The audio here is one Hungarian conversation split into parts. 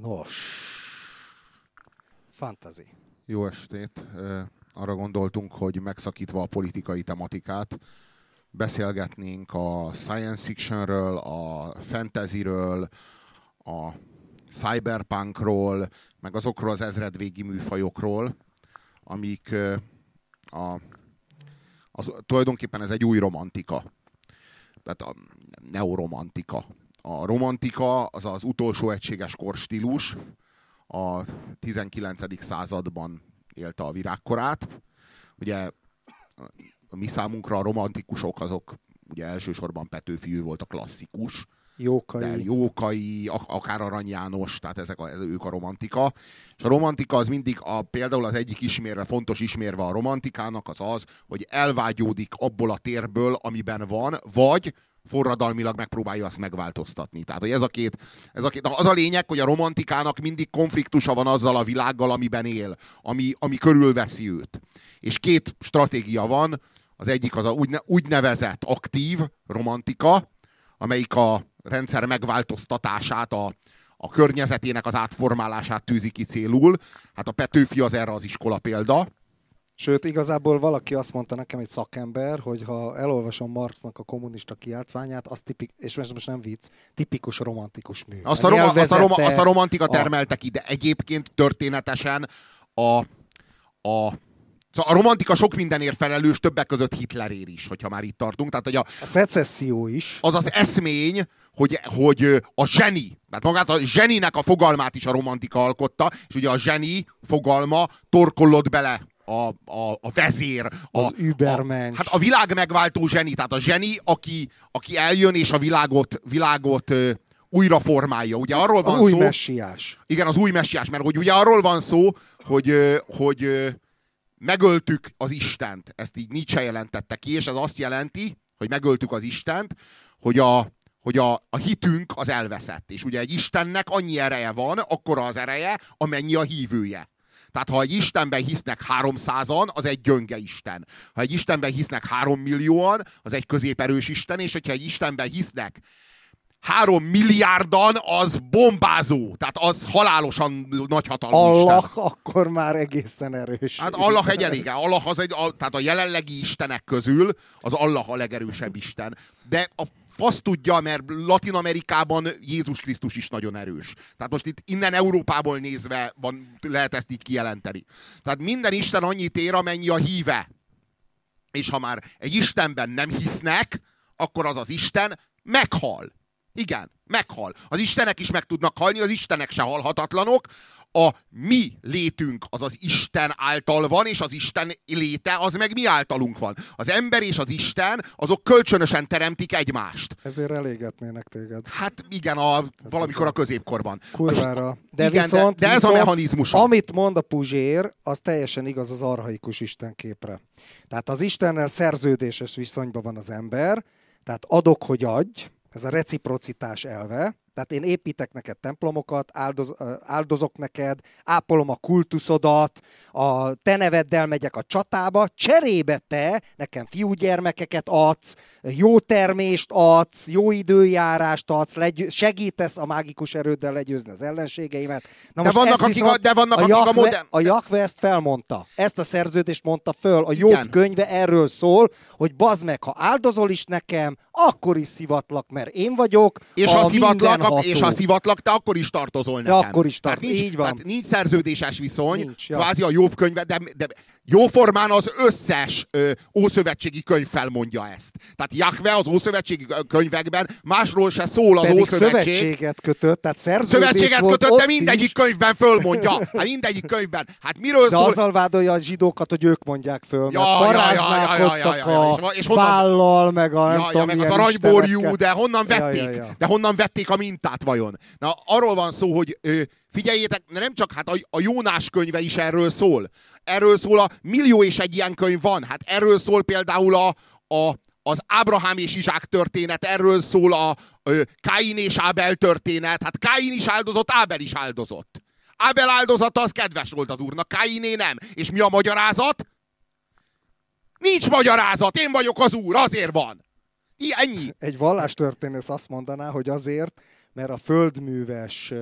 Nos. Fantasy. Jó estét! Arra gondoltunk, hogy megszakítva a politikai tematikát, beszélgetnénk a science fictionről, a fantasyről, a cyberpunkról, meg azokról az ezredvégi műfajokról, amik a, az, tulajdonképpen ez egy új romantika. Tehát a neoromantika. A romantika az az utolsó egységes korstílus, a 19. században élte a virágkorát. Ugye a mi számunkra a romantikusok azok ugye elsősorban Petőfi volt a klasszikus, Jókai. De Jókai, akár Arany János, tehát ezek a, ez, ők a romantika. És a romantika az mindig, a, például az egyik ismérve, fontos ismérve a romantikának az az, hogy elvágyódik abból a térből, amiben van, vagy forradalmilag megpróbálja azt megváltoztatni. Tehát, hogy ez a két, ez a két, az a lényeg, hogy a romantikának mindig konfliktusa van azzal a világgal, amiben él, ami, ami körülveszi őt. És két stratégia van, az egyik az a úgynevezett aktív romantika, amelyik a rendszer megváltoztatását, a, a környezetének az átformálását tűzi ki célul. Hát a Petőfi az erre az iskola példa. Sőt, igazából valaki azt mondta nekem, egy szakember, hogy ha elolvasom Marxnak a kommunista kiáltványát, az tipik, és most, most nem vicc, tipikus romantikus mű. Azt a, roma, azt a, roma, azt a romantika a... termelte ki, de egyébként történetesen a, a Szóval a romantika sok mindenért felelős, többek között Hitlerér is, hogyha már itt tartunk. Tehát, hogy a, a szecesszió is. Az az eszmény, hogy, hogy a zseni, tehát magát a zseninek a fogalmát is a romantika alkotta, és ugye a zseni fogalma torkollott bele a, a, a vezér. A, az übermensch. Hát a világ megváltó zseni, tehát a zseni, aki, aki eljön és a világot, világot újra formálja. Ugye arról van az új szó... messiás. Igen, az új messiás, mert hogy ugye arról van szó, hogy, hogy megöltük az Istent. Ezt így Nietzsche jelentette ki, és ez azt jelenti, hogy megöltük az Istent, hogy a, hogy a, a hitünk az elveszett. És ugye egy Istennek annyi ereje van, akkora az ereje, amennyi a hívője. Tehát ha egy Istenben hisznek háromszázan, az egy gyönge Isten. Ha egy Istenben hisznek három millióan, az egy középerős Isten, és hogyha egy Istenben hisznek három milliárdan az bombázó. Tehát az halálosan nagyhatalmú Allah Isten. akkor már egészen erős. Hát Allah egy elég. Allah az egy, a, tehát a jelenlegi istenek közül az Allah a legerősebb Isten. De a fasz tudja, mert Latin Amerikában Jézus Krisztus is nagyon erős. Tehát most itt innen Európából nézve van, lehet ezt így kijelenteni. Tehát minden Isten annyit ér, amennyi a híve. És ha már egy Istenben nem hisznek, akkor az az Isten meghal. Igen, meghal. Az istenek is meg tudnak halni, az istenek se halhatatlanok. A mi létünk az az Isten által van, és az Isten léte az meg mi általunk van. Az ember és az Isten, azok kölcsönösen teremtik egymást. Ezért elégetnének téged. Hát igen, a, valamikor a középkorban. Kurvára. De, igen, viszont, de, de ez viszont, a mechanizmus. Amit mond a Puzsér, az teljesen igaz az arhaikus istenképre. Tehát az Istennel szerződéses viszonyban van az ember, tehát adok, hogy adj, ez a reciprocitás elve, tehát én építek neked templomokat, áldoz, áldozok neked, ápolom a kultuszodat, a te neveddel megyek a csatába, cserébe te nekem fiúgyermekeket adsz, jó termést adsz, jó időjárást adsz, legyő, segítesz a mágikus erőddel legyőzni az ellenségeimet. Na de, vannak, akik a, de vannak, a akik Jakve, a modern... A Jakve ezt felmondta. Ezt a szerződést mondta föl. A jobb könyve erről szól, hogy bazd meg, ha áldozol is nekem, akkor is szivatlak, mert én vagyok. És ha szivatlak, és ha szivatlak, te akkor is tartozol nekem. De akkor is tartozol, így van. Tehát nincs szerződéses viszony, nincs, kvázi a jobb könyve, de, de jóformán az összes ö, ószövetségi könyv felmondja ezt. Tehát Jahve az ószövetségi könyvekben másról se szól az Pedig ószövetség. szövetséget kötött, tehát szerződés Szövetséget volt kötött, de mindegyik is. könyvben fölmondja. Hát mindegyik könyvben. Hát miről de szól? azzal vádolja a zsidókat, hogy ők mondják föl, ja, mert ja, ja, ja, ja, ja, ja. És, és honnan... bállal, meg a ja, ja, meg az aranyborjú, de honnan vették? Ja, ja, ja. De honnan vették a mintát vajon? Na, arról van szó, hogy ö, figyeljétek, nem csak hát a, a Jónás könyve is erről szól. Erről szól a millió és egy ilyen könyv van. Hát erről szól például a, a, az Ábrahám és Izsák történet, erről szól a ö, Káin és Ábel történet. Hát Káin is áldozott, Ábel is áldozott. Ábel áldozata az kedves volt az úrnak, Káiné nem. És mi a magyarázat? Nincs magyarázat, én vagyok az úr, azért van. I, ennyi. Egy vallástörténész azt mondaná, hogy azért, mert a földműves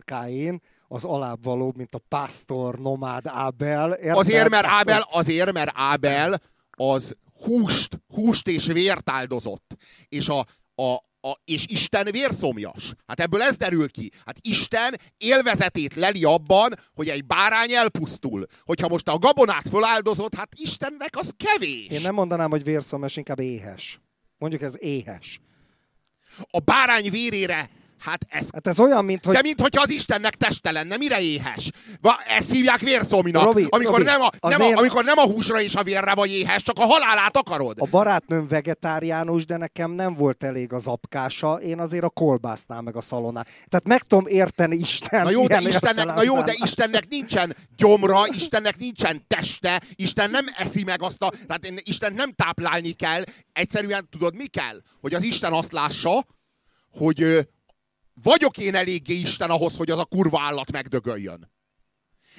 Káin az alábbvalóbb, mint a pásztor, nomád Ábel. Érted? Azért, mert Ábel, azért, mert Ábel az húst, húst és vért áldozott. És a, a, a, és Isten vérszomjas. Hát ebből ez derül ki. Hát Isten élvezetét leli abban, hogy egy bárány elpusztul. Hogyha most a gabonát föláldozott, hát Istennek az kevés. Én nem mondanám, hogy vérszomjas, inkább éhes. Mondjuk ez éhes. A bárány vérére Hát ez, hát ez olyan, mint hogy... De mint hogyha az Istennek teste lenne, mire éhes? Va, ezt hívják vérszóminak. Robi, amikor, Robi, nem a, nem a, amikor nem a húsra és a vérre vagy éhes, csak a halálát akarod. A barátnőm vegetáriánus, de nekem nem volt elég az apkása, én azért a kolbásznál meg a szalonál. Tehát meg tudom érteni Isten. Na jó, de Istennek, na jó, de Istennek nincsen gyomra, Istennek nincsen teste, Isten nem eszi meg azt a... Tehát Isten nem táplálni kell, egyszerűen tudod mi kell? Hogy az Isten azt lássa, hogy vagyok én eléggé Isten ahhoz, hogy az a kurva állat megdögöljön.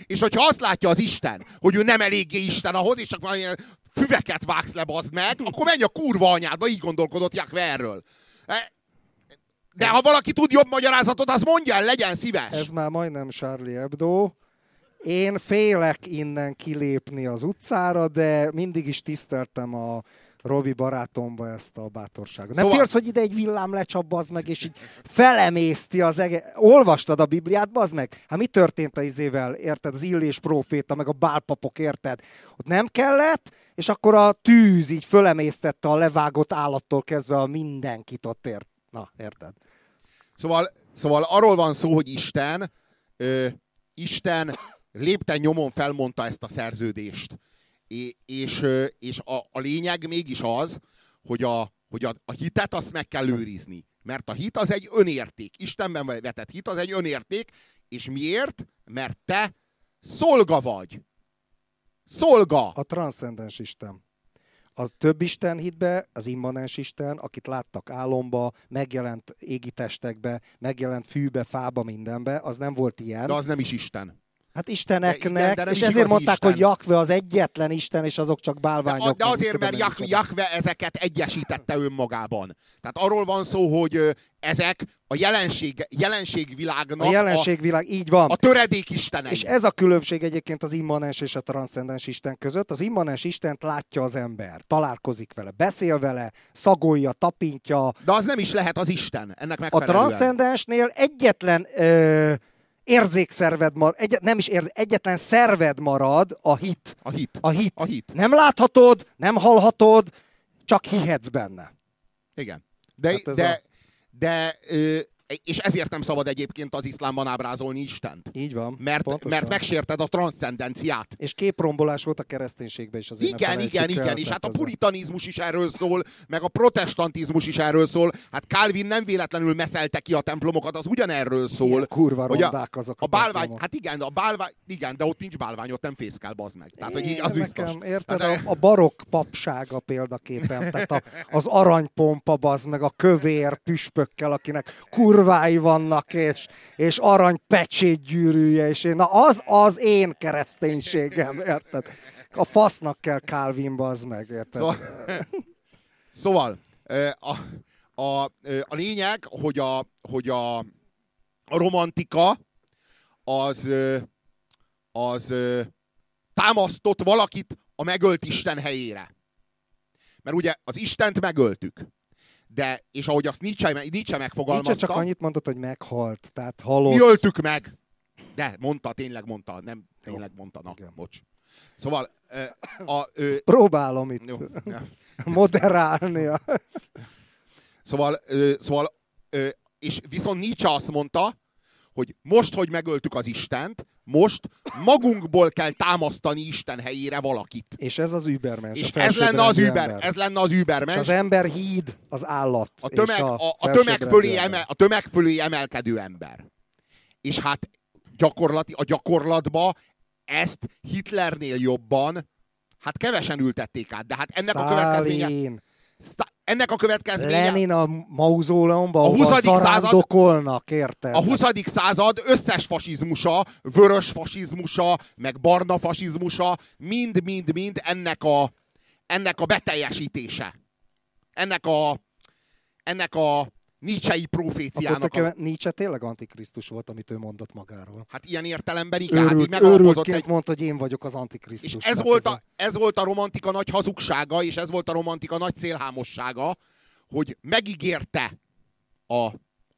És hogyha azt látja az Isten, hogy ő nem eléggé Isten ahhoz, és csak már füveket vágsz le, bazd meg, akkor menj a kurva anyádba, így gondolkodott Jakve. E, de ha valaki tud jobb magyarázatot, az mondja legyen szíves. Ez már majdnem Charlie Hebdo. Én félek innen kilépni az utcára, de mindig is tiszteltem a Robi barátomba ezt a bátorságot. Nem szóval... félsz, hogy ide egy villám lecsap, az meg, és így felemészti az ege... Olvastad a Bibliát, az meg? Hát mi történt az izével, érted? Az illés proféta, meg a bálpapok, érted? Ott nem kellett, és akkor a tűz így fölemésztette a levágott állattól kezdve a mindenkit ott ért. Na, érted? Szóval, szóval arról van szó, hogy Isten, ö, Isten lépten nyomon felmondta ezt a szerződést és, és a, a lényeg mégis az, hogy, a, hogy a, a hitet azt meg kell őrizni. Mert a hit az egy önérték. Istenben vetett hit az egy önérték. És miért? Mert te szolga vagy. Szolga. A transzcendens Isten. A több Isten hitbe, az immanens Isten, akit láttak álomba, megjelent égi testekbe, megjelent fűbe, fába, mindenbe, az nem volt ilyen. De az nem is Isten. Hát isteneknek, de és ezért mondták, Isten. hogy Jakve az egyetlen Isten, és azok csak bálványok. De, de azért, mert Jak, Jakve ezeket egyesítette önmagában. Tehát arról van szó, hogy ezek a jelenség, jelenségvilágnak a jelenségvilág, így van. a töredék istenei. És ez a különbség egyébként az immanens és a transzcendens Isten között. Az immanens Istent látja az ember, találkozik vele, beszél vele, szagolja, tapintja. De az nem is lehet az Isten, ennek megfelelően. A transzcendensnél egyetlen... Ö, érzékszerved marad, egy, nem is érz, egyetlen szerved marad a hit. A hit. A hit. A hit. Nem láthatod, nem hallhatod, csak hihetsz benne. Igen. De, hát de, a... de, de és ezért nem szabad egyébként az iszlámban ábrázolni Istent. Így van. Mert, mert megsérted a transzcendenciát. És képrombolás volt a kereszténységben is azért. Igen, igen, igen. El, és hát a puritanizmus is erről szól, meg a protestantizmus is erről szól. Hát Calvin nem véletlenül meszelte ki a templomokat, az ugyanerről szól. Ilyen kurva rondák azok a, a bálvány, Hát igen, a bálvány, igen, de ott nincs bálvány, ott nem fészkel, bazd meg. Tehát, hogy az biztos. Nekem, érted, hát, a, a barokk papsága példaképpen, tehát a, az aranypompa, bazd meg, a kövér püspökkel, akinek kurva kurvái vannak, és, és arany gyűrűje, és én, na az az én kereszténységem, érted? A fasznak kell Calvinba, az meg, érted? Szóval, szóval a, a, a lényeg, hogy a, hogy a, a romantika az, az támasztott valakit a megölt Isten helyére. Mert ugye az Istent megöltük de, és ahogy azt Nietzsche, Nietzsche megfogalmazta... Nietzsche csak annyit mondott, hogy meghalt, tehát halott. Mi öltük meg! De, mondta, tényleg mondta, nem tényleg mondta, na, Igen. bocs. Szóval... A, a, ö, Próbálom itt jó, moderálni. szóval, ö, szóval ö, és viszont Nietzsche azt mondta, hogy most, hogy megöltük az Istent, most magunkból kell támasztani Isten helyére valakit. És ez az übermens. És ez lenne az über, ember. ez lenne az übermens. Az ember híd, az állat. A tömeg, a, a, a, tömeg fölé emel, a tömeg fölé emelkedő ember. És hát gyakorlati, a gyakorlatba ezt Hitlernél jobban, hát kevesen ültették át, de hát ennek Stalin. a következménye... Ennek a következménye... Lenin a mauzóleumban, a 20. század, érted? A 20. század összes fasizmusa, vörös fasizmusa, meg barna fasizmusa, mind-mind-mind ennek a, ennek a beteljesítése. Ennek a, ennek a Nietzsei proféciának. A... Nietzsche tényleg antikrisztus volt, amit ő mondott magáról. Hát ilyen értelemben igen. Őrült, hát így megalapozott egy... mondta, hogy én vagyok az antikrisztus. És ez volt, a, ez volt a romantika nagy hazugsága, és ez volt a romantika nagy célhámossága, hogy megígérte a,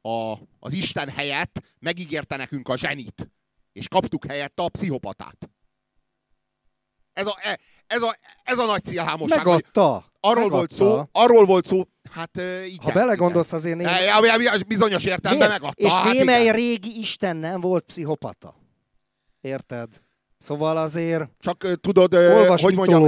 a, az Isten helyett, megígérte nekünk a zsenit. És kaptuk helyette a pszichopatát. Ez a, e, ez a, ez a nagy célhámosság. Megadta. Arról Megadta. volt szó, arról volt szó, hát igen. Ha belegondolsz azért én... Ja, ja, bizonyos értelemben megadta. És hát némely igen. régi isten nem volt pszichopata. Érted? Szóval azért... Csak tudod, hogy mondjam,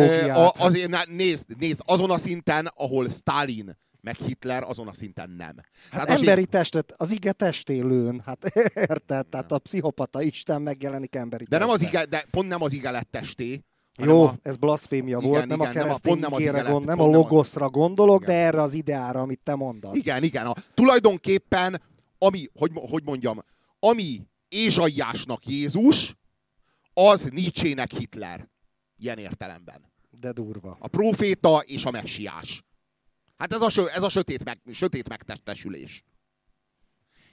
azért nézd, nézd, azon a szinten, ahol Stalin meg Hitler azon a szinten nem. Hát Tehát emberi én... testet, az ige testélőn, hát érted? Tehát a pszichopata Isten megjelenik emberi De nem az ige, de pont nem az ige lett testé, jó, a... ez blaszfémia igen, volt, nem igen, a keresztény nem a, igére gond, nem a logoszra gondolok, igen. de erre az ideára, amit te mondasz. Igen, igen. A, tulajdonképpen, ami, hogy, hogy mondjam, ami Ézsaiásnak Jézus, az Nietzsének Hitler. Ilyen értelemben. De durva. A proféta és a messiás. Hát ez a, ez a sötét, meg, sötét megtestesülés.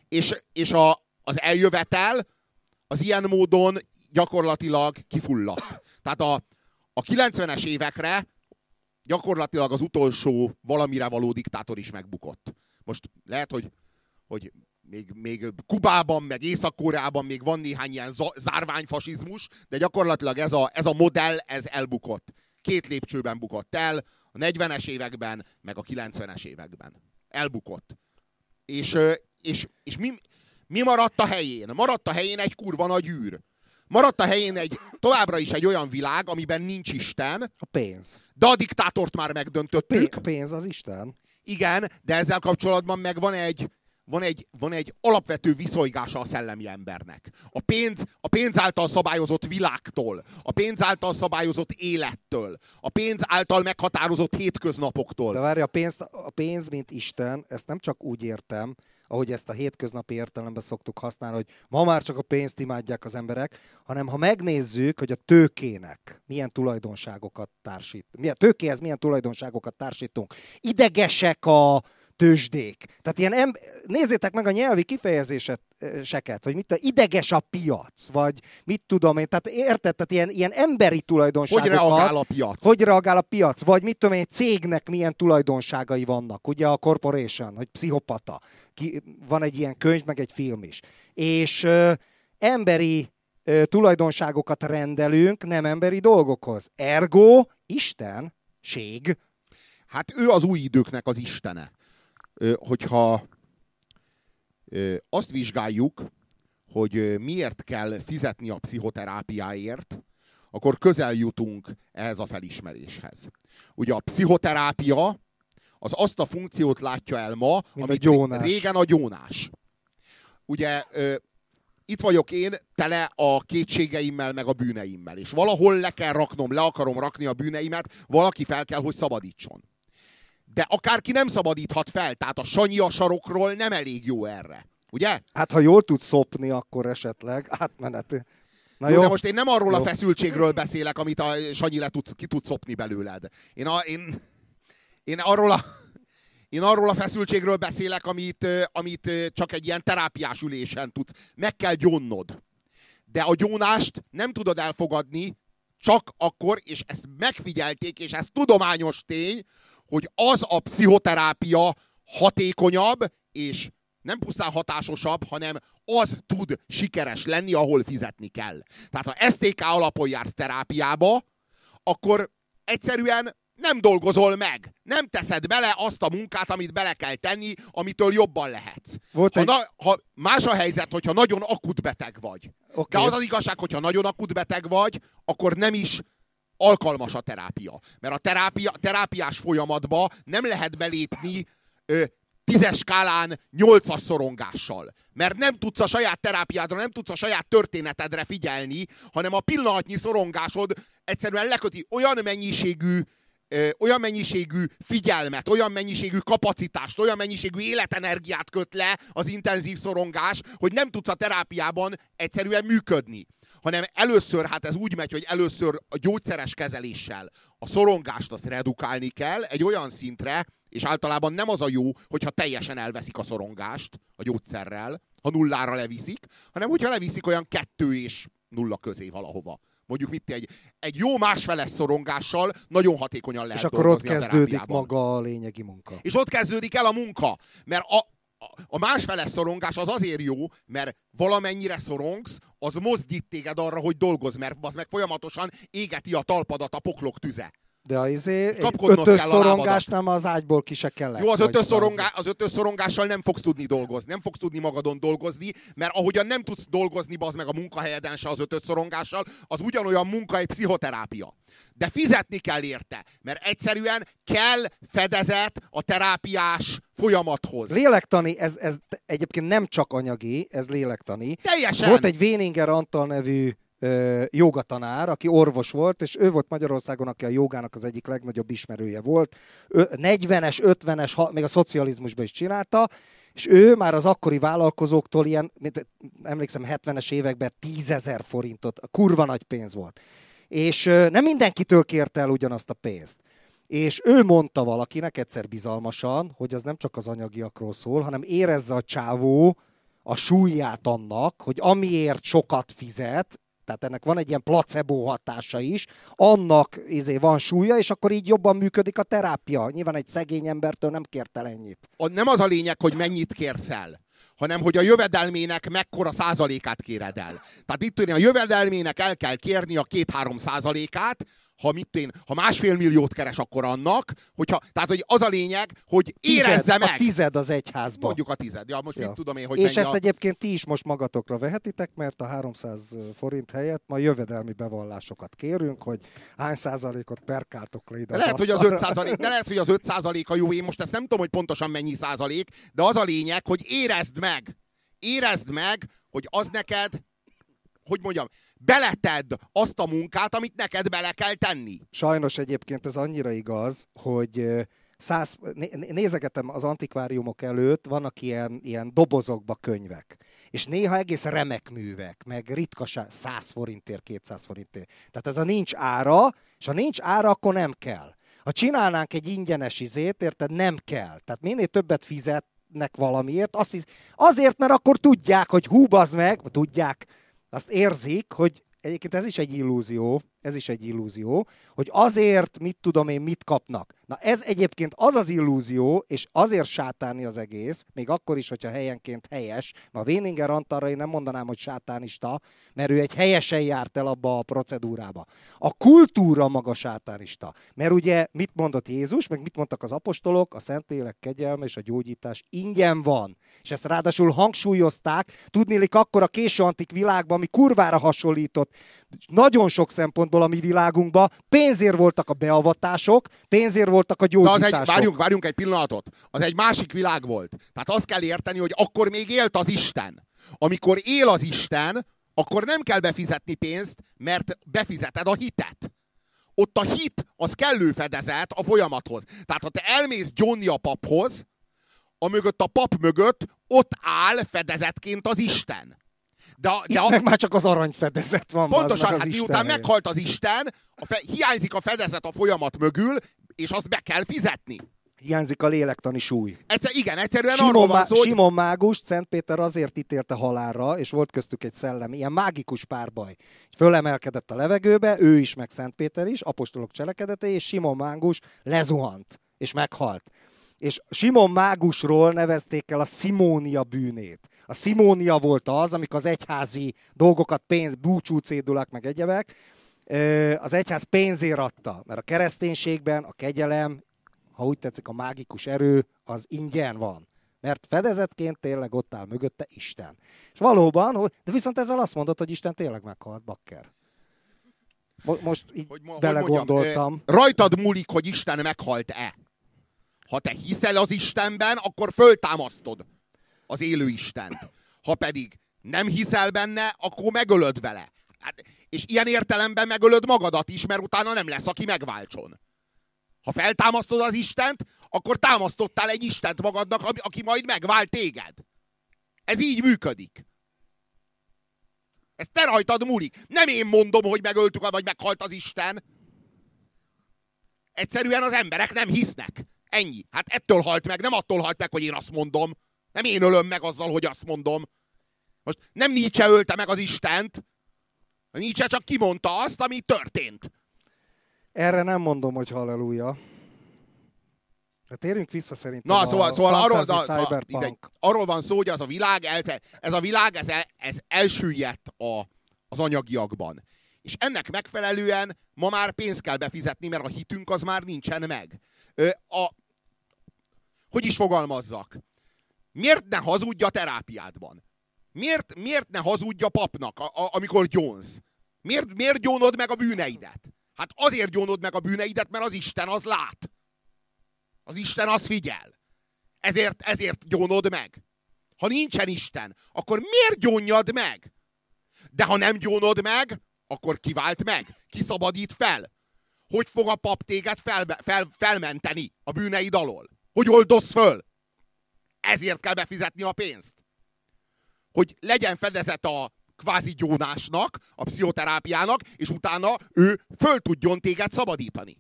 És, és a, az eljövetel az ilyen módon gyakorlatilag kifulladt. Tehát a, a 90-es évekre gyakorlatilag az utolsó valamire való diktátor is megbukott. Most lehet, hogy, hogy még, még Kubában, meg Észak-Koreában még van néhány ilyen zárványfasizmus, de gyakorlatilag ez a, ez a modell, ez elbukott. Két lépcsőben bukott el, a 40-es években, meg a 90-es években. Elbukott. És, és, és mi, mi maradt a helyén? Maradt a helyén egy kurva nagy űr. Maradt a helyén egy, továbbra is egy olyan világ, amiben nincs Isten. A pénz. De a diktátort már megdöntöttük. A pénz az Isten. Igen, de ezzel kapcsolatban meg van egy, van egy, van egy alapvető viszolygása a szellemi embernek. A pénz, a pénz által szabályozott világtól, a pénz által szabályozott élettől, a pénz által meghatározott hétköznapoktól. De várj, a pénz, a pénz, mint Isten, ezt nem csak úgy értem, ahogy ezt a hétköznapi értelemben szoktuk használni, hogy ma már csak a pénzt imádják az emberek, hanem ha megnézzük, hogy a tőkének milyen tulajdonságokat társít, milyen, tőkéhez milyen tulajdonságokat társítunk. Idegesek a tőzsdék. Tehát ilyen em- nézzétek meg a nyelvi kifejezéseket, hogy mit a ideges a piac, vagy mit tudom én, tehát érted, tehát ilyen, ilyen emberi tulajdonságokat. Hogy reagál a piac? Hogy reagál a piac, vagy mit tudom én, egy cégnek milyen tulajdonságai vannak, ugye a corporation, hogy pszichopata. Ki, van egy ilyen könyv, meg egy film is. És ö, emberi ö, tulajdonságokat rendelünk nem emberi dolgokhoz. Ergo, Isten, ség. Hát ő az új időknek az istene hogyha azt vizsgáljuk, hogy miért kell fizetni a pszichoterápiáért, akkor közel jutunk ehhez a felismeréshez. Ugye a pszichoterápia az azt a funkciót látja el ma, Mint amit a régen a gyónás. Ugye itt vagyok én tele a kétségeimmel, meg a bűneimmel, és valahol le kell raknom, le akarom rakni a bűneimet, valaki fel kell, hogy szabadítson de akárki nem szabadíthat fel, tehát a Sanyi a sarokról nem elég jó erre. Ugye? Hát ha jól tud szopni, akkor esetleg átmenet. Na jó, jó, de most én nem arról jó. a feszültségről beszélek, amit a Sanyi le tud, ki tud szopni belőled. Én, a, én, én arról a, én arról a feszültségről beszélek, amit, amit csak egy ilyen terápiás ülésen tudsz. Meg kell gyónnod. De a gyónást nem tudod elfogadni csak akkor, és ezt megfigyelték, és ez tudományos tény, hogy az a pszichoterápia hatékonyabb, és nem pusztán hatásosabb, hanem az tud sikeres lenni, ahol fizetni kell. Tehát ha STK alapon jársz terápiába, akkor egyszerűen nem dolgozol meg. Nem teszed bele azt a munkát, amit bele kell tenni, amitől jobban lehetsz. Volt ha, egy... na, ha más a helyzet, hogyha nagyon akut beteg vagy. Okay. De az az igazság, hogyha nagyon akut beteg vagy, akkor nem is alkalmas a terápia. Mert a terápia, terápiás folyamatba nem lehet belépni ö, tízes skálán nyolcas szorongással. Mert nem tudsz a saját terápiádra, nem tudsz a saját történetedre figyelni, hanem a pillanatnyi szorongásod egyszerűen leköti olyan mennyiségű olyan mennyiségű figyelmet, olyan mennyiségű kapacitást, olyan mennyiségű életenergiát köt le az intenzív szorongás, hogy nem tudsz a terápiában egyszerűen működni hanem először, hát ez úgy megy, hogy először a gyógyszeres kezeléssel a szorongást azt redukálni kell egy olyan szintre, És általában nem az a jó, hogyha teljesen elveszik a szorongást a gyógyszerrel, ha nullára leviszik, hanem hogyha leviszik olyan kettő és nulla közé valahova. Mondjuk mit egy, egy jó másfeles szorongással nagyon hatékonyan lehet És akkor ott a kezdődik terápiában. maga a lényegi munka. És ott kezdődik el a munka. Mert a, a, másfeles szorongás az azért jó, mert valamennyire szorongsz, az mozdít téged arra, hogy dolgozz, mert az meg folyamatosan égeti a talpadat a poklok tüze. De a izé, ötös szorongásnál már az ágyból ki se kellett. Jó, az ötös, szorongá, az ötös szorongással nem fogsz tudni dolgozni, nem fogsz tudni magadon dolgozni, mert ahogyan nem tudsz dolgozni, az meg a munkahelyeden se az ötös szorongással, az ugyanolyan munka, egy pszichoterápia. De fizetni kell érte, mert egyszerűen kell fedezet a terápiás folyamathoz. Lélektani, ez, ez egyébként nem csak anyagi, ez lélektani. Teljesen! Volt egy Véninger Antal nevű jogatanár, aki orvos volt, és ő volt Magyarországon, aki a jogának az egyik legnagyobb ismerője volt. Ö, 40-es, 50-es, ha- még a szocializmusban is csinálta, és ő már az akkori vállalkozóktól ilyen, mint, emlékszem, 70-es években 10 ezer forintot, kurva nagy pénz volt. És nem mindenkitől kérte el ugyanazt a pénzt. És ő mondta valakinek egyszer bizalmasan, hogy az nem csak az anyagiakról szól, hanem érezze a csávó a súlyát annak, hogy amiért sokat fizet, tehát ennek van egy ilyen placebo hatása is, annak izé van súlya, és akkor így jobban működik a terápia. Nyilván egy szegény embertől nem kért el ennyit. A, nem az a lényeg, hogy mennyit kérsz el, hanem hogy a jövedelmének mekkora százalékát kéred el. Tehát itt a jövedelmének el kell kérni a két-három százalékát, ha, mit én, ha másfél milliót keres, akkor annak, hogyha, tehát hogy az a lényeg, hogy érezze Tized, meg. A tized az egyházban. Mondjuk a tized. Ja, most Ja. mit tudom én, hogy és ezt a... egyébként ti is most magatokra vehetitek, mert a 300 forint helyett ma jövedelmi bevallásokat kérünk, hogy hány százalékot perkáltok le ide. De lehet, hogy az asztalra. 5 százalék, de lehet, hogy az 5 százalék a jó. Én most ezt nem tudom, hogy pontosan mennyi százalék, de az a lényeg, hogy érezd meg. Érezd meg, hogy az neked, hogy mondjam, beletedd azt a munkát, amit neked bele kell tenni. Sajnos egyébként ez annyira igaz, hogy száz, né- né- nézegetem az antikváriumok előtt, vannak ilyen, ilyen dobozokba könyvek. És néha egész remek művek, meg ritkaság, 100 forintért, 200 forintért. Tehát ez a nincs ára, és ha nincs ára, akkor nem kell. Ha csinálnánk egy ingyenes izét, érted, nem kell. Tehát minél többet fizetnek valamiért, azt hisz, azért, mert akkor tudják, hogy hú, bazd meg, tudják, azt érzik, hogy egyébként ez is egy illúzió, ez is egy illúzió, hogy azért mit tudom én, mit kapnak. Na ez egyébként az az illúzió, és azért sátáni az egész, még akkor is, hogyha helyenként helyes, mert a Véninger Antalra én nem mondanám, hogy sátánista, mert ő egy helyesen járt el abba a procedúrába. A kultúra maga sátánista. Mert ugye mit mondott Jézus, meg mit mondtak az apostolok, a Szentlélek kegyelme és a gyógyítás ingyen van. És ezt ráadásul hangsúlyozták, tudnélik akkor a késő antik világban, ami kurvára hasonlított nagyon sok szempontból a mi világunkban, pénzért voltak a beavatások, pénzért voltak a De az gyógyítások. egy, várjunk, várjunk egy pillanatot. Az egy másik világ volt. Tehát azt kell érteni, hogy akkor még élt az Isten. Amikor él az Isten, akkor nem kell befizetni pénzt, mert befizeted a hitet. Ott a hit, az kellő fedezet a folyamathoz. Tehát ha te elmész gyónni a paphoz, a mögött a pap mögött ott áll fedezetként az Isten. De, a- de a, meg már csak az aranyfedezet van. az Pontosan, meg az hát Isten miután meghalt az Isten, a fe, hiányzik a fedezet a folyamat mögül, és azt be kell fizetni. Hiányzik a lélektani súly. Egyszer, igen, egyszerűen arról Simon, van Má- szó, hogy Simon Mágus, Szent Péter azért ítélte halálra, és volt köztük egy szellem, ilyen mágikus párbaj. Fölemelkedett a levegőbe, ő is, meg Szent Péter is, apostolok cselekedetei, és Simon Mágus lezuhant, és meghalt. És Simon Mágusról nevezték el a Simónia bűnét. A Simónia volt az, amikor az egyházi dolgokat, pénz, búcsú cédulák, meg egyebek, az egyház pénzért adta, mert a kereszténységben a kegyelem, ha úgy tetszik, a mágikus erő az ingyen van. Mert fedezetként tényleg ott áll mögötte Isten. És valóban, de viszont ezzel azt mondod, hogy Isten tényleg meghalt, bakker. Mo- most így hogy, mo- hogy belegondoltam. mondjam, rajtad múlik, hogy Isten meghalt-e. Ha te hiszel az Istenben, akkor föltámasztod az élő Istent. Ha pedig nem hiszel benne, akkor megölöd vele. Hát, és ilyen értelemben megölöd magadat is, mert utána nem lesz, aki megváltson. Ha feltámasztod az Istent, akkor támasztottál egy Istent magadnak, aki majd megvált téged. Ez így működik. Ez te rajtad múlik. Nem én mondom, hogy megöltük, vagy meghalt az Isten. Egyszerűen az emberek nem hisznek. Ennyi. Hát ettől halt meg, nem attól halt meg, hogy én azt mondom. Nem én ölöm meg azzal, hogy azt mondom. Most nem Nietzsche ölte meg az Istent. A Nietzsche csak kimondta azt, ami történt. Erre nem mondom, hogy halleluja. Hát térjünk vissza szerintem Na, szóval, a szóval arról, fantasy na, szóval, igen, arról van szó, hogy az a világ, elte, ez a világ, ez, ez elsüllyedt a, az anyagiakban. És ennek megfelelően ma már pénzt kell befizetni, mert a hitünk az már nincsen meg. A, hogy is fogalmazzak? Miért ne hazudj a terápiádban? Miért, miért ne hazudj a papnak, a, a, amikor gyónsz? Miért, miért gyónod meg a bűneidet? Hát azért gyónod meg a bűneidet, mert az Isten az lát. Az Isten az figyel. Ezért, ezért gyónod meg. Ha nincsen Isten, akkor miért gyónjad meg? De ha nem gyónod meg, akkor kivált meg, kiszabadít fel. Hogy fog a pap téged fel, fel, felmenteni a bűneid alól? Hogy oldoz föl? Ezért kell befizetni a pénzt. Hogy legyen fedezet a kvázi gyónásnak, a pszichoterápiának, és utána ő föl tudjon téged szabadítani.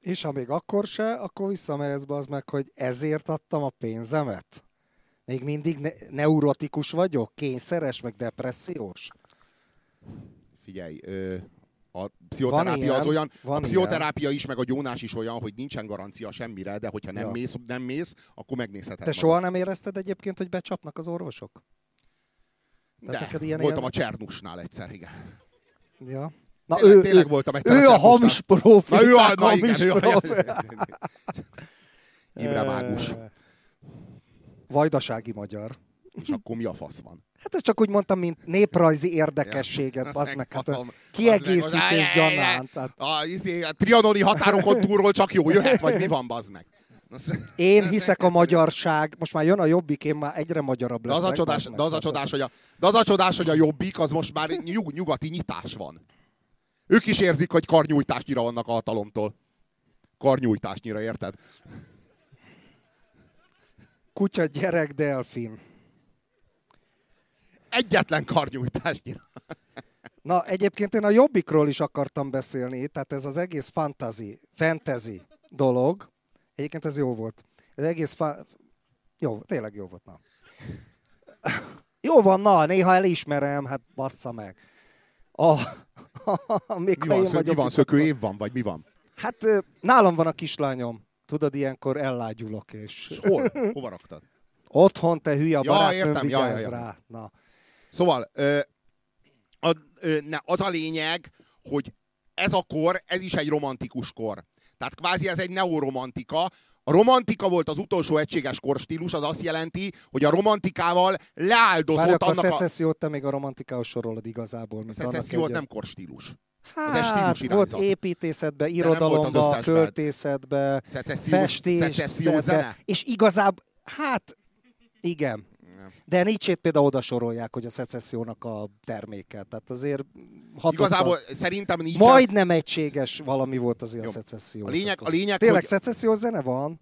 És ha még akkor se, akkor visszamehetsz be az meg, hogy ezért adtam a pénzemet? Még mindig ne- neurotikus vagyok? Kényszeres, meg depressziós? Figyelj, ö, a pszichoterápia ilyen, az olyan, a pszichoterápia is, meg a gyónás is olyan, hogy nincsen garancia semmire, de hogyha nem, Ja. mész, nem mész, akkor megnézheted Te magad. soha nem érezted egyébként, hogy becsapnak az orvosok? De, Tehát neked ilyen voltam élmény- a Csernusnál egyszer, igen. Ja. Na Tényleg, ő, tényleg ő, voltam egyszer ő a Csernusnál. hamis profi. Na ő a, na hamis igen, ő a. Imre Mágus. Vajdasági magyar. És akkor mi a fasz van? Hát ezt csak úgy mondtam, mint néprajzi érdekességet, az meg hát kiegészítés gyanánt. Tehát A, izé, a trianoni határokon túlról csak jó jöhet, vagy mi van, bazd meg? én hiszek a magyarság, most már jön a jobbik, én már egyre magyarabb De leszek. az a csodás, de az a csodás, hogy a, de az a csodás, hogy a jobbik, az most már nyug, nyugati nyitás van. Ők is érzik, hogy karnyújtásnyira vannak a hatalomtól. Karnyújtásnyira, érted? Kutya, gyerek, delfin. Egyetlen karnyújtásnyira. Na, egyébként én a jobbikról is akartam beszélni, tehát ez az egész fantasy, fantasy dolog, egyébként ez jó volt. Ez egész fa... Jó, tényleg jó volt, na. Jó van, na, néha elismerem, hát bassza meg. A, Mi van, én szö, mi van szökő év van, vagy mi van? Hát nálam van a kislányom. Tudod, ilyenkor ellágyulok, és És hol? Hova raktad? otthon te hülye, Ja, barátnőm értem, ja, ja, ja. rá. Na. Szóval az a lényeg, hogy ez a kor, ez is egy romantikus kor. Tehát kvázi ez egy neoromantika. A romantika volt az utolsó egységes korstílus, az azt jelenti, hogy a romantikával leáldozott a annak a... szecessziót te még a romantikához sorolod igazából. A szecesszió az nem korstílus. Hát, stílus volt építészetbe, az irodalomba, költészetbe, festészetbe, és igazából, hát igen. De Nietzsét például oda sorolják, hogy a szecessziónak a terméke. Tehát azért hatott Igazából az. szerintem nincs... Majdnem egységes valami volt azért Jó. a szecesszió. A lényeg, a lényeg Tényleg hogy szecessziós zene van?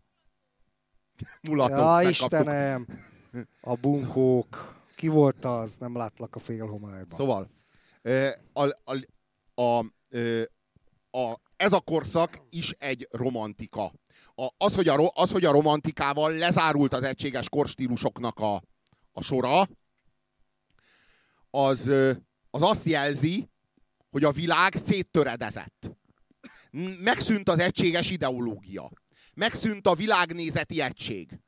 mulatok, Ja. Istenem! A bunkók. Ki volt az? Nem látlak a félhomályban. Szóval, a, a, a, a, ez a korszak is egy romantika. A, az, hogy a, az, hogy a romantikával lezárult az egységes korstílusoknak a, a sora, az, az azt jelzi, hogy a világ széttöredezett. Megszűnt az egységes ideológia. Megszűnt a világnézeti egység.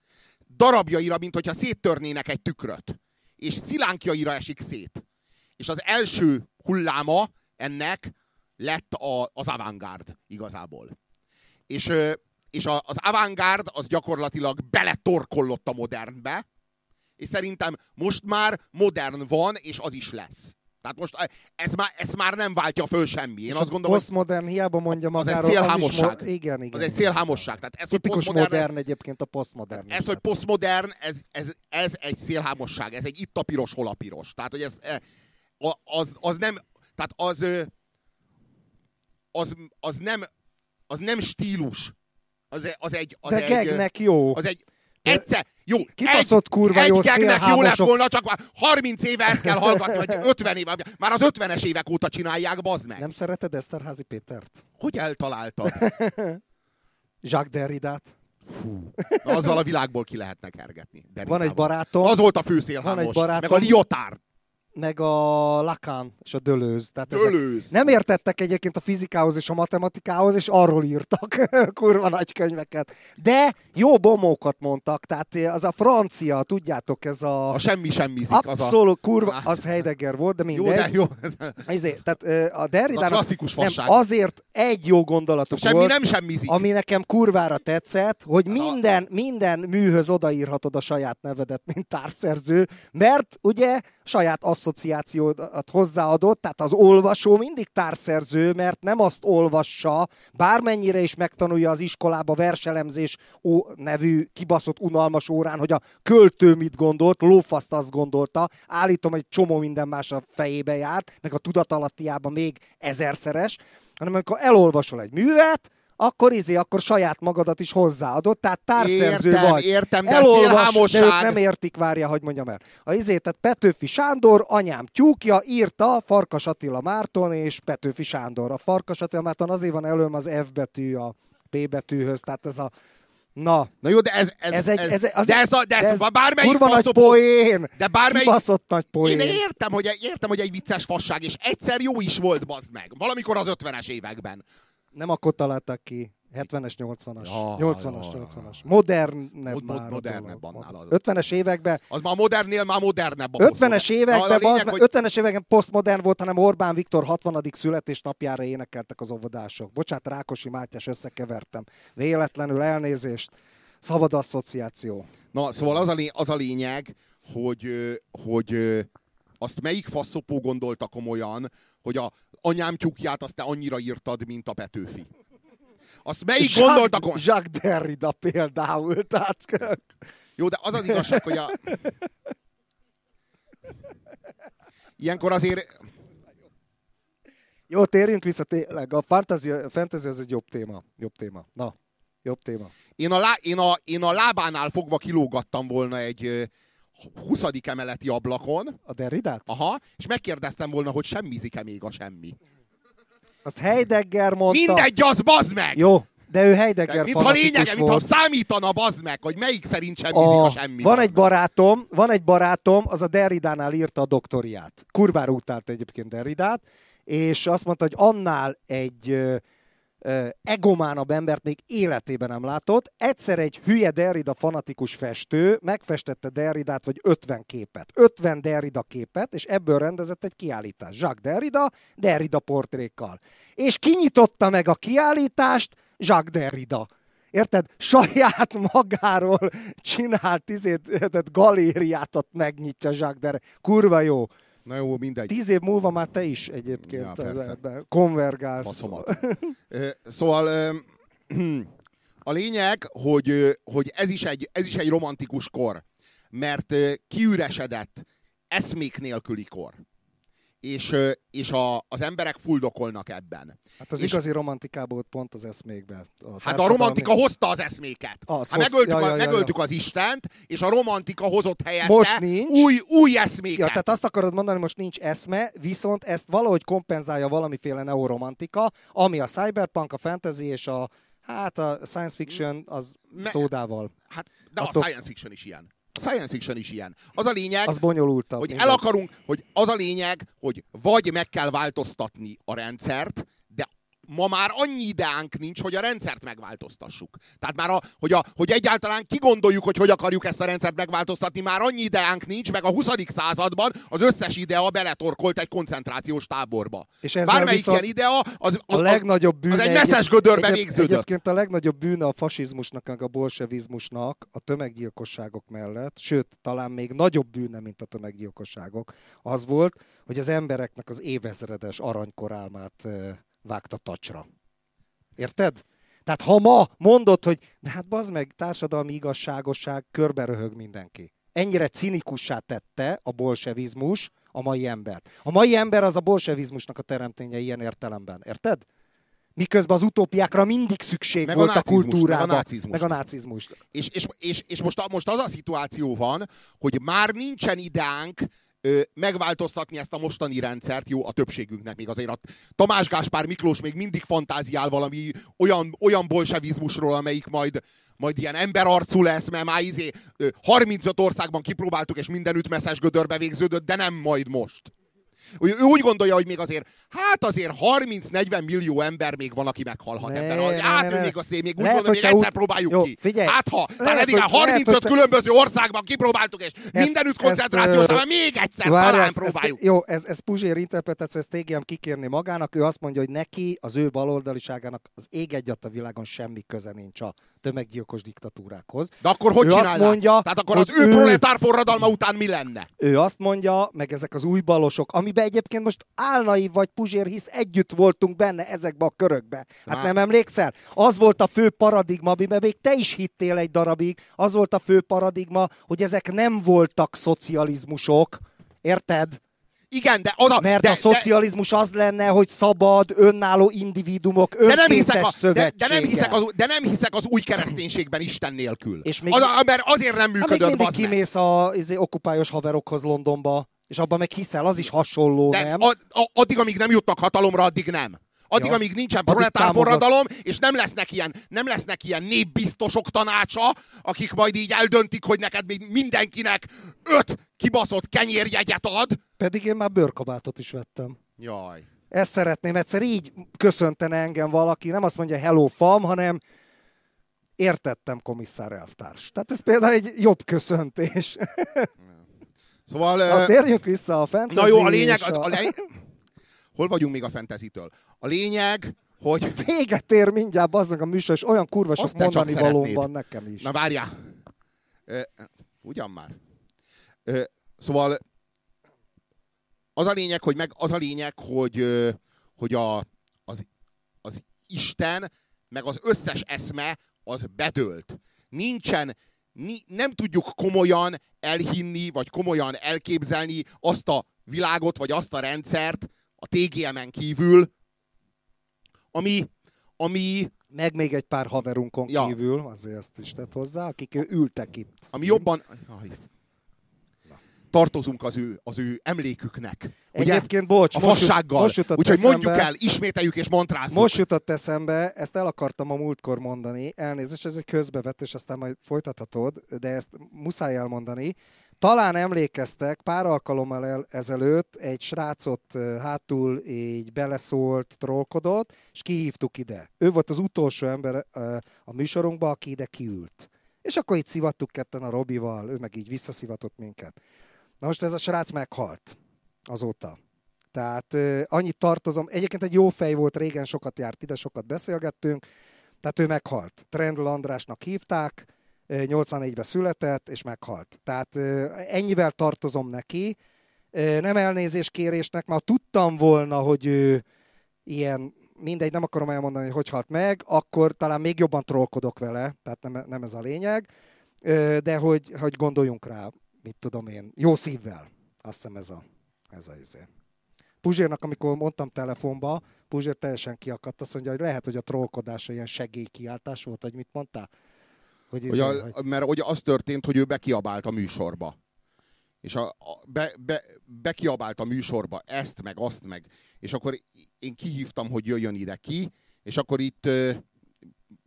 Darabjaira, mint hogyha széttörnének egy tükröt. És szilánkjaira esik szét. És az első hulláma ennek lett a, az avantgárd igazából. És, és a, az avantgárd az gyakorlatilag beletorkollott a modernbe, és szerintem most már modern van, és az is lesz. Tehát most ez már, ez már nem váltja föl semmi. Én És azt gondolom, Posztmodern hiába mondja az egy magáról. szélhámosság. mo- igen, igen. az egy szélhámosság. Tehát ez, Tipikus posztmodern, modern egyébként a posztmodern. ez, hogy posztmodern, ez, ez, ez egy szélhámosság. Ez egy itt a piros, hol a piros. Tehát, hogy ez, e, a- az, az nem, tehát az, az, az nem, az nem stílus. Az, az egy, az De egy, jó. az egy, egyszer, jó, kibaszott kurva egy, jó egy gegnek jó lett volna, csak már 30 éve ezt kell hallgatni, vagy 50 éve, már az 50-es évek óta csinálják, bazd meg. Nem szereted Eszterházi Pétert? Hogy eltaláltad? Jacques Derridát. Fú. Na, azzal a világból ki lehetne kergetni. Van egy barátom. Az volt a főszélhámos. Meg a Lyotard meg a Lacan és a Dölőz. Tehát Dölőz. Nem értettek egyébként a fizikához és a matematikához, és arról írtak kurva nagy könyveket. De jó bomókat mondtak, tehát az a francia, tudjátok, ez a... A semmi semmizik. Abszolút, az a... kurva, az Heidegger volt, de mindegy. Jó, de jó. Ezért, tehát a Derridának... A klasszikus nem, azért egy jó gondolatok semmi volt, nem semmizik. ami nekem kurvára tetszett, hogy minden, minden műhöz odaírhatod a saját nevedet, mint társszerző, mert ugye saját asszociációt hozzáadott, tehát az olvasó mindig társzerző, mert nem azt olvassa, bármennyire is megtanulja az iskolába verselemzés ó, nevű kibaszott unalmas órán, hogy a költő mit gondolt, lófaszt azt gondolta, állítom, hogy csomó minden más a fejébe járt, meg a tudatalattiában még ezerszeres, hanem amikor elolvasol egy művet, akkor izé, akkor saját magadat is hozzáadott, tehát társzerző értem, vagy. Értem, de Elolvas, de ők nem értik, várja, hogy mondjam el. A izé, tehát Petőfi Sándor, anyám tyúkja, írta Farkas Attila Márton és Petőfi Sándor. A Farkas Attila Márton azért van előm az F betű a P betűhöz, tehát ez a Na. Na jó, de ez, ez, ez, egy, ez, ez, de ez, a, de ez, ez bármelyik kurva nagy poén. De bármelyik... Kibaszott nagy poén. Én értem hogy, értem, hogy egy vicces fasság, és egyszer jó is volt, bazd meg. Valamikor az 50-es években. Nem akkor találtak ki. 70-es, 80-as. Ja, 80-as, ja, 80-as. Modernebb mod, már. Modernebb annál. 50-es években. Az már modernnél már modernebb. 50-es években, Na, lényeg, hogy... 50-es években posztmodern volt, hanem Orbán Viktor 60. születésnapjára énekeltek az óvodások. Bocsát, Rákosi Mátyás összekevertem. Véletlenül elnézést. Szabad asszociáció. Na, szóval az a, lény, az a lényeg, hogy, hogy azt melyik faszopó gondolta komolyan, hogy a anyám tyúkját azt te annyira írtad, mint a Petőfi. Azt melyik Jacques, gondoltak? Jacques Derrida például. Tehát... Jó, de az az igazság, hogy a... Ilyenkor azért... Jó, térjünk vissza tényleg. A fantasy, a fantasy az egy jobb téma. Jobb téma. Na, jobb téma. Én a, lá, én, a, én a lábánál fogva kilógattam volna egy 20. emeleti ablakon. A Derridát? Aha, és megkérdeztem volna, hogy semmizik-e még a semmi. Azt Heidegger mondta. Mindegy, az bazd meg! Jó, de ő Heidegger Mint ha lényege, mintha számítana bazd meg, hogy melyik szerint semmizik a, a semmi. Van egy barátom, van egy barátom, az a Derridánál írta a doktoriát. Kurvára utált egyébként Derridát, és azt mondta, hogy annál egy egománabb embert még életében nem látott. Egyszer egy hülye Derrida fanatikus festő megfestette Derridát, vagy 50 képet. 50 Derrida képet, és ebből rendezett egy kiállítást. Jacques Derrida, Derrida portrékkal. És kinyitotta meg a kiállítást Jacques Derrida. Érted? Saját magáról csinált tizét, galériát ott megnyitja Jacques Derrida. Kurva jó. Na jó, mindegy. Tíz év múlva már te is egyébként ja, konvergálsz. Faszomat. szóval a lényeg, hogy, hogy ez, is egy, ez is egy romantikus kor, mert kiüresedett eszmék nélküli kor és, és a, az emberek fuldokolnak ebben. Hát az és igazi romantikából pont az eszmékbe. A hát a romantika hozta az eszméket. Az, hát megöltük, ja, ja, ja, a, megöltük ja. az Istent, és a romantika hozott helyette most nincs. Új, új eszméket. Ja, tehát azt akarod mondani, most nincs eszme, viszont ezt valahogy kompenzálja valamiféle neoromantika, ami a cyberpunk, a fantasy és a Hát a science fiction az Me, szódával. Hát, de Attól... a science fiction is ilyen. A science fiction is ilyen. Az a lényeg, az bonyolultabb, hogy el akarunk, hogy az a lényeg, hogy vagy meg kell változtatni a rendszert, ma már annyi ideánk nincs, hogy a rendszert megváltoztassuk. Tehát már, a, hogy, a, hogy egyáltalán kigondoljuk, hogy hogy akarjuk ezt a rendszert megváltoztatni, már annyi ideánk nincs, meg a 20. században az összes idea beletorkolt egy koncentrációs táborba. És Bármelyik ilyen idea, az, a, a legnagyobb bűne, az egy messzes gödörbe egy, végződött. Egyébként a legnagyobb bűne a fasizmusnak, a bolsevizmusnak a tömeggyilkosságok mellett, sőt, talán még nagyobb bűne, mint a tömeggyilkosságok, az volt, hogy az embereknek az évezredes aranykorálmát vágta tacsra. Érted? Tehát ha ma mondod, hogy de hát bazd meg, társadalmi igazságosság, körbe röhög mindenki. Ennyire cinikussá tette a bolsevizmus a mai ember. A mai ember az a bolsevizmusnak a teremténye ilyen értelemben. Érted? Miközben az utópiákra mindig szükség meg volt a, a kultúrába. Meg a nácizmus. Meg a nácizmus. És, és, és, és most, most az a szituáció van, hogy már nincsen ideánk ö, megváltoztatni ezt a mostani rendszert, jó, a többségünknek még azért a Tamás Gáspár Miklós még mindig fantáziál valami olyan, olyan bolsevizmusról, amelyik majd, majd ilyen emberarcú lesz, mert már izé, 35 országban kipróbáltuk, és mindenütt messzes gödörbe végződött, de nem majd most. Ő úgy gondolja, hogy még azért, hát azért 30-40 millió ember még van, aki meghalhat ne, ebben. Ne, hát ne, ő még azt még úgy gondolja, hogy egyszer úgy... próbáljuk Jó, ki. Figyelj, hát ha, lehet, eddig lehet, 35 lehet, különböző országban kipróbáltuk, és ezt, mindenütt koncentrációs, de még egyszer várj, talán ezt, próbáljuk. Ezt, jó, ez, ez Puzsér interpretáció, ezt TGM kikérni magának. Ő azt mondja, hogy neki, az ő baloldaliságának az ég egyat a világon semmi köze nincs a tömeggyilkos diktatúrákhoz. De akkor hogy csinálná? Mondja, Tehát akkor az ő, ő proletár forradalma után mi lenne? Ő azt mondja, meg ezek az új balosok, amiben egyébként most Álnai vagy Puzsér, hisz együtt voltunk benne ezekbe a körökbe. Hát Má. nem emlékszel? Az volt a fő paradigma, amiben még te is hittél egy darabig, az volt a fő paradigma, hogy ezek nem voltak szocializmusok, érted? Igen, de az a... Mert de, a szocializmus de, az lenne, hogy szabad, önálló individumok, de nem hiszek a, de, de, nem hiszek az, de nem hiszek az új kereszténységben Isten nélkül. És még, az, a, mert azért nem működött, bazd kimész a izé, okupályos haverokhoz Londonba, és abban meg hiszel, az is hasonló, de nem? Ad, addig, amíg nem jutnak hatalomra, addig nem. Addig, ja. amíg nincsen proletár forradalom, és nem lesznek, ilyen, nem lesznek ilyen népbiztosok tanácsa, akik majd így eldöntik, hogy neked még mindenkinek öt kibaszott kenyérjegyet ad. Pedig én már bőrkabátot is vettem. Jaj. Ezt szeretném, egyszer így köszöntene engem valaki, nem azt mondja hello fam, hanem értettem komisszár elvtárs. Tehát ez például egy jobb köszöntés. Szóval... Na, térjünk vissza a fantasy Na jó, a lényeg... A... A lényeg hol vagyunk még a fantasy-től? A lényeg, hogy... Véget ér mindjárt azzal a műsor, és olyan kurva sok mondani való van nekem is. Na várjál. Ugyan már. E, szóval az a lényeg, hogy meg az a lényeg, hogy, hogy a, az, az Isten, meg az összes eszme az bedőlt. Nincsen, ni, nem tudjuk komolyan elhinni, vagy komolyan elképzelni azt a világot, vagy azt a rendszert, a TGM-en kívül, ami, ami... Meg még egy pár haverunkon ja. kívül, azért ezt is tett hozzá, akik ültek itt. Ami jobban... Aj, tartozunk az ő, az ő emléküknek. Ugye? Egyébként, bocs, a fassággal. Most jutott Úgyhogy eszembe, mondjuk el, ismételjük és montrázzuk. Most jutott eszembe, ezt el akartam a múltkor mondani, elnézést, ez egy közbevetés, aztán majd folytathatod, de ezt muszáj elmondani. Talán emlékeztek, pár alkalommal el, ezelőtt egy srácot hátul így beleszólt, trollkodott, és kihívtuk ide. Ő volt az utolsó ember a műsorunkban, aki ide kiült. És akkor itt szivattuk ketten a Robival, ő meg így visszaszivatott minket. Na most ez a srác meghalt azóta. Tehát uh, annyit tartozom, egyébként egy jó fej volt, régen sokat járt ide, sokat beszélgettünk, tehát ő meghalt. Trendl Andrásnak hívták, 84-ben született, és meghalt. Tehát ennyivel tartozom neki. Nem elnézéskérésnek, mert tudtam volna, hogy ő ilyen, mindegy, nem akarom elmondani, hogy hogy halt meg, akkor talán még jobban trollkodok vele, tehát nem, nem ez a lényeg, de hogy, hogy gondoljunk rá, mit tudom én, jó szívvel. Azt hiszem ez a, ez a izé. Puzsérnak, amikor mondtam telefonba, Puzsér teljesen kiakadt, azt mondja, hogy lehet, hogy a trollkodása ilyen segélykiáltás volt, vagy mit mondtál? Hogy, hogy a, hogy... Mert hogy az történt, hogy ő bekiabált a műsorba. És a, a, be, be, bekiabált a műsorba ezt, meg azt, meg. És akkor én kihívtam, hogy jöjjön ide ki, és akkor itt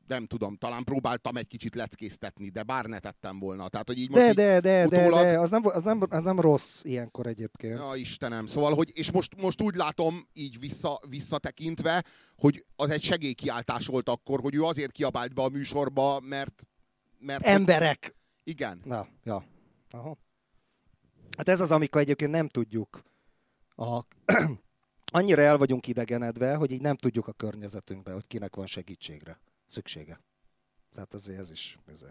nem tudom, talán próbáltam egy kicsit leckésztetni, de bár ne tettem volna. Tehát, hogy így de, de, de, utólag... de, de, az nem, az, nem, az nem rossz ilyenkor egyébként. Ja, Istenem. Szóval, hogy, és most, most úgy látom, így vissza, visszatekintve, hogy az egy segélykiáltás volt akkor, hogy ő azért kiabált be a műsorba, mert mert Emberek. Hogy... Igen. Na, ja. Aha. Hát ez az, amikor egyébként nem tudjuk a... annyira el vagyunk idegenedve, hogy így nem tudjuk a környezetünkbe, hogy kinek van segítségre szüksége. Tehát azért ez is. Ez.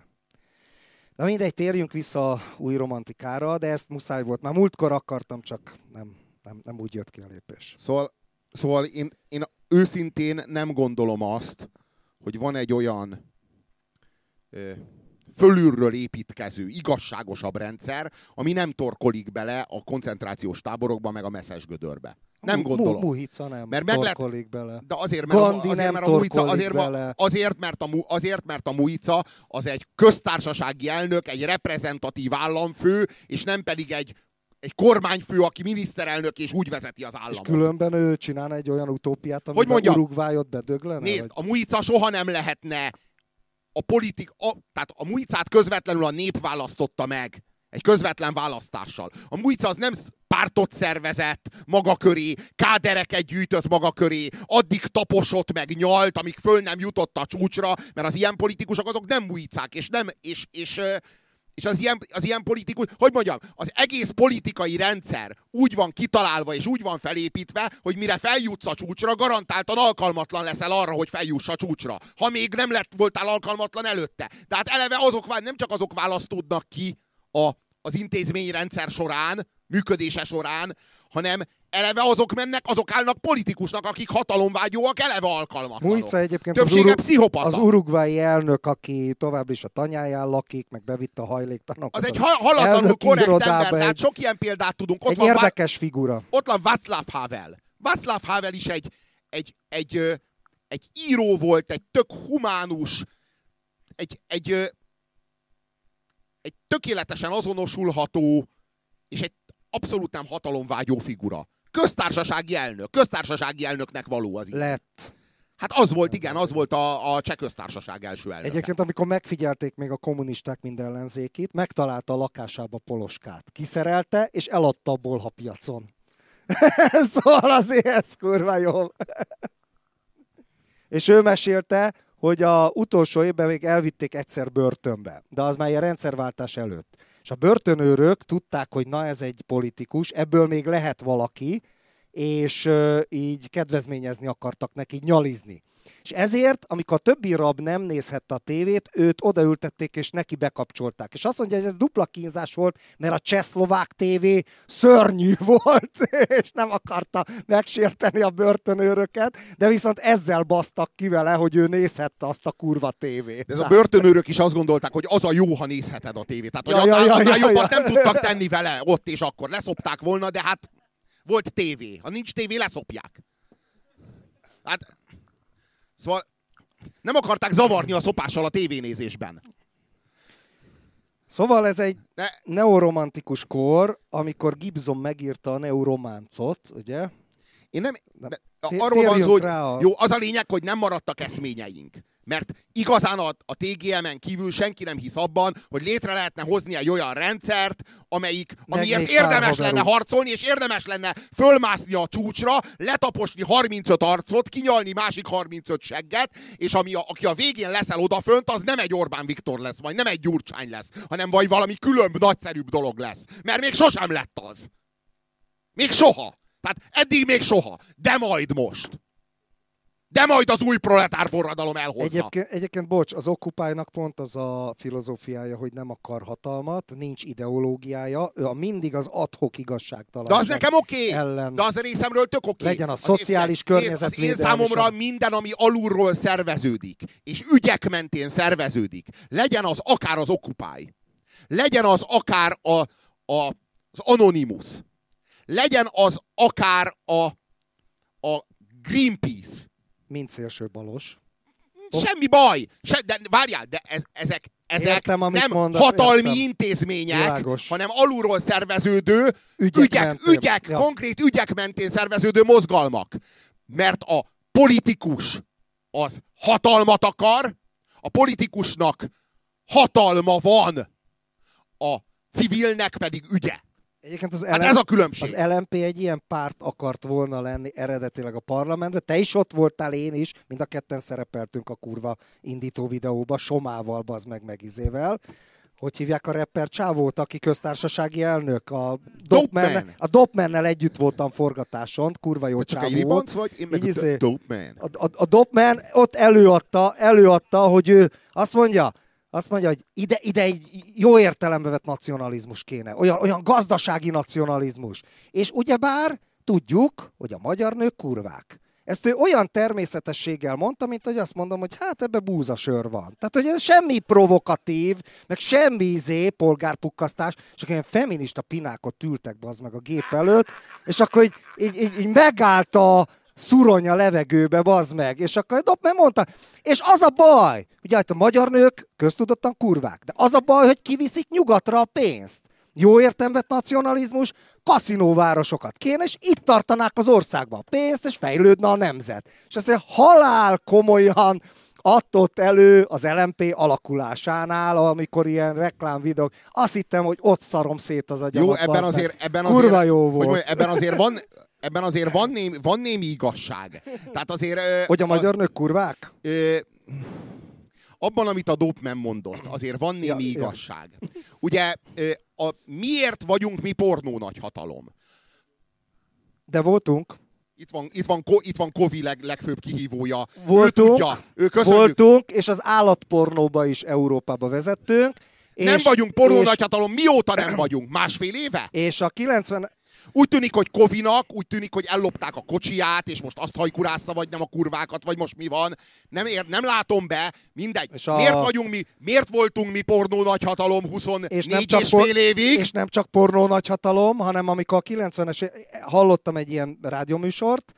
Na mindegy, térjünk vissza új romantikára, de ezt muszáj volt. Már múltkor akartam, csak nem, nem, nem úgy jött ki a lépés. Szóval, szóval én, én őszintén nem gondolom azt, hogy van egy olyan fölülről építkező, igazságosabb rendszer, ami nem torkolik bele a koncentrációs táborokba, meg a messzes gödörbe. Nem gondolom. Muhica nem mert meg torkolik bele. De azért, mert, Gandhi azért, mert a Muhica, azért, bele. azért, mert a, azért, mert a Muhica az egy köztársasági elnök, egy reprezentatív államfő, és nem pedig egy egy kormányfő, aki miniszterelnök és úgy vezeti az államot. És különben ő csinálna egy olyan utópiát, amiben Hogy mondjam? Uruguayot bedöglene? Nézd, vagy? a Muica soha nem lehetne a politik, a, tehát a Muicát közvetlenül a nép választotta meg. Egy közvetlen választással. A Muica az nem pártot szervezett maga köré, kádereket gyűjtött maga köré, addig taposott meg nyalt, amíg föl nem jutott a csúcsra, mert az ilyen politikusok azok nem Muicák, és nem, és, és, ö, és az ilyen, az ilyen politikus, hogy mondjam, az egész politikai rendszer úgy van kitalálva és úgy van felépítve, hogy mire feljutsz a csúcsra, garantáltan alkalmatlan leszel arra, hogy feljuss a csúcsra. Ha még nem lett voltál alkalmatlan előtte. De hát eleve azok, nem csak azok választódnak ki a, az intézményrendszer során, működése során, hanem eleve azok mennek, azok állnak politikusnak, akik hatalomvágyóak, eleve alkalmatlanok. Muica egyébként az, Többsége Uru- pszichopata. az urugvái elnök, aki továbbra is a tanyáján lakik, meg bevitte a hajléktanokat. Az egy ha- halatlanul korrekt ember, tehát egy- sok ilyen példát tudunk. Ott Egy van, Vá- érdekes figura. ott van Václav Havel. Václav Havel is egy, egy, egy, ö, egy író volt, egy tök humánus, egy, egy, egy tökéletesen azonosulható, és egy abszolút nem hatalomvágyó figura. Köztársasági elnök. Köztársasági elnöknek való az így. Lett. Hát az volt, igen, az volt a, a cseh köztársaság első elnöke. Egyébként, amikor megfigyelték még a kommunisták mind ellenzékit, megtalálta a lakásába poloskát. Kiszerelte, és eladta a bolha piacon. szóval azért ez kurva jó. és ő mesélte, hogy a utolsó évben még elvitték egyszer börtönbe, de az már ilyen rendszerváltás előtt. És a börtönőrök tudták, hogy na ez egy politikus, ebből még lehet valaki, és így kedvezményezni akartak neki, nyalizni. És ezért, amikor a többi rab nem nézhette a tévét, őt odaültették, és neki bekapcsolták. És azt mondja, hogy ez dupla kínzás volt, mert a csehszlovák tévé szörnyű volt, és nem akarta megsérteni a börtönőröket, de viszont ezzel basztak ki vele, hogy ő nézhette azt a kurva tévét. De ez a börtönőrök is azt gondolták, hogy az a jó, ha nézheted a tévét. Tehát, hogy Ja, annál, ja, annál ja, jobbat ja. nem tudtak tenni vele ott és akkor. Leszopták volna, de hát volt tévé. Ha nincs tévé, leszopják. Hát, szóval nem akarták zavarni a szopással a tévénézésben. Szóval ez egy De neoromantikus kor, amikor Gibson megírta a neurománcot, ugye? én nem... Nem. De arról van szó, hogy jó, az a lényeg, hogy nem maradtak eszményeink. Mert igazán a, a TGM-en kívül senki nem hisz abban, hogy létre lehetne hozni egy olyan rendszert, amelyik, amiért érdemes lenne harcolni, és érdemes lenne fölmászni a csúcsra, letaposni 35 arcot, kinyalni másik 35 segget, és ami a, aki a végén leszel odafönt, az nem egy Orbán Viktor lesz, vagy nem egy Gyurcsány lesz, hanem vagy valami különb, nagyszerűbb dolog lesz. Mert még sosem lett az. Még soha. Tehát eddig még soha. De majd most. De majd az új proletár forradalom elhozza. Egyébként, egyébként, bocs, az Occupy-nak pont az a filozófiája, hogy nem akar hatalmat, nincs ideológiája, ő a mindig az adhok igazságtalan. De az nekem oké, ellen. de az a részemről tök oké. Legyen a Az- szociális nézd, Az én számomra a- minden, ami alulról szerveződik, és ügyek mentén szerveződik, legyen az akár az Occupy, legyen az akár a, a, az Anonymous, legyen az akár a, a Greenpeace, Mint szélső balos. Semmi baj! Se, de várjál, de ez, ezek, ezek Értem, nem mondasz, hatalmi értem. intézmények, Világos. hanem alulról szerveződő Ügyek ügyek, ügyek, mentén. ügyek Ja. konkrét ügyek mentén szerveződő mozgalmak. Mert a politikus az hatalmat akar, a politikusnak hatalma van, a civilnek pedig ügye. Egyébként az, Hát LM ez a különbség. az LMP egy ilyen párt akart volna lenni eredetileg a parlamentben. Te is ott voltál, én is, mind a ketten szerepeltünk a kurva indító videóba, Somával, az meg megizével. Hogy hívják a rapper csávót, aki köztársasági elnök? A Dopman. Man. A Dopmannel együtt voltam forgatáson, kurva jó csak egy csávó ribanc volt. vagy, én meg izé- dope man. A, a, a Dopman ott előadta, előadta, hogy ő azt mondja, azt mondja, hogy ide, ide egy jó értelembe vett nacionalizmus kéne. Olyan, olyan gazdasági nacionalizmus. És ugyebár tudjuk, hogy a magyar nők kurvák. Ezt ő olyan természetességgel mondta, mint hogy azt mondom, hogy hát ebbe búzasör van. Tehát, hogy ez semmi provokatív, meg semmi izé, polgárpukkasztás, csak ilyen feminista pinákot ültek az meg a gép előtt, és akkor így, így, így, így megállt a szurony a levegőbe, bazd meg. És akkor Doppman mondta, és az a baj, ugye hát a magyar nők köztudottan kurvák, de az a baj, hogy kiviszik nyugatra a pénzt. jó értelmet nacionalizmus, kaszinóvárosokat kéne, és itt tartanák az országban a pénzt, és fejlődne a nemzet. És azt halál komolyan adott elő az LMP alakulásánál, amikor ilyen reklámvideók, azt hittem, hogy ott szarom szét az agyamat. Jó, ebben azért, ebben azért, Kurva jó volt. Hogy ebben azért van, ebben azért van némi, van némi igazság. Tehát azért... Hogy a, a magyar nők kurvák? Ö, abban, amit a Dopman mondott, azért van némi ja, igazság. Ja. Ugye, a, miért vagyunk mi pornó nagyhatalom? De voltunk. Itt van, itt van, itt van Kovi leg, legfőbb kihívója. Voltunk, ő tudja, ő voltunk, és az állatpornóba is Európába vezettünk. Nem és, vagyunk pornó és, nagyhatalom, mióta nem vagyunk? Másfél éve? És a 90, úgy tűnik, hogy Kovinak, úgy tűnik, hogy ellopták a kocsiját, és most azt hajkurásza, vagy nem a kurvákat, vagy most mi van. Nem, ér, nem látom be, mindegy. És a... Miért vagyunk mi, miért voltunk mi pornó nagyhatalom 24 és, nem csak és fél évig? És nem csak pornó nagyhatalom, hanem amikor a 90-es, hallottam egy ilyen rádióműsort,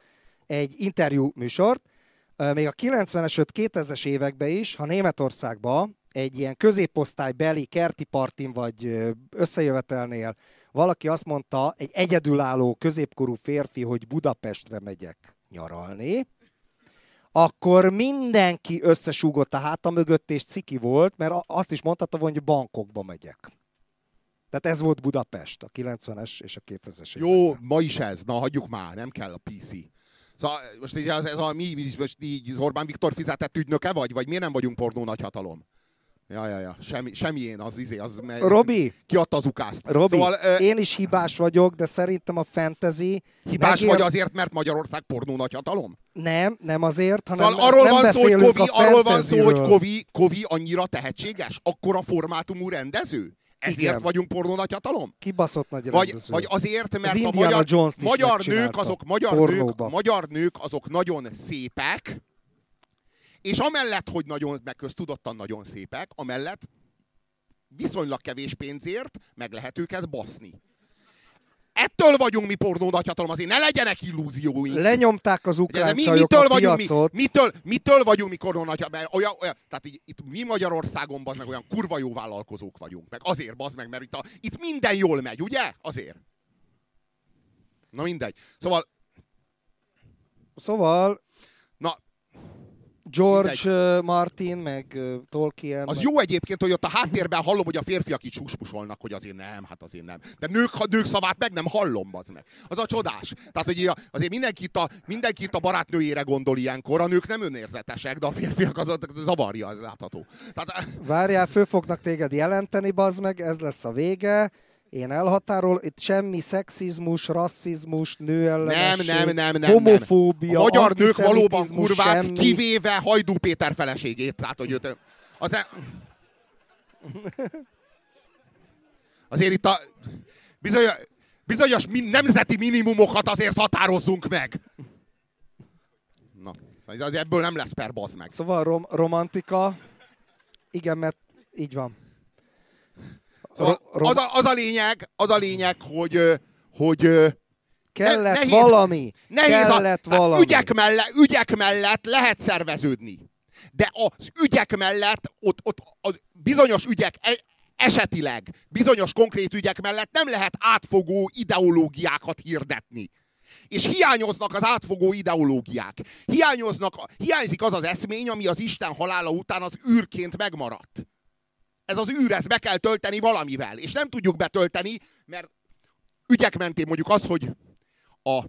egy interjú műsort, még a 90-es, 2000-es években is, ha Németországban egy ilyen középosztálybeli kerti partin vagy összejövetelnél valaki azt mondta, egy egyedülálló középkorú férfi, hogy Budapestre megyek nyaralni, akkor mindenki összesúgott a háta mögött, és ciki volt, mert azt is mondhatta, hogy bankokba megyek. Tehát ez volt Budapest, a 90-es és a 2000-es Jó, ma is ez. Na, hagyjuk már, nem kell a PC. Szóval most így ez, ez a mi, most így Orbán Viktor fizetett ügynöke vagy? Vagy miért nem vagyunk pornó nagyhatalom? Ja, ja, ja. Semmi, én, az izé, az Robi, kiadta az ukászt. Robi, szóval, uh, én is hibás vagyok, de szerintem a fantasy... Hibás megér... vagy azért, mert Magyarország pornó nagyhatalom? Nem, nem azért, hanem szóval arról nem van szó, hogy Kovi, arról van szó, hogy Kovi, Kovi annyira tehetséges? Akkora formátumú rendező? Ezért Igen. vagyunk pornó nagyhatalom? Kibaszott nagy vagy, vagy azért, mert az a magyar, magyar nők azok, magyar nők, magyar nők azok nagyon szépek, és amellett, hogy nagyon, meg köztudottan nagyon szépek, amellett viszonylag kevés pénzért meg lehet őket baszni. Ettől vagyunk mi pornó nagyhatalom, azért ne legyenek illúzióink. Lenyomták az ukrán mi, mitől a vagyunk, piacot. Mi, mitől, mitől vagyunk mi pornó nagyhatalom? Olyan, olyan, tehát így, itt mi Magyarországon bazd meg olyan kurva jó vállalkozók vagyunk. Meg azért bazd meg, mert itt, a, itt minden jól megy, ugye? Azért. Na mindegy. Szóval... Szóval George Mindegy. Martin, meg Tolkien. Az meg... jó egyébként, hogy ott a háttérben hallom, hogy a férfiak is húspusolnak, hogy azért nem, hát azért nem. De nők, nők szavát meg nem hallom, az meg. Az a csodás. Tehát, hogy azért mindenki itt, a, mindenki itt a barátnőjére gondol ilyenkor, a nők nem önérzetesek, de a férfiak az, az zavarja, az látható. Tehát... Várjál, fő fognak téged jelenteni, bazd meg, ez lesz a vége én elhatárol, itt semmi szexizmus, rasszizmus, nőellenesség, nem, nem, nem, nem, homofóbia, A magyar nők valóban kurvák, semmi. kivéve Hajdú Péter feleségét. Tehát, hogy őt, az ne... Azért itt a bizonyos, bizonyos nemzeti minimumokat azért határozzunk meg. Na, szóval ebből nem lesz per, meg. Szóval rom- romantika, igen, mert így van. Szóval az, a, az, a lényeg, az a lényeg, hogy, hogy kellett nehéz, valami. Nehéz kellett a, valami. Ügyek mellett, ügyek mellett lehet szerveződni. De az ügyek mellett, ott, ott az bizonyos ügyek e, esetileg, bizonyos konkrét ügyek mellett nem lehet átfogó ideológiákat hirdetni. És hiányoznak az átfogó ideológiák. Hiányoznak, hiányzik az az eszmény, ami az Isten halála után az űrként megmaradt ez az űr, ezt be kell tölteni valamivel. És nem tudjuk betölteni, mert ügyek mentén mondjuk az, hogy a,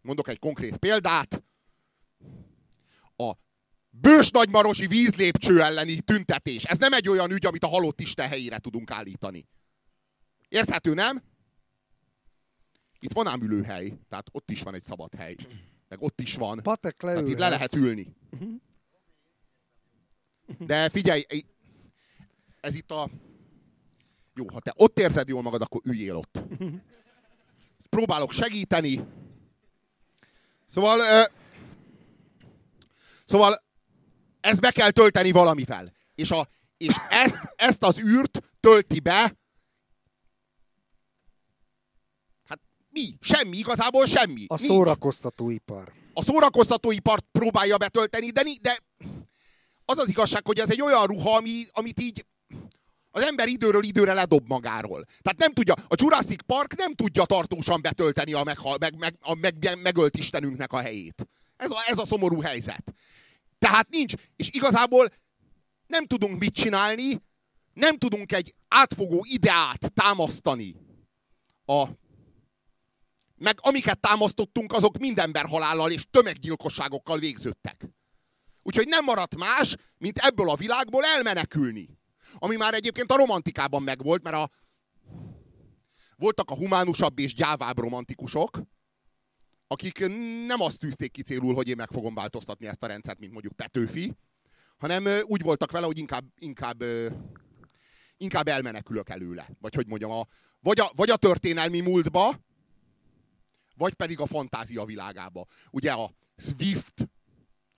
mondok egy konkrét példát, a bős nagymarosi vízlépcső elleni tüntetés. Ez nem egy olyan ügy, amit a halott Isten helyére tudunk állítani. Érthető, nem? Itt van ám ülőhely, tehát ott is van egy szabad hely. Meg ott is van. Patek tehát itt le lehet ülni. De figyelj, ez itt a... Jó, ha te ott érzed jól magad, akkor üljél ott. Próbálok segíteni. Szóval... Uh, szóval ezt be kell tölteni valamivel. És, a, és ezt, ezt az űrt tölti be Hát mi? Semmi, igazából semmi. A szórakoztatóipar. A szórakoztatóipart próbálja betölteni, de, de az az igazság, hogy ez egy olyan ruha, ami, amit így Az ember időről időre ledob magáról. Tehát nem tudja, a Jurassic Park nem tudja tartósan betölteni a, meghal, meg, meg, a meg, megölt istenünknek a helyét. Ez a, ez a szomorú helyzet. Tehát nincs, és igazából nem tudunk mit csinálni, nem tudunk egy átfogó ideát támasztani. A, meg amiket támasztottunk, azok mind ember halállal és tömeggyilkosságokkal végződtek. Úgyhogy nem maradt más, mint ebből a világból elmenekülni. Ami már egyébként a romantikában megvolt, mert a... voltak a humánusabb és gyávább romantikusok, akik nem azt tűzték ki célul, hogy én meg fogom változtatni ezt a rendszert, mint mondjuk Petőfi, hanem úgy voltak vele, hogy inkább, inkább, inkább elmenekülök előle. Vagy hogy mondjam, a, vagy, a, vagy a történelmi múltba, vagy pedig a fantázia világába. Ugye a Swift,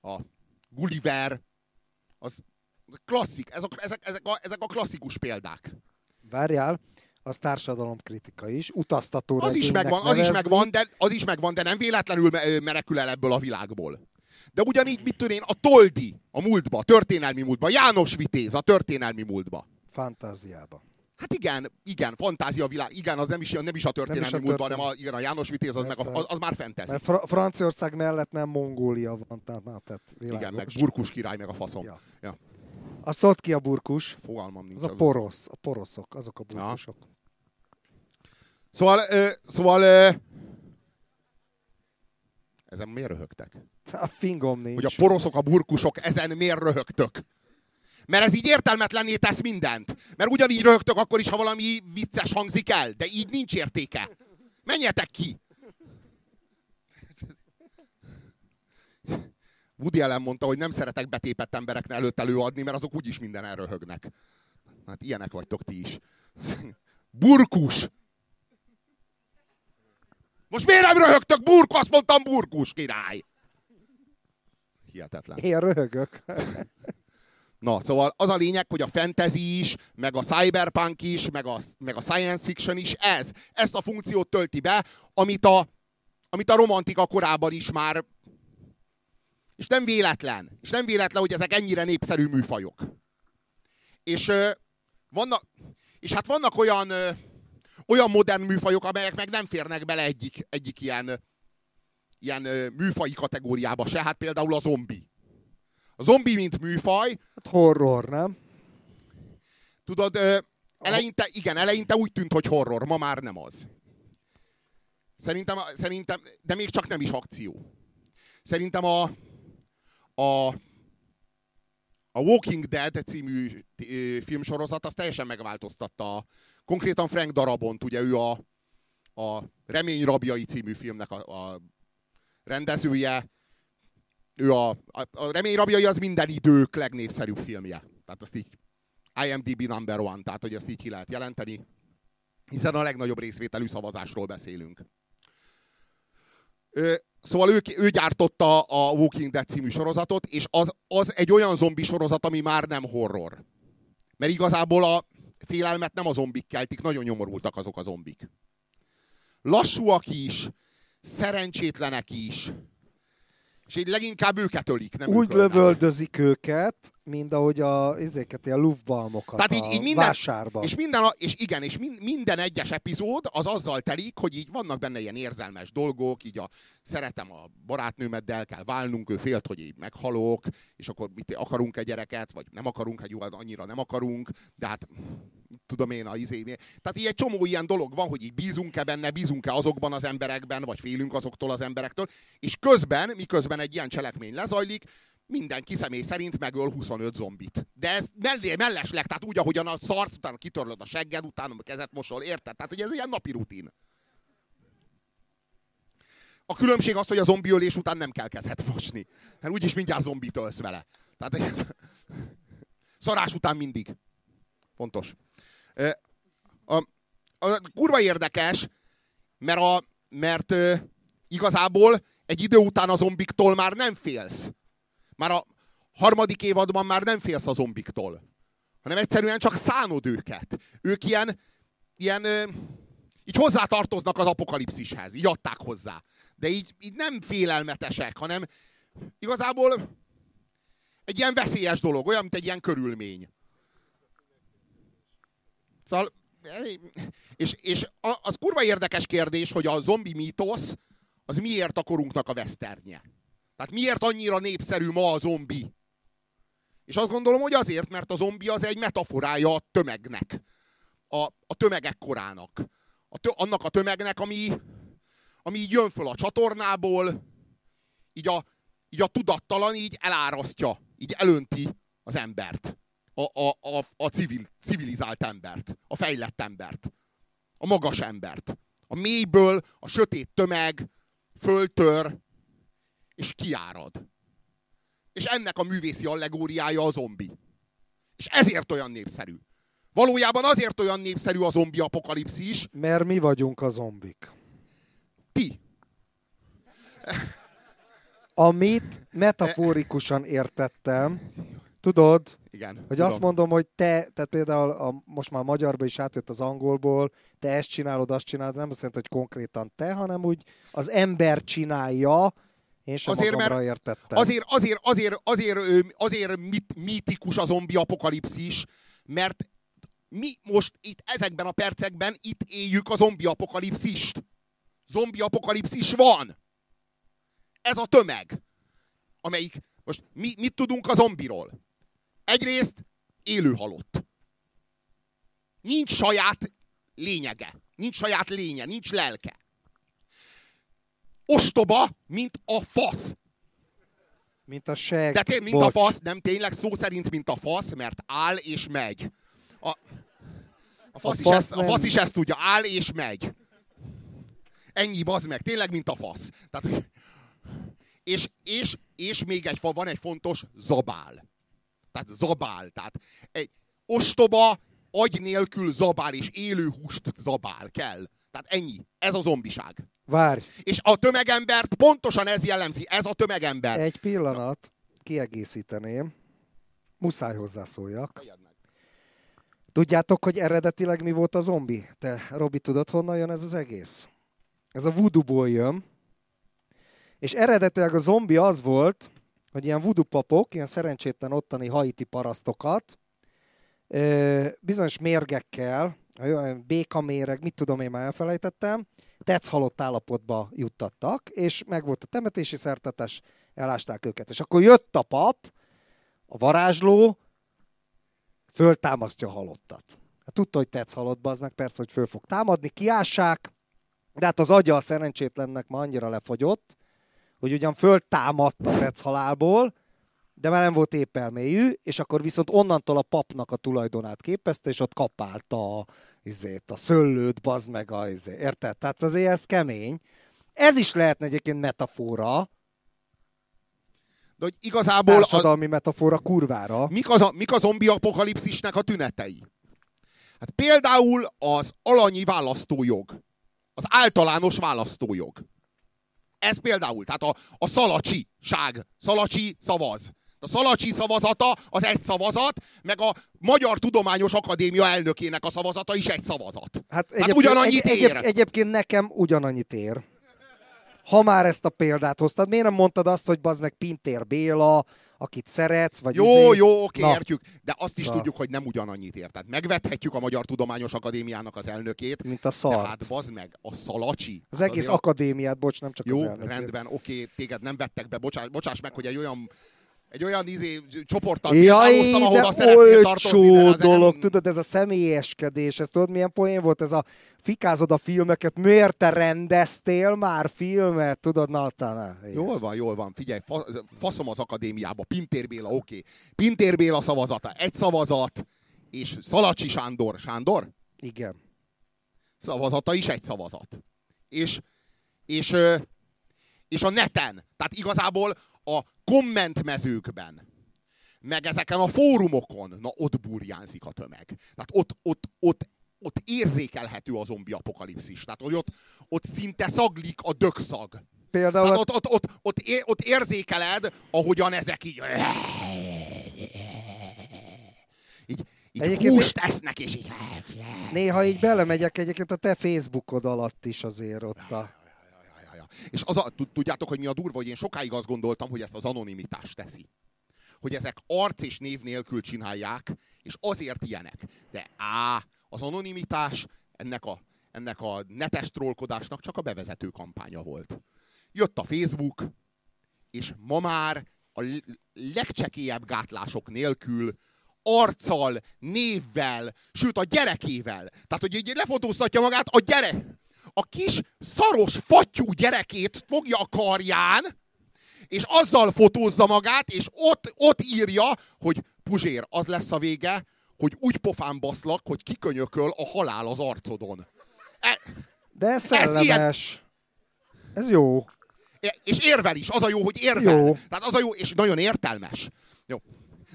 a Gulliver, az klasszik, ezek, ezek, ezek, a, ezek a klasszikus példák. Várjál, az társadalomkritika is, utaztató az is megvan, az is megvan, de, az is megvan, de nem véletlenül menekül el ebből a világból. De ugyanígy, mit tudom én, a Toldi a múltba, a történelmi múltba, János Vitéz a történelmi múltba. Fantáziába. Hát igen, igen, fantázia világ, igen, az nem is, nem is a történelmi nem múltban, hanem a, igen, a János Vitéz, az, meg a, az, az már fentezi. Mert Fra- Franciaország mellett nem Mongólia van, tehát, na, tehát világos. Igen, meg Burkus király, meg a faszom. Ja. ja. Azt ott ki a burkus? Fogalmam nincs. Az a porosz, a poroszok, azok a burkusok. Ja. Szóval, ö, szóval ö, ezen miért röhögtek? A fingom nincs. Hogy a poroszok, a burkusok, ezen miért röhögtök? Mert ez így értelmetlenné tesz mindent. Mert ugyanígy röhögtök akkor is, ha valami vicces hangzik el, de így nincs értéke. Menjetek ki! Woody Allen mondta, hogy nem szeretek betépett embereknek előtt előadni, mert azok úgyis minden elröhögnek. Hát ilyenek vagytok ti is. Burkus! Most miért nem röhögtök? Burk, azt mondtam burkus, király! Hihetetlen. Én röhögök. Na, szóval az a lényeg, hogy a fantasy is, meg a cyberpunk is, meg a, meg a science fiction is ez. Ezt a funkciót tölti be, amit a, amit a romantika korában is már... És nem véletlen. És nem véletlen, hogy ezek ennyire népszerű műfajok. És, ö, vannak, és hát vannak olyan, ö, olyan modern műfajok, amelyek meg nem férnek bele egyik, egyik ilyen, ilyen ö, műfai kategóriába se. Hát például a zombi. A zombi, mint műfaj... Hát horror, nem? Tudod, ö, eleinte, igen, eleinte úgy tűnt, hogy horror, ma már nem az. Szerintem, szerintem de még csak nem is akció. Szerintem a, a, a Walking Dead című filmsorozat az teljesen megváltoztatta. Konkrétan Frank Darabont, ugye ő a, a Remény rabjai című filmnek a, a rendezője, ő a, a, a Remény rabjai az minden idők legnépszerűbb filmje. Tehát azt így IMDb number one, tehát hogy ezt így ki lehet jelenteni, hiszen a legnagyobb részvételű szavazásról beszélünk. Szóval ő, ő gyártotta a Walking Dead című sorozatot, és az, az egy olyan zombi sorozat, ami már nem horror. Mert igazából a félelmet nem a zombik keltik, nagyon nyomorultak azok a zombik. Lassúak is, szerencsétlenek is, és így leginkább őket ölik, nem Úgy ők lövöldözik őket, mint ahogy a, ezeket, a lufbalmokat Tehát így, így minden, vásárban. És, minden, és igen, és min, minden egyes epizód az azzal telik, hogy így vannak benne ilyen érzelmes dolgok, így a szeretem a barátnőmet, de el kell válnunk, ő félt, hogy így meghalok, és akkor mit akarunk egy gyereket, vagy nem akarunk, egy jó, annyira nem akarunk, de hát tudom én, a izé. Tehát így egy csomó ilyen dolog van, hogy így bízunk-e benne, bízunk-e azokban az emberekben, vagy félünk azoktól az emberektől, és közben, miközben egy ilyen cselekmény lezajlik, mindenki személy szerint megöl 25 zombit. De ez mellé, mellesleg, tehát úgy, ahogyan a szarsz, utána kitörlöd a segged, utána a kezet mosol, érted? Tehát, hogy ez ilyen napi rutin. A különbség az, hogy a zombiölés után nem kell kezet mosni. Mert úgyis mindjárt zombit ölsz vele. Tehát ez... Szarás után mindig. Fontos. A, a, kurva érdekes, mert, a, mert igazából egy idő után a zombiktól már nem félsz. Már a harmadik évadban már nem félsz a zombiktól, hanem egyszerűen csak szánod őket. Ők ilyen, ilyen így hozzátartoznak az apokalipszishez, így adták hozzá. De így, így nem félelmetesek, hanem igazából egy ilyen veszélyes dolog, olyan, mint egy ilyen körülmény. Szóval, és, és az kurva érdekes kérdés, hogy a zombi mítosz az miért a korunknak a veszternye. Tehát miért annyira népszerű ma a zombi? És azt gondolom, hogy azért, mert a zombi az egy metaforája a tömegnek. A, a tömegek korának. A tö, annak a tömegnek, ami, ami így jön föl a csatornából, így a, így a tudattalan így elárasztja, így elönti az embert. A, a, a, a civil, civilizált embert, a fejlett embert, a magas embert. A mélyből a sötét tömeg föltör, és kiárad. És ennek a művészi allegóriája a zombi. És ezért olyan népszerű. Valójában azért olyan népszerű a zombi apokalipszis. Mert mi vagyunk a zombik. Ti. Amit metaforikusan értettem, tudod, Igen, hogy tudom. azt mondom, hogy te, tehát például a, most már magyarba is átjött az angolból, te ezt csinálod, azt csinálod, nem azt jelenti, hogy konkrétan te, hanem úgy az ember csinálja, én sem Azért, mert értettem. Azért, azért, azért, azért, ö, azért mit, mítikus a zombi apokalipszis, mert mi most itt ezekben a percekben itt éljük a zombi apokalipszist. Zombi apokalipszis van. Ez a tömeg, amelyik, most mi, mit tudunk a zombiról? Egyrészt élő halott. Nincs saját lényege. Nincs saját lénye, nincs lelke. Ostoba, mint a fasz. Mint a seg. De tény, mint Bocs. a fasz, nem tényleg szó szerint, mint a fasz, mert áll és megy. A, a, fasz, A is fasz ezt, a fasz is ezt tudja, áll és megy. Ennyi, bazd meg, tényleg, mint a fasz. Tehát, és, és, és még egy, fa- van egy fontos zabál. Tehát zabál. Tehát egy ostoba, agy nélkül zabál, és élő húst zabál kell. Tehát ennyi. Ez a zombiság. Várj, És a tömegembert pontosan ez jellemzi. Ez a tömegember. egy pillanat, kiegészíteném. Muszáj hozzászóljak. Tudjátok, hogy eredetileg mi volt a zombi? Te, Robi, tudod, honnan jön ez az egész? Ez a voodoo jön. És eredetileg a zombi az volt, hogy ilyen voodoo papok, ilyen szerencsétlen ottani haiti parasztokat, bizonyos mérgekkel, békaméreg, mit tudom én már elfelejtettem, tetsz halott állapotba juttattak, és meg volt a temetési szertetes, elásták őket. És akkor jött a pap, a varázsló, föltámasztja a halottat. Hát tudta, hogy tetsz halott, az meg persze, hogy föl fog támadni, kiássák, de hát az agya a szerencsétlennek ma annyira lefogyott, hogy ugyan föltámadt a tetsz halálból, de már nem volt épp elmélyű, és akkor viszont onnantól a papnak a tulajdonát képezte, és ott kapálta a, izét, a szöllőt, bazd meg a izé. Érted? Tehát azért ez kemény. Ez is lehetne egyébként metafora, De hogy igazából a, társadalmi metafora kurvára. mik, az a, mik a zombi apokalipszisnek a tünetei? Hát például az alanyi választójog. Az általános választójog. Ez például, tehát a, a szalacsiság. Szalacsi szavaz. A szalacsi szavazata az egy szavazat, meg a Magyar Tudományos Akadémia elnökének a szavazata is egy szavazat. Hát, Hát ugyanannyit egy, ér. egyéb, egyébként nekem ugyanannyit ér. Ha már ezt a példát hoztad, miért nem mondtad azt, hogy bazd meg Pintér Béla, akit szeretsz, vagy Jó, izé- jó, oké, Na. értjük, de azt is Szóval. tudjuk, hogy nem ugyanannyit ér. Tehát megvethetjük a Magyar Tudományos Akadémiának az elnökét, mint a de szart. hát bazd meg, a szalacsi. az hát egész akadémiát, bocs, nem csak Jó, az elnökét. rendben, oké, téged nem vettek be, bocsáss, bocsáss meg, hogy egy olyan egy olyan izé, csoporttal Jaj, például ahol de szeretnél tartozni, dolog, nem- tudod, ez a személyeskedés, ez tudod, milyen poén volt ez a fikázod a filmeket, miért te rendeztél már filmet, tudod, na. Jól van, jól van, figyelj, fa, faszom az akadémiába, Pintér Béla, oké. Pintér Béla szavazata, egy szavazat, és Szalacsi Sándor, Sándor? Igen. szavazata is egy szavazat. És, és, és a neten, tehát igazából a kommentmezőkben, meg ezeken a fórumokon, na ott burjánzik a tömeg. Tehát ott, ott, ott, ott érzékelhető a zombi apokalipszis. Tehát hogy ott, ott szinte szaglik a dögszag. Például Tehát ott, ott, ott, ott, é, ott érzékeled, ahogyan ezek így... Így, így Egyébként húst esznek, és így... Néha így belemegyek egyébként a te Facebookod alatt is azért ott a... És az a, tud- tudjátok, hogy mi a durva, hogy én sokáig azt gondoltam, hogy ezt az anonimitást teszi. Hogy ezek arc és név nélkül csinálják, és azért ilyenek. De á, az anonimitás ennek a, ennek a netes trollkodásnak csak a bevezető kampánya volt. Jött a Facebook, és ma már a legcsekélyebb gátlások nélkül arccal, névvel, sőt a gyerekével. Tehát, hogy így lefotóztatja magát, a gyere, a kis szaros fattyú gyerekét fogja a karján, és azzal fotózza magát, és ott, ott írja, hogy Puzsér, az lesz a vége, hogy úgy pofán baszlak, hogy kikönyököl a halál az arcodon. E, De ez szellemes. Ez, ilyen... ez jó. És érvel is, az a jó, hogy érvel. Jó. Tehát az a jó, és nagyon értelmes. Jó.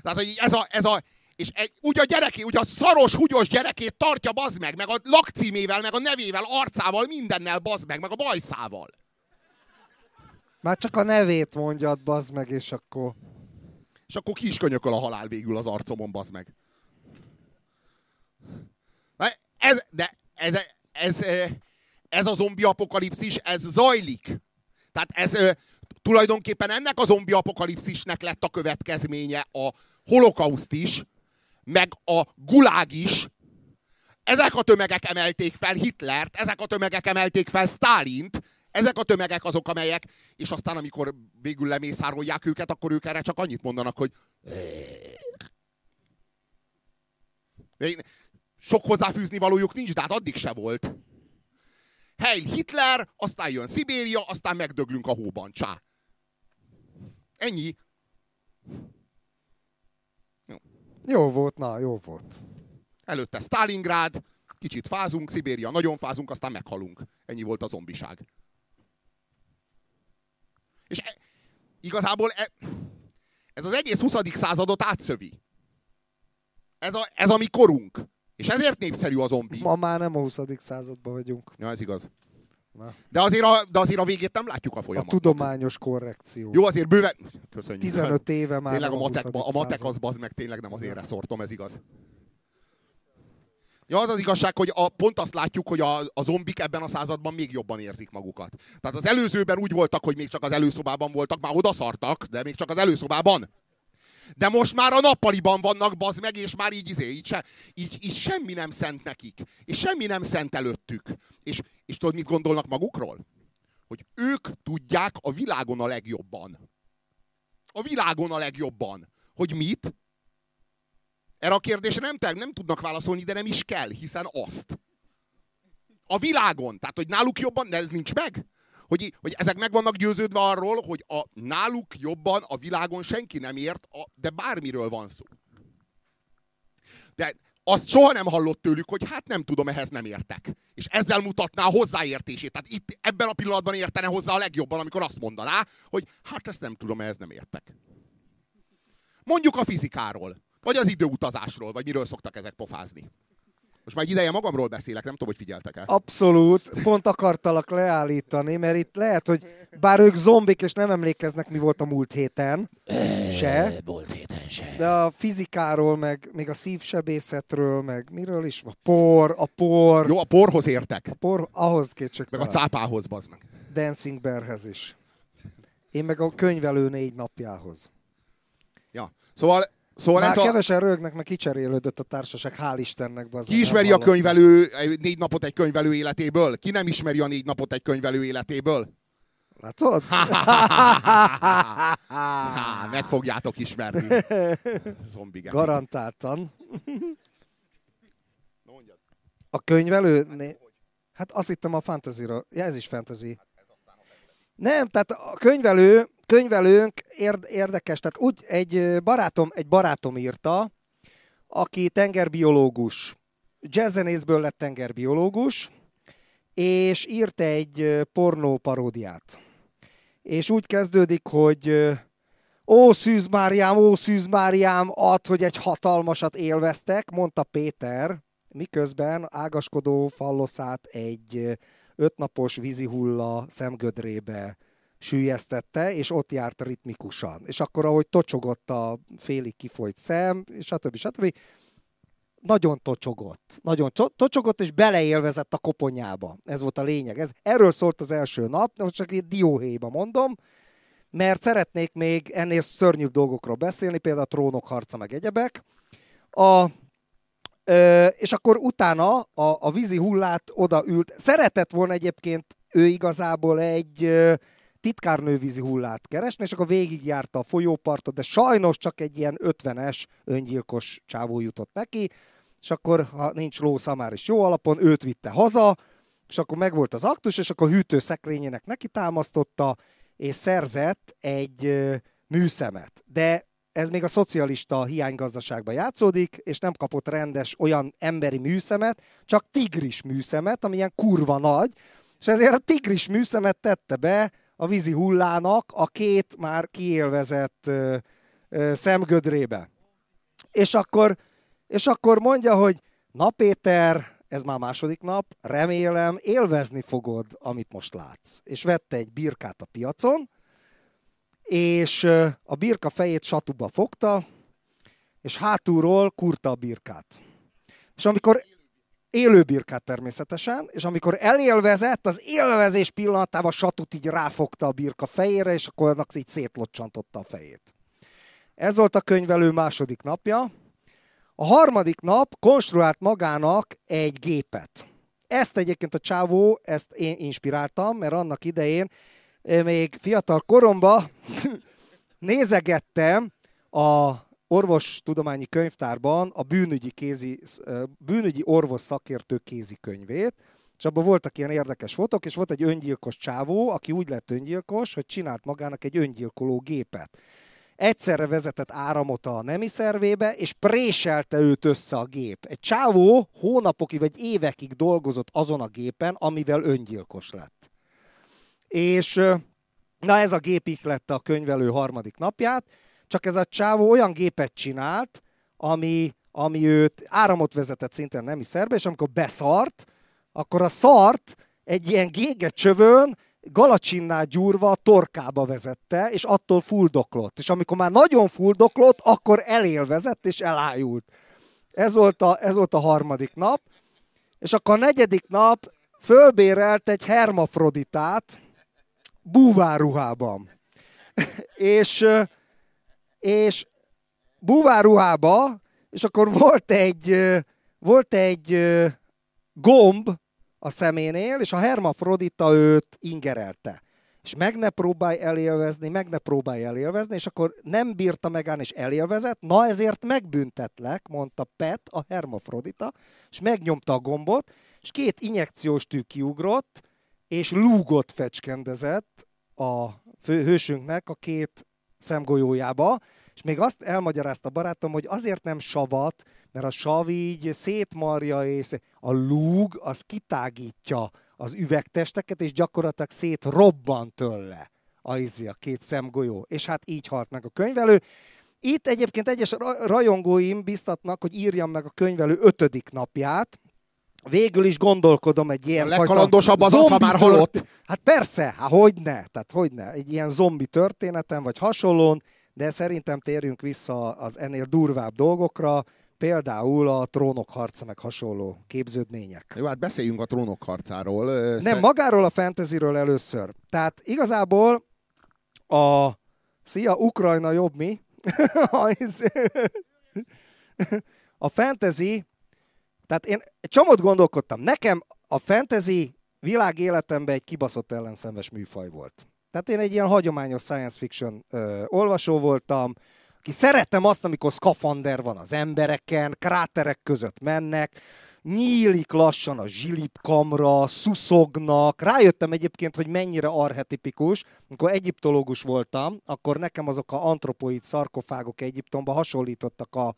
Tehát, hogy ez a, ez a, és egy, úgy a gyereké, úgy a szaros, húgyos gyerekét tartja bazd meg, meg a lakcímével, meg a nevével, arcával, mindennel bazd meg, meg a bajszával. Már csak a nevét mondjad, bazd meg, és akkor... És akkor ki is könyököl a halál végül az arcomon, bazd meg. Ez, de ez, ez, ez, ez a zombi apokalipszis, ez zajlik. Tehát ez tulajdonképpen ennek a zombi apokalipszisnek lett a következménye a holokauszt is, meg a gulág is, ezek a tömegek emelték fel Hitlert, ezek a tömegek emelték fel Stálint, ezek a tömegek azok, amelyek, és aztán amikor végül lemészárolják őket, akkor ők erre csak annyit mondanak, hogy sok hozzáfűzni valójuk nincs, de hát addig se volt. Hely Hitler, aztán jön Szibéria, aztán megdöglünk a hóban. Csá. Ennyi. Jó volt, na, jó volt. Előtte Stalingrád, kicsit fázunk, Szibéria, nagyon fázunk, aztán meghalunk. Ennyi volt a zombiság. És e, igazából e, ez az egész 20. századot átszövi. Ez a, ez a mi korunk. És ezért népszerű a zombi. Ma már nem a 20. században vagyunk. Ja, ez igaz. Na. De, azért a, de azért a végét nem látjuk a folyamatot. A tudományos korrekció. Jó, azért bőven... Köszönjük. 15 éve már Tényleg a, matek, a, a matek az bazd meg, tényleg nem az én reszortom, ez igaz. Ja, az az igazság, hogy a, pont azt látjuk, hogy a, a zombik ebben a században még jobban érzik magukat. Tehát az előzőben úgy voltak, hogy még csak az előszobában voltak, már odaszartak, de még csak az előszobában. De most már a nappaliban vannak, bazd meg, és már így, izé, így, se, így, így semmi nem szent nekik. És semmi nem szent előttük. És, és tudod, mit gondolnak magukról? Hogy ők tudják a világon a legjobban. A világon a legjobban. Hogy mit? Erre a kérdésre nem, nem tudnak válaszolni, de nem is kell, hiszen azt. A világon. Tehát, hogy náluk jobban, de ez nincs meg hogy, hogy ezek meg vannak győződve arról, hogy a náluk jobban a világon senki nem ért, a, de bármiről van szó. De azt soha nem hallott tőlük, hogy hát nem tudom, ehhez nem értek. És ezzel mutatná a hozzáértését. Tehát itt ebben a pillanatban értene hozzá a legjobban, amikor azt mondaná, hogy hát ezt nem tudom, ehhez nem értek. Mondjuk a fizikáról, vagy az időutazásról, vagy miről szoktak ezek pofázni. Most már egy ideje magamról beszélek, nem tudom, hogy figyeltek-e. Abszolút. Pont akartalak leállítani, mert itt lehet, hogy bár ők zombik, és nem emlékeznek, mi volt a múlt héten, se. Múlt héten se. De a fizikáról, meg még a szívsebészetről, meg miről is? A por, a por. Jó, a porhoz értek. A por, ahhoz kétség. Meg a cápához, bazd meg. Dancing Bearhez is. Én meg a könyvelő négy napjához. Ja, szóval Szóval Már ez a... kevesen rögnek, meg kicserélődött a társaság, hál' Istennek. Ki ismeri a könyvelő, négy napot egy könyvelő életéből? Ki nem ismeri a négy napot egy könyvelő életéből? Látod? meg fogjátok ismerni. Zombi Garantáltan. A könyvelő... Hát azt hittem a fantasy Ja, ez is fantasy. Nem, tehát a könyvelő, könyvelőnk érdekes, tehát úgy egy barátom, egy barátom írta, aki tengerbiológus, jazzzenészből lett tengerbiológus, és írt egy pornó paródiát. És úgy kezdődik, hogy Ó, Szűz Máriám, ó, Szűz Máriám, ad, hogy egy hatalmasat élveztek, mondta Péter, miközben ágaskodó falloszát egy ötnapos vízihulla szemgödrébe sűjesztette, és ott járt ritmikusan. És akkor, ahogy tocsogott a félig kifolyt szem, és stb. stb. Nagyon tocsogott. Nagyon tocsogott, és beleélvezett a koponyába. Ez volt a lényeg. Ez, erről szólt az első nap, most csak egy dióhéjba mondom, mert szeretnék még ennél szörnyűbb dolgokról beszélni, például a trónok harca meg egyebek. A Ö, és akkor utána a, a vízi hullát odaült. Szeretett volna egyébként ő igazából egy titkárnővízi hullát keresni, és akkor végigjárta a folyópartot, de sajnos csak egy ilyen 50-es öngyilkos csávó jutott neki, és akkor, ha nincs ló szamár is jó alapon, őt vitte haza, és akkor megvolt az aktus, és akkor hűtőszekrényének neki támasztotta, és szerzett egy műszemet. De ez még a szocialista hiánygazdaságban játszódik, és nem kapott rendes olyan emberi műszemet, csak tigris műszemet, ami ilyen kurva nagy, és ezért a tigris műszemet tette be a vízi hullának a két már kiélvezett ö, ö, szemgödrébe. És akkor, és akkor mondja, hogy na Péter, ez már második nap, remélem élvezni fogod, amit most látsz. És vette egy birkát a piacon, és a birka fejét satuba fogta, és hátulról kurta a birkát. És amikor élő birkát természetesen, és amikor elélvezett, az élvezés pillanatában satut így ráfogta a birka fejére, és akkor annak így szétlocsantotta a fejét. Ez volt a könyvelő második napja. A harmadik nap konstruált magának egy gépet. Ezt egyébként a csávó, ezt én inspiráltam, mert annak idején még fiatal koromban nézegettem a orvostudományi könyvtárban a bűnügyi, kézi, bűnügyi orvos szakértő kézikönyvét, és abban voltak ilyen érdekes fotók, és volt egy öngyilkos csávó, aki úgy lett öngyilkos, hogy csinált magának egy öngyilkoló gépet. Egyszerre vezetett áramot a nemi szervébe, és préselte őt össze a gép. Egy csávó hónapokig vagy évekig dolgozott azon a gépen, amivel öngyilkos lett. És na ez a gép ihlette a könyvelő harmadik napját, csak ez a csávó olyan gépet csinált, ami, ami őt áramot vezetett szintén nemi szerbe, és amikor beszart, akkor a szart egy ilyen géget csövön galacsinnál gyúrva a torkába vezette, és attól fuldoklott. És amikor már nagyon fuldoklott, akkor elélvezett és elájult. Ez volt a, ez volt a harmadik nap. És akkor a negyedik nap fölbérelt egy hermafroditát, búváruhában. és, és búváruhába, és akkor volt egy, volt egy gomb a szeménél, és a hermafrodita őt ingerelte. És meg ne próbálj elélvezni, meg ne próbálj elélvezni, és akkor nem bírta megállni, és elélvezett, na ezért megbüntetlek, mondta Pet, a hermafrodita, és megnyomta a gombot, és két injekciós tű kiugrott, és lúgot fecskendezett a hősünknek a két szemgolyójába, és még azt elmagyarázta barátom, hogy azért nem savat, mert a sav így szétmarja, és a lúg az kitágítja az üvegtesteket, és gyakorlatilag szétrobban tőle a, izzi, a két szemgolyó. És hát így halt meg a könyvelő. Itt egyébként egyes rajongóim biztatnak, hogy írjam meg a könyvelő ötödik napját, végül is gondolkodom egy ilyen... A legkalandosabb az az, ha már halott. Hát persze, hát hogy ne, tehát hogy ne. Egy ilyen zombi történetem, vagy hasonlón, de szerintem térjünk vissza az ennél durvább dolgokra, például a trónok harca, meg hasonló képződmények. Jó, hát beszéljünk a trónok harcáról. Nem, Szer... magáról a fantasyről először. Tehát igazából a... Szia, Ukrajna jobb mi? a fantasy tehát én egy csomót gondolkodtam. Nekem a fantasy világ életemben egy kibaszott ellenszenves műfaj volt. Tehát én egy ilyen hagyományos science fiction ö, olvasó voltam, ki szerettem azt, amikor szkafander van az embereken, kráterek között mennek, nyílik lassan a zsilipkamra, szuszognak. Rájöttem egyébként, hogy mennyire arhetipikus. Amikor egyiptológus voltam, akkor nekem azok a antropoid szarkofágok Egyiptomban hasonlítottak a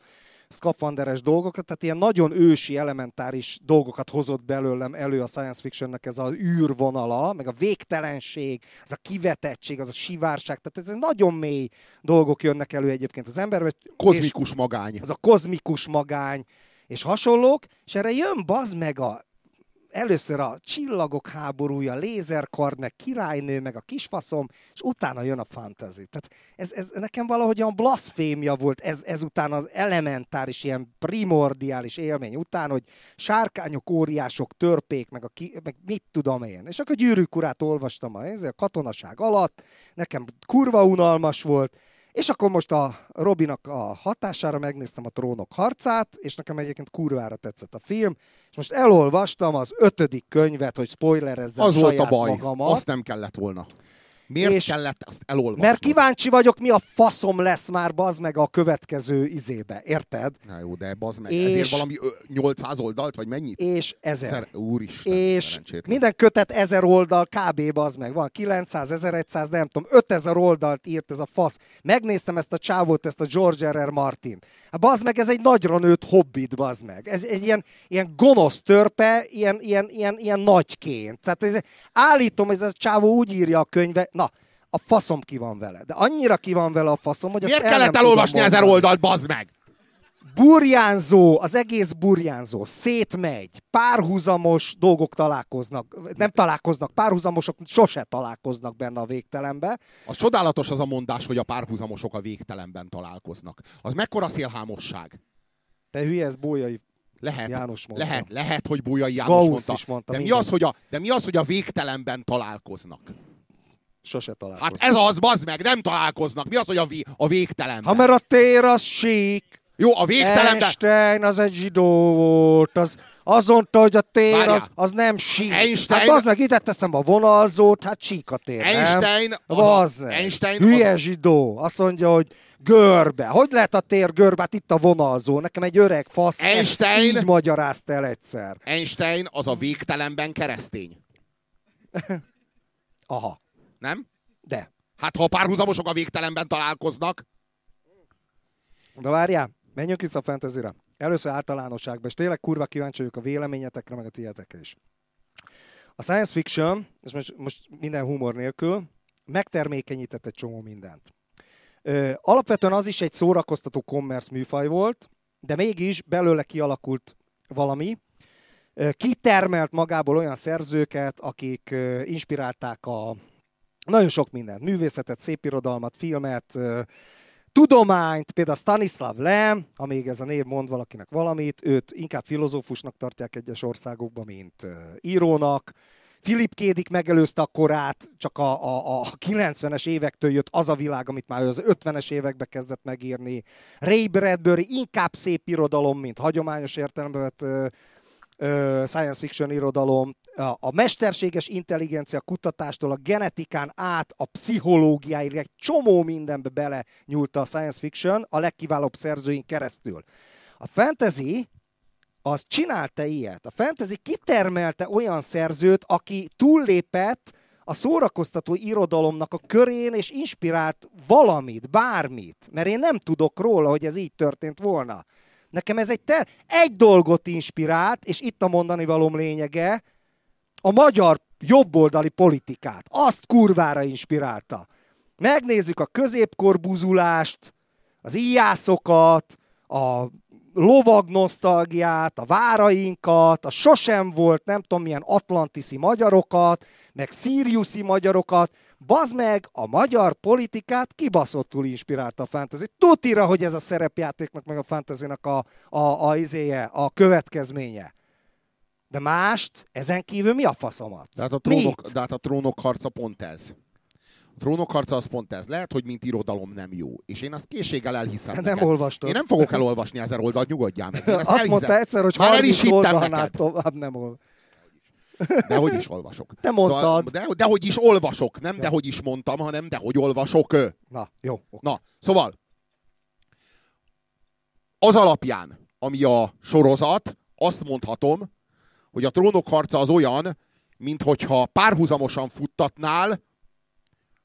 szkafanderes dolgokat, tehát ilyen nagyon ősi, elementáris dolgokat hozott belőlem elő a science fictionnek ez az űrvonala, meg a végtelenség, ez a kivetettség, az a sivárság, tehát ez nagyon mély dolgok jönnek elő egyébként az emberbe. Kozmikus magány. Ez a kozmikus magány, és hasonlók, és erre jön bazd meg a először a csillagok háborúja, lézerkard, meg királynő, meg a kisfaszom, és utána jön a fantasy. Tehát ez, ez nekem valahogy olyan blasfémia volt ez, ezután az elementáris, ilyen primordiális élmény után, hogy sárkányok, óriások, törpék, meg, a ki, meg mit tudom én. És akkor gyűrűk urát olvastam a, a katonaság alatt, nekem kurva unalmas volt, És akkor most a Robinak a hatására megnéztem a Trónok harcát, és nekem egyébként kurvára tetszett a film, és most elolvastam az ötödik könyvet, hogy spoilerezzem Az volt a baj. magamat. Azt nem kellett volna. Miért És- kellett azt elolvasni? Mert kíváncsi vagyok, mi a faszom lesz már bazd meg a következő izébe, érted? Na jó, de bazd meg, És- ezért valami ö, 800 oldalt, vagy mennyit? És ezer. Szer... Úristen, és minden kötet ezer oldal, kb. az meg van, 900, 1100, nem tudom, 5000 oldalt írt ez a fasz. Megnéztem ezt a csávót, ezt a George R. R. Martin. Hát bazd meg, ez egy nagyra nőtt hobbit, bazd meg. Ez egy ilyen, ilyen gonosz törpe, ilyen, ilyen, ilyen, ilyen nagyként. Tehát ez, állítom, ez a csávó úgy írja a könyve, na, a faszom ki van vele. De annyira ki van vele a faszom, hogy Miért el kellett tudom elolvasni ezer oldalt, bazd meg? burjánzó, az egész burjánzó, szétmegy, párhuzamos dolgok találkoznak, nem találkoznak, párhuzamosok sose találkoznak benne a végtelenbe. Az csodálatos az a mondás, hogy a párhuzamosok a végtelenben találkoznak. Az mekkora szélhámosság? Te hülye, ez Bójai Lehet, János mondta. lehet, lehet, hogy Bújai János Gauss mondta. is mondta, de, mi az, hogy a, de mi az, hogy a végtelenben találkoznak? Sose Hát találkoznak. ez az, bazd meg, nem találkoznak. Mi az, hogy a, vé, a végtelenben? Ha mert a tér az sík, Jó, a végtelenben... Einstein az egy zsidó volt, az, az mondta, hogy a tér az, az nem sík. Einstein- Hát az meg ide teszem a vonalzót, hát sík a tér, Einstein, nem? az a- Bazd, Einstein hülye az zsidó. Azt mondja, hogy görbe. Hogy lehet a tér görbe? Hát itt a vonalzó. Nekem egy öreg fasz Einstein- így magyarázta el egyszer. Einstein az a végtelenben keresztény. Aha, Nem? de. Hát ha a párhuzamosok a végtelenben találkoznak, De várjál, menjünk vissza a fantasyre. Először általánosságban, és tényleg kurva kíváncsi vagyok a véleményetekre, meg a tietekre is. A science fiction, és most, most minden humor nélkül, megtermékenyített egy csomó mindent. Ö, alapvetően az is egy szórakoztató commerce műfaj volt, de mégis belőle kialakult valami, Ö, kitermelt magából olyan szerzőket, akik ö, inspirálták a nagyon sok mindent, művészetet, szépirodalmat, filmet, tudományt, például Stanislav Lem, ha még ez a név mond valakinek valamit, őt inkább filozófusnak tartják egyes országokban, mint írónak. Philip Kédik megelőzte a korát, csak a, a, a 90-es évektől jött az a világ, amit már az 50-es években kezdett megírni. Ray Bradbury inkább szép irodalom, mint hagyományos értelemben vett science fiction irodalom, a, mesterséges intelligencia kutatástól a genetikán át a pszichológiáig egy csomó mindenbe bele nyúlt a science fiction a legkiválóbb szerzőink keresztül. A fantasy az csinálta ilyet. A fantasy kitermelte olyan szerzőt, aki túllépett a szórakoztató irodalomnak a körén, és inspirált valamit, bármit. Mert én nem tudok róla, hogy ez így történt volna. Nekem ez egy, ter- egy dolgot inspirált, és itt a mondani valóm lényege, a magyar jobboldali politikát. Azt kurvára inspirálta. Megnézzük a középkorbuzulást, az íjászokat, a lovag nosztalgiát, a várainkat, a sosem volt nem tudom milyen atlantiszi magyarokat, meg szíriuszi magyarokat, bazd meg, a magyar politikát kibaszottul inspirálta a fantasy. Tutira, hogy ez a szerepjátéknak, meg a fantasynak a, a, a, izéje, a következménye. De mást, ezen kívül mi a faszomat? de hát a trónok, Mit? de hát a trónok harca pont ez. A trónok harca az pont ez. Lehet, hogy mint irodalom nem jó. És én azt készséggel elhiszem. Nem neked. olvastad. Én nem fogok elolvasni ezer oldalt, nyugodjál meg. Én ezt Azt elhiszem. mondta egyszer, hogy Már el is 30 hittem oldalnál neked. tovább nem ol. De hogy is olvasok. Te mondtad. de, de hogy is olvasok. Nem de hogy is mondtam, hanem de hogy olvasok. Na, jó. oké. Na, szóval az alapján, ami a sorozat, azt mondhatom, hogy a trónok harca az olyan, mint hogyha párhuzamosan futtatnál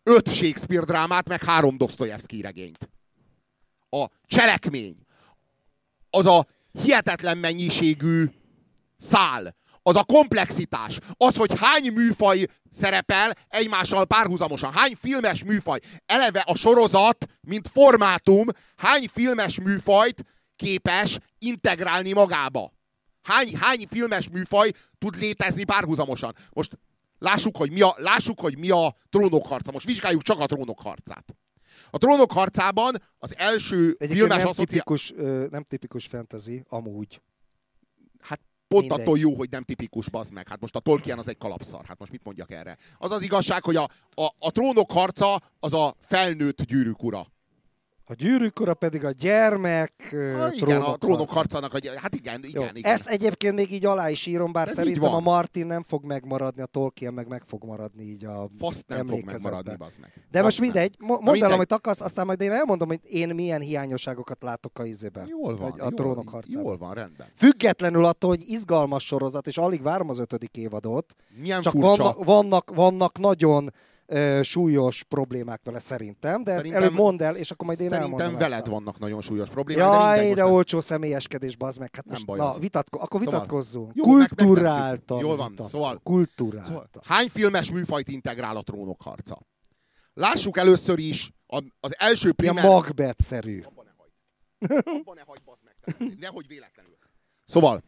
öt Shakespeare drámát, meg három Dostoyevsky regényt. A cselekmény, az a hihetetlen mennyiségű szál, az a komplexitás, az, hogy hány műfaj szerepel egymással párhuzamosan, hány filmes műfaj, eleve a sorozat, mint formátum, hány filmes műfajt képes integrálni magába. Hány, hány filmes műfaj tud létezni párhuzamosan. Most lássuk, hogy mi a, lássuk, hogy mi a trónok harca. Most vizsgáljuk csak a trónok harcát. A trónok harcában az első Egyébként filmes nem asszociáció... tipikus, nem tipikus fantasy, amúgy. Hát pont Mindegy. attól jó, hogy nem tipikus, bazd meg. Hát most a Tolkien az egy kalapszar. Hát most mit mondjak erre? Az az igazság, hogy a, a, a trónok harca az a felnőtt gyűrűk ura. A gyűrűk ura pedig a gyermek ah, Igen, a trónok harcának, a gyermek. hát igen, igen, Jó, igen. Ezt egyébként még így alá is írom, bár Ez szerintem a Martin nem fog megmaradni, a Tolkien meg meg fog maradni így a Faszt nem fog megmaradni, meg. De Faszt most mindegy, mondd mindegy. el, amit akarsz, aztán majd én elmondom, hogy én milyen hiányosságokat látok a izében. Jól van, a trónok harcában. Jól van, rendben. Függetlenül attól, hogy izgalmas sorozat, és alig várom az ötödik évadot. Milyen csak furcsa. Vannak, vannak, vannak nagyon súlyos problémák vele szerintem, de szerintem, ezt előbb mondd el, és akkor majd én Szerintem elmondom veled ezt. vannak nagyon súlyos problémák. Jaj, de, de olcsó személyeskedés, bazd meg. Hát most, nem baj na, vitatko, akkor szóval, vitatkozzunk. Jó, Kulturáltan. Jól van, szóval, Kulturáltan. Szóval, hány filmes műfajt integrál a trónok harca? Lássuk először is a, az első primer... Ja, Macbeth-szerű. Abba ne hagyd. Abba ne hagyd, bazd meg. Nehogy véletlenül. Szóval,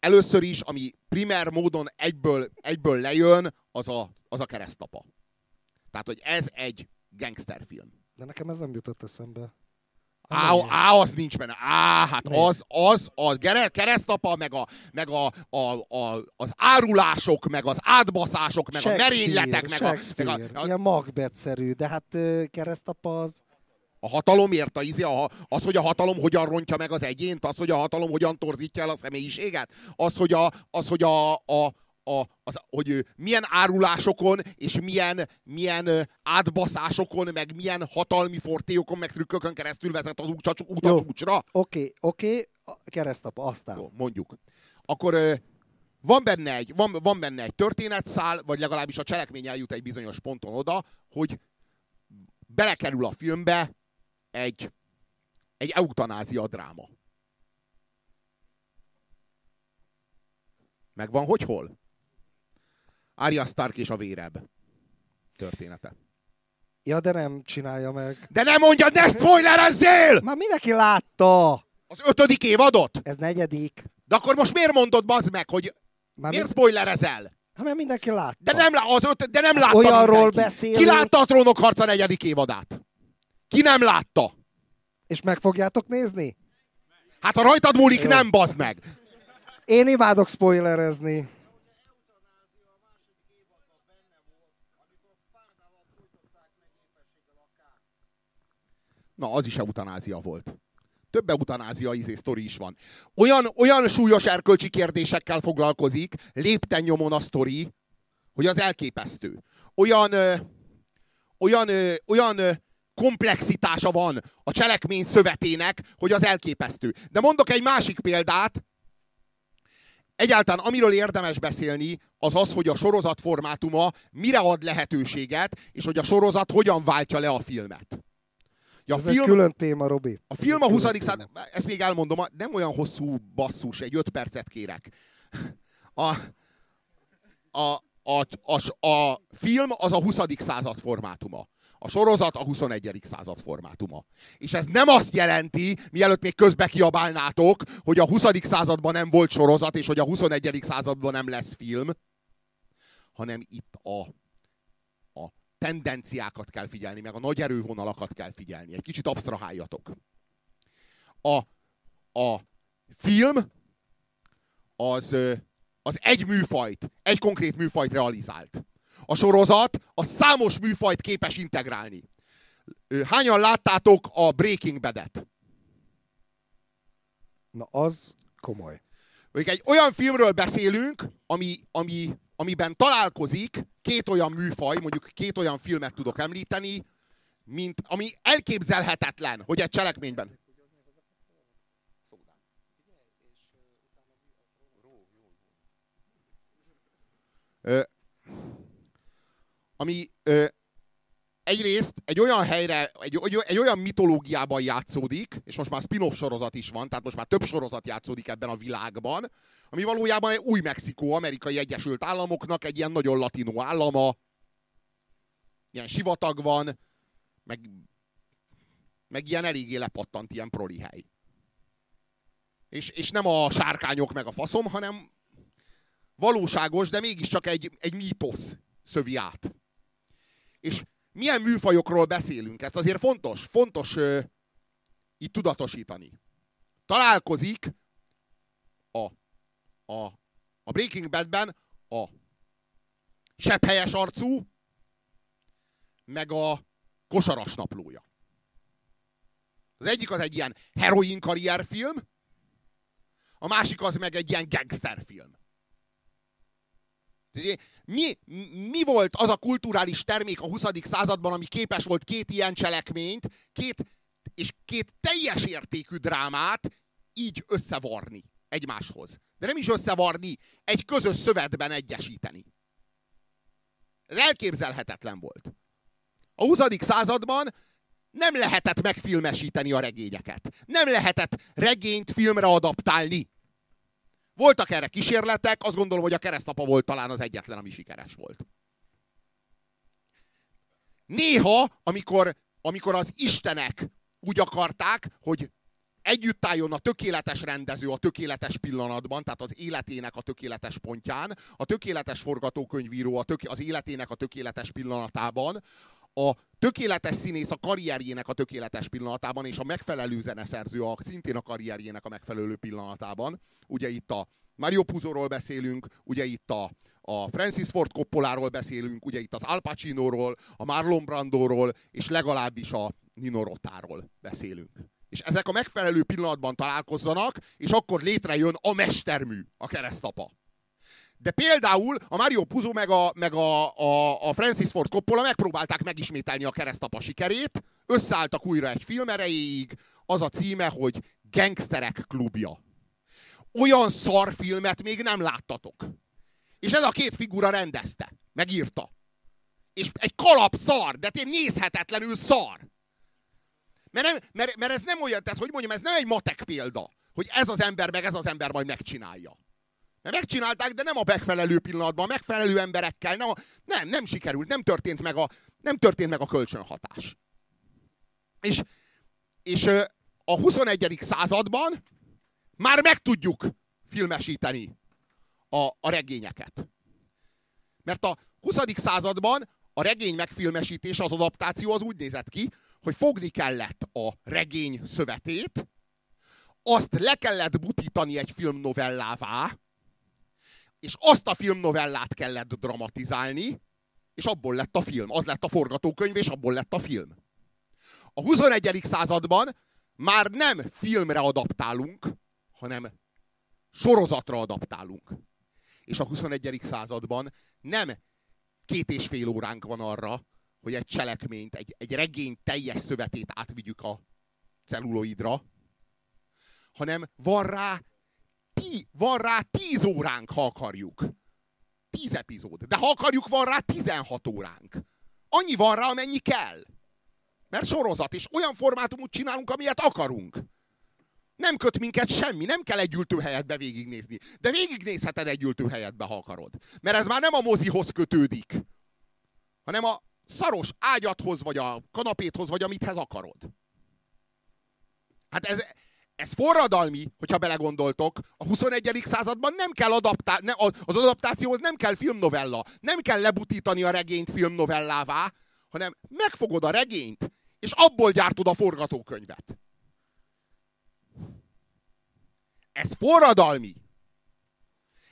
először is, ami primer módon egyből, egyből lejön, az a, az a keresztapa. Tehát, hogy ez egy gangsterfilm. De nekem ez nem jutott eszembe. Á, á, az nincs benne. Á, hát az, az, a keresztapa, meg, a, meg a, a, a, az árulások, meg az átbaszások, meg a merényletek, meg a... Meg a, a... Ilyen Macbeth-szerű, de hát keresztapa az... A hatalom érte, izé, a, az, hogy a hatalom hogyan rontja meg az egyént, az, hogy a hatalom hogyan torzítja el a személyiséget, az, hogy a, az, hogy a, a, a, az, hogy milyen árulásokon és milyen, milyen átbaszásokon, meg milyen hatalmi fortéokon, meg trükkökön keresztül vezet az út a csúcsra. Oké, oké, keresztapa, aztán. Jó, mondjuk. Akkor van benne, egy, van, van benne egy történetszál, vagy legalábbis a cselekmény eljut egy bizonyos ponton oda, hogy belekerül a filmbe egy, egy eutanázia dráma. Megvan, hogy hol? Arya Stark és a véreb története. Ja, de nem csinálja meg. De nem mondjad, ne spoilerezzél! Már mindenki látta! Az ötödik évadot? Ez negyedik. De akkor most miért mondod, bazd meg, hogy Már miért mi... spoilerezel? Hát mert mindenki látta. De nem, az öt, de nem látta Olyanról mindenki. beszélünk. Ki látta a Trónok harca negyedik évadát? Ki nem látta? És meg fogjátok nézni? Hát ha rajtad múlik, Jó. nem bazd meg! Én imádok spoilerezni. Na, az is eutanázia volt. Több eutanázia izé sztori is van. Olyan, olyan súlyos erkölcsi kérdésekkel foglalkozik, lépten nyomon a sztori, hogy az elképesztő. Olyan, ö, olyan, ö, olyan ö, komplexitása van a cselekmény szövetének, hogy az elképesztő. De mondok egy másik példát, Egyáltalán amiről érdemes beszélni, az az, hogy a sorozat formátuma mire ad lehetőséget, és hogy a sorozat hogyan váltja le a filmet. Ja, a Ez film, egy külön téma, Robi. A film a 20. század, ezt még elmondom, nem olyan hosszú basszus, egy 5 percet kérek. A, a, a, a, a film az a 20. század formátuma. A sorozat a 21. század formátuma. És ez nem azt jelenti, mielőtt még közbe kiabálnátok, hogy a 20. században nem volt sorozat, és hogy a 21. században nem lesz film, hanem itt a, a tendenciákat kell figyelni, meg a nagy erővonalakat kell figyelni. Egy kicsit absztraháljatok. A, a film az, az egy műfajt, egy konkrét műfajt realizált. A sorozat a számos műfajt képes integrálni. Hányan láttátok a Breaking Bad-et? Na az komoly. Egy olyan filmről beszélünk, ami, ami, amiben találkozik két olyan műfaj, mondjuk két olyan filmet tudok említeni, mint ami elképzelhetetlen, hogy egy cselekményben. Ami ö, egyrészt egy olyan helyre, egy, egy olyan mitológiában játszódik, és most már spin-off sorozat is van, tehát most már több sorozat játszódik ebben a világban, ami valójában egy új Mexikó, amerikai Egyesült Államoknak egy ilyen nagyon latinó állama, ilyen sivatag van, meg, meg ilyen eléggé lepattant ilyen proli hely. És, és nem a sárkányok meg a faszom, hanem valóságos, de mégiscsak egy, egy mítosz szövi át. És milyen műfajokról beszélünk? Ez azért fontos, fontos uh, itt tudatosítani. Találkozik a, a, a Breaking Badben a sepphelyes arcú, meg a kosaras naplója. Az egyik az egy ilyen heroin karrierfilm, a másik az meg egy ilyen gangsterfilm. Mi, mi volt az a kulturális termék a 20. században, ami képes volt két ilyen cselekményt, két, és két teljes értékű drámát így összevarni egymáshoz. De nem is összevarni, egy közös szövetben egyesíteni. Ez elképzelhetetlen volt. A 20. században nem lehetett megfilmesíteni a regényeket. Nem lehetett regényt filmre adaptálni. Voltak erre kísérletek, azt gondolom, hogy a keresztapa volt talán az egyetlen, ami sikeres volt. Néha, amikor, amikor az istenek úgy akarták, hogy együtt álljon a tökéletes rendező a tökéletes pillanatban, tehát az életének a tökéletes pontján, a tökéletes forgatókönyvíró a tök, az életének a tökéletes pillanatában, a tökéletes színész a karrierjének a tökéletes pillanatában, és a megfelelő zeneszerző a, szintén a karrierjének a megfelelő pillanatában. Ugye itt a Mario Puzoról beszélünk, ugye itt a, a Francis Ford Coppoláról beszélünk, ugye itt az Al Pacinoról, a Marlon Brandoról, és legalábbis a Nino Rotáról beszélünk. És ezek a megfelelő pillanatban találkozzanak, és akkor létrejön a mestermű, a keresztapa. De például a Mario Puzo meg a, meg a, a, a Francis Ford Coppola megpróbálták megismételni a keresztapa sikerét, összeálltak újra egy film erejéig, az a címe, hogy Gangsterek klubja. Olyan szarfilmet még nem láttatok. És ez a két figura rendezte, megírta. És egy kalap szar, de tényleg nézhetetlenül szar. Mert, nem, mert, mert ez nem olyan, tehát hogy mondjam, ez nem egy matek példa, hogy ez az ember meg ez az ember majd megcsinálja. Mert megcsinálták, de nem a megfelelő pillanatban, a megfelelő emberekkel, nem, a, nem, nem sikerült, nem történt meg a, nem történt meg a kölcsönhatás. És, és a 21. században már meg tudjuk filmesíteni a, a regényeket. Mert a 20. században a regény megfilmesítés, az adaptáció az úgy nézett ki, hogy fogni kellett a regény szövetét, azt le kellett butítani egy filmnovellává, és azt a filmnovellát kellett dramatizálni, és abból lett a film. Az lett a forgatókönyv, és abból lett a film. A 21. században már nem filmre adaptálunk, hanem sorozatra adaptálunk. És a 21. században nem két és fél óránk van arra, hogy egy cselekményt, egy, egy regény teljes szövetét átvigyük a celluloidra, hanem van rá, ti, van rá tíz óránk, ha akarjuk. Tíz epizód. De ha akarjuk, van rá 16 óránk. Annyi van rá, amennyi kell. Mert sorozat, és olyan formátumot csinálunk, amilyet akarunk. Nem köt minket semmi, nem kell egy ültőhelyetbe végignézni. De végignézheted egy ültőhelyetbe, ha akarod. Mert ez már nem a mozihoz kötődik, hanem a szaros ágyathoz, vagy a kanapéthoz, vagy amithez akarod. Hát ez, ez forradalmi, hogyha belegondoltok. A 21. században nem kell adaptálni, az adaptációhoz nem kell filmnovella. Nem kell lebutítani a regényt filmnovellává, hanem megfogod a regényt, és abból gyártod a forgatókönyvet. Ez forradalmi.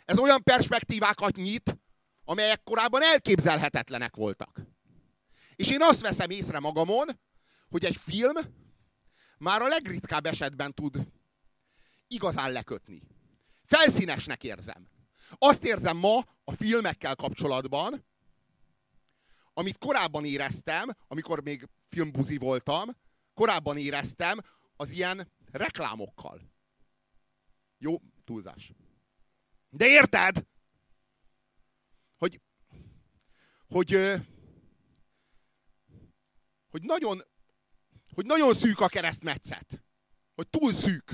Ez olyan perspektívákat nyit, amelyek korábban elképzelhetetlenek voltak. És én azt veszem észre magamon, hogy egy film már a legritkább esetben tud igazán lekötni. Felszínesnek érzem. Azt érzem ma a filmekkel kapcsolatban, amit korábban éreztem, amikor még filmbuzi voltam, korábban éreztem az ilyen reklámokkal. Jó, túlzás. De érted? Hogy, hogy, hogy nagyon, hogy nagyon szűk a keresztmetszet. Hogy túl szűk.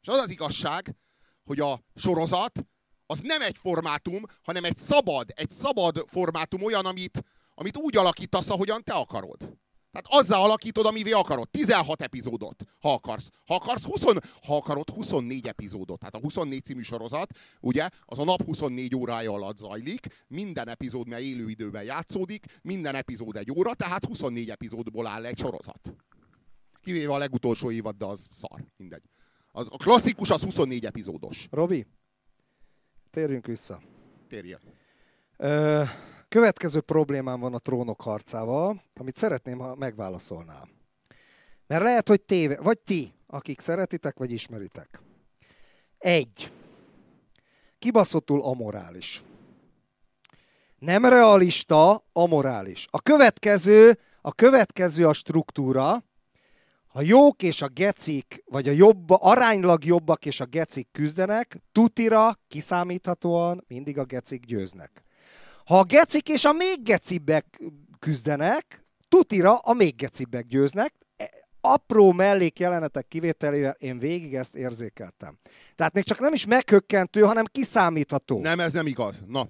És az az igazság, hogy a sorozat az nem egy formátum, hanem egy szabad, egy szabad formátum olyan, amit, amit úgy alakítasz, ahogyan te akarod. Tehát azzal alakítod, amivé akarod. 16 epizódot, ha akarsz. Ha akarsz, 20, ha akarod, 24 epizódot. Tehát a 24 című sorozat, ugye, az a nap 24 órája alatt zajlik, minden epizód, mert élő időben játszódik, minden epizód egy óra, tehát 24 epizódból áll egy sorozat. Kivéve a legutolsó évad, de az szar, mindegy. Az, a klasszikus az 24 epizódos. Robi, térjünk vissza. Térjél. Ö, Következő problémám van a trónok harcával, amit szeretném, ha megválaszolnál. Mert lehet, hogy téve, vagy ti, akik szeretitek, vagy ismeritek. Egy. Kibaszottul amorális. Nem realista, amorális. A következő, a következő a struktúra, ha jók és a gecik, vagy a jobb, aránylag jobbak és a gecik küzdenek, tutira, kiszámíthatóan mindig a gecik győznek. Ha a gecik és a még gecibbek küzdenek, tutira a még gecibbek győznek, e, apró mellékjelenetek kivételével én végig ezt érzékeltem. Tehát még csak nem is meghökkentő, hanem kiszámítható. Nem, ez nem igaz. Na.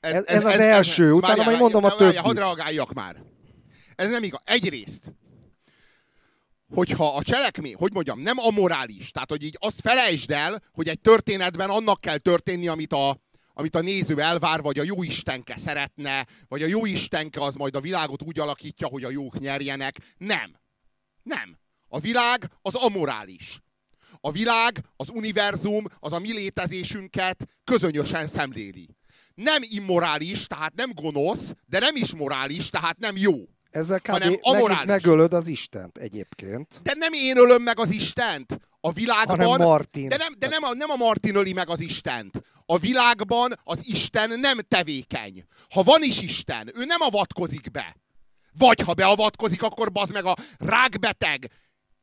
Ez, ez, ez, ez az első, ez, utána majd mondom a többit. Hadd reagáljak már. Ez nem igaz. Egyrészt, hogyha a cselekmény, hogy mondjam, nem amorális, tehát hogy így azt felejtsd el, hogy egy történetben annak kell történni, amit a, amit a néző elvár, vagy a jó Istenke szeretne, vagy a jó Istenke az majd a világot úgy alakítja, hogy a jók nyerjenek. Nem. Nem. A világ az amorális. A világ, az univerzum, az a mi létezésünket közönösen szemléli. Nem immorális, tehát nem gonosz, de nem is morális, tehát nem jó. Ezzel kb. hanem amorális. Meg, megölöd az Istent egyébként. De nem én ölöm meg az Istent. A világban... Hanem Martin. De, nem, de nem, a, nem a Martin öli meg az Istent. A világban az Isten nem tevékeny. Ha van is Isten, ő nem avatkozik be. Vagy ha beavatkozik, akkor bazd meg a rákbeteg,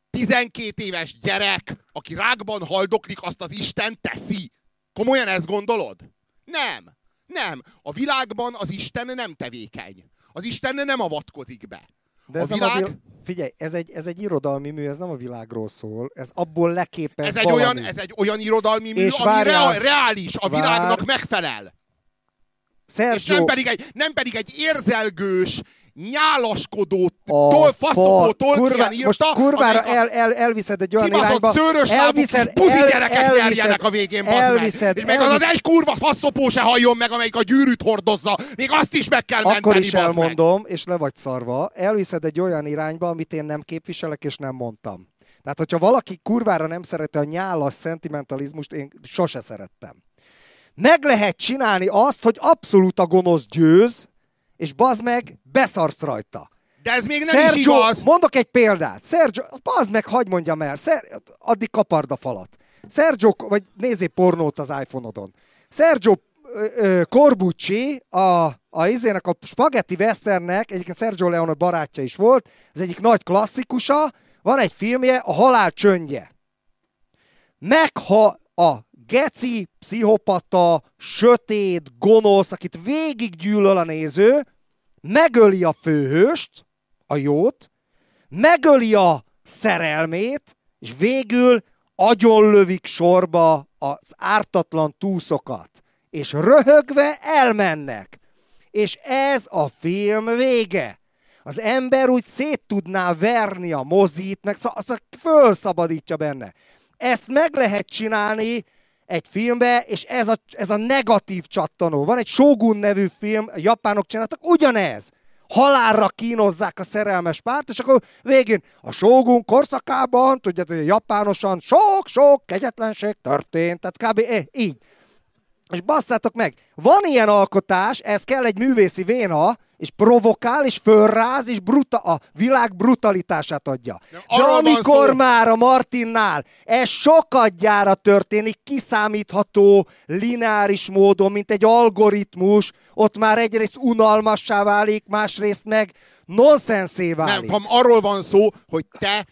12 éves gyerek, aki rákban haldoklik, azt az Isten teszi. Komolyan ezt gondolod? Nem. Nem. A világban az Isten nem tevékeny. Az Isten nem avatkozik be. De ez a világ... Nem a vil... Figyelj, ez egy, ez egy irodalmi mű, ez nem a világról szól, ez abból leképez ez egy, olyan, ez egy olyan irodalmi mű, És ami várjál, reális, a világnak vár... megfelel. Sergio... És nem pedig, egy, nem pedig egy érzelgős, nyálaskodó, tol, faszopó Tolkien írta. Most kurvára el, el, elviszed egy olyan irányba. szőrös elviszed, lábú buzi el, gyerekek elviszed, nyerjenek a végén, elviszed, És meg elviszed, az, az egy kurva faszopó se halljon meg, amelyik a gyűrűt hordozza. Még azt is meg kell Akkor menteni, is elmondom, meg. és le vagy szarva. Elviszed egy olyan irányba, amit én nem képviselek, és nem mondtam. Tehát, hogyha valaki kurvára nem szerette a nyálas szentimentalizmust, én sose szerettem. Meg lehet csinálni azt, hogy abszolút a gonosz győz, és bazd meg, beszarsz rajta. De ez még nem Sergio, is igaz. Mondok egy példát. Sergio, bazd meg, hagyd mondjam el. Szer, addig kapard a falat. Sergio, vagy nézzé pornót az iPhone-odon. Sergio Corbucci, a, a izének a Spaghetti Westernnek, egyébként Sergio Leone barátja is volt, ez egyik nagy klasszikusa, van egy filmje, a Halál csöndje. Megha a geci, pszichopata, sötét, gonosz, akit végig gyűlöl a néző, megöli a főhőst, a jót, megöli a szerelmét, és végül agyonlövik sorba az ártatlan túszokat. És röhögve elmennek. És ez a film vége. Az ember úgy szét tudná verni a mozit, meg szóval fölszabadítja benne. Ezt meg lehet csinálni egy filmbe, és ez a, ez a negatív csattanó. Van egy Shogun nevű film, a japánok csináltak, ugyanez. Halálra kínozzák a szerelmes párt, és akkor végén a Shogun korszakában, tudjátok, hogy japánosan sok-sok kegyetlenség történt, tehát kb. Eh, így. És basszátok meg, van ilyen alkotás, ez kell egy művészi véna, és provokál, és fölráz, és bruta, a világ brutalitását adja. De, De amikor már a Martinnál ez sokat gyára történik, kiszámítható, lineáris módon, mint egy algoritmus, ott már egyrészt unalmassá válik, másrészt meg nonszenszé válik. Nem, arról van szó, hogy te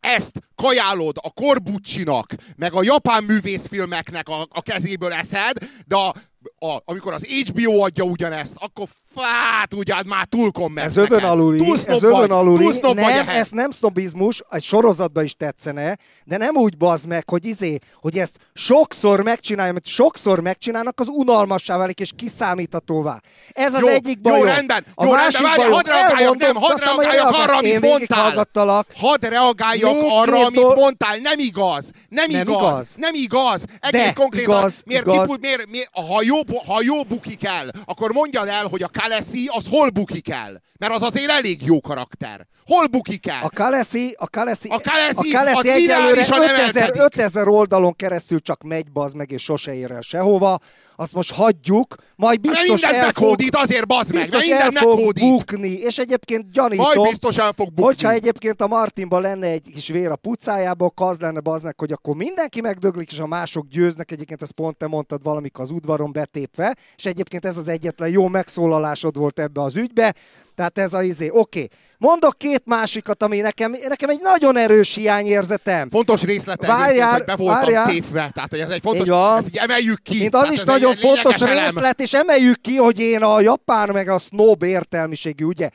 ezt kajálod a Korbucsinak, meg a japán művészfilmeknek a, a kezéből eszed, de a, a, amikor az HBO adja ugyanezt, akkor fát, ugye, hát már túl Ez övön aluli, ez övön aluli. Nem, ez nem sznobizmus, egy sorozatban is tetszene, de nem úgy bazd meg, hogy izé, hogy ezt sokszor megcsinálja, mert sokszor megcsinálnak, az unalmassá válik és kiszámíthatóvá. Ez az jó, egyik baj. Jó, rendben, a jó, másik rendben, hadd reagáljak, nem, hadd reagáljak arra, amit mondtál. Hadd reagáljak arra, amit mondtál. Nem igaz, nem, igaz, nem igaz. Egész konkrétan, miért, miért, miért, ha, jó, ha jó bukik el, akkor mondjad el, hogy a Kaleszi az hol bukik el? Mert az azért elég jó karakter. Hol bukik el? A Kaleszi, a Kaleszi, a Kaleszi, a Kaleszi egyelőre 5000, 5000 oldalon keresztül csak megy, bazd meg, és sose ér el sehova. Azt most hagyjuk, majd biztos el fog, meghódít, azért bazd meg, biztos el fog meghódít. bukni, és egyébként gyanítom, Majd biztos el fog bukni. Hogyha egyébként a Martinban lenne egy kis vér a pucájába, az lenne az meg, hogy akkor mindenki megdöglik, és a mások győznek. Egyébként ezt pont te mondtad valamikor az udvaron betépve, és egyébként ez az egyetlen jó megszólalásod volt ebbe az ügybe. Tehát ez a izé, oké. Okay. Mondok két másikat, ami nekem, nekem egy nagyon erős hiányérzetem. Fontos részlete Várjál, hogy be voltam várjál. tépve. Tehát, hogy ez egy fontos, ezt így emeljük ki. Mint az is nagyon fontos részlet, és emeljük ki, hogy én a japán meg a snob értelmiségű, ugye?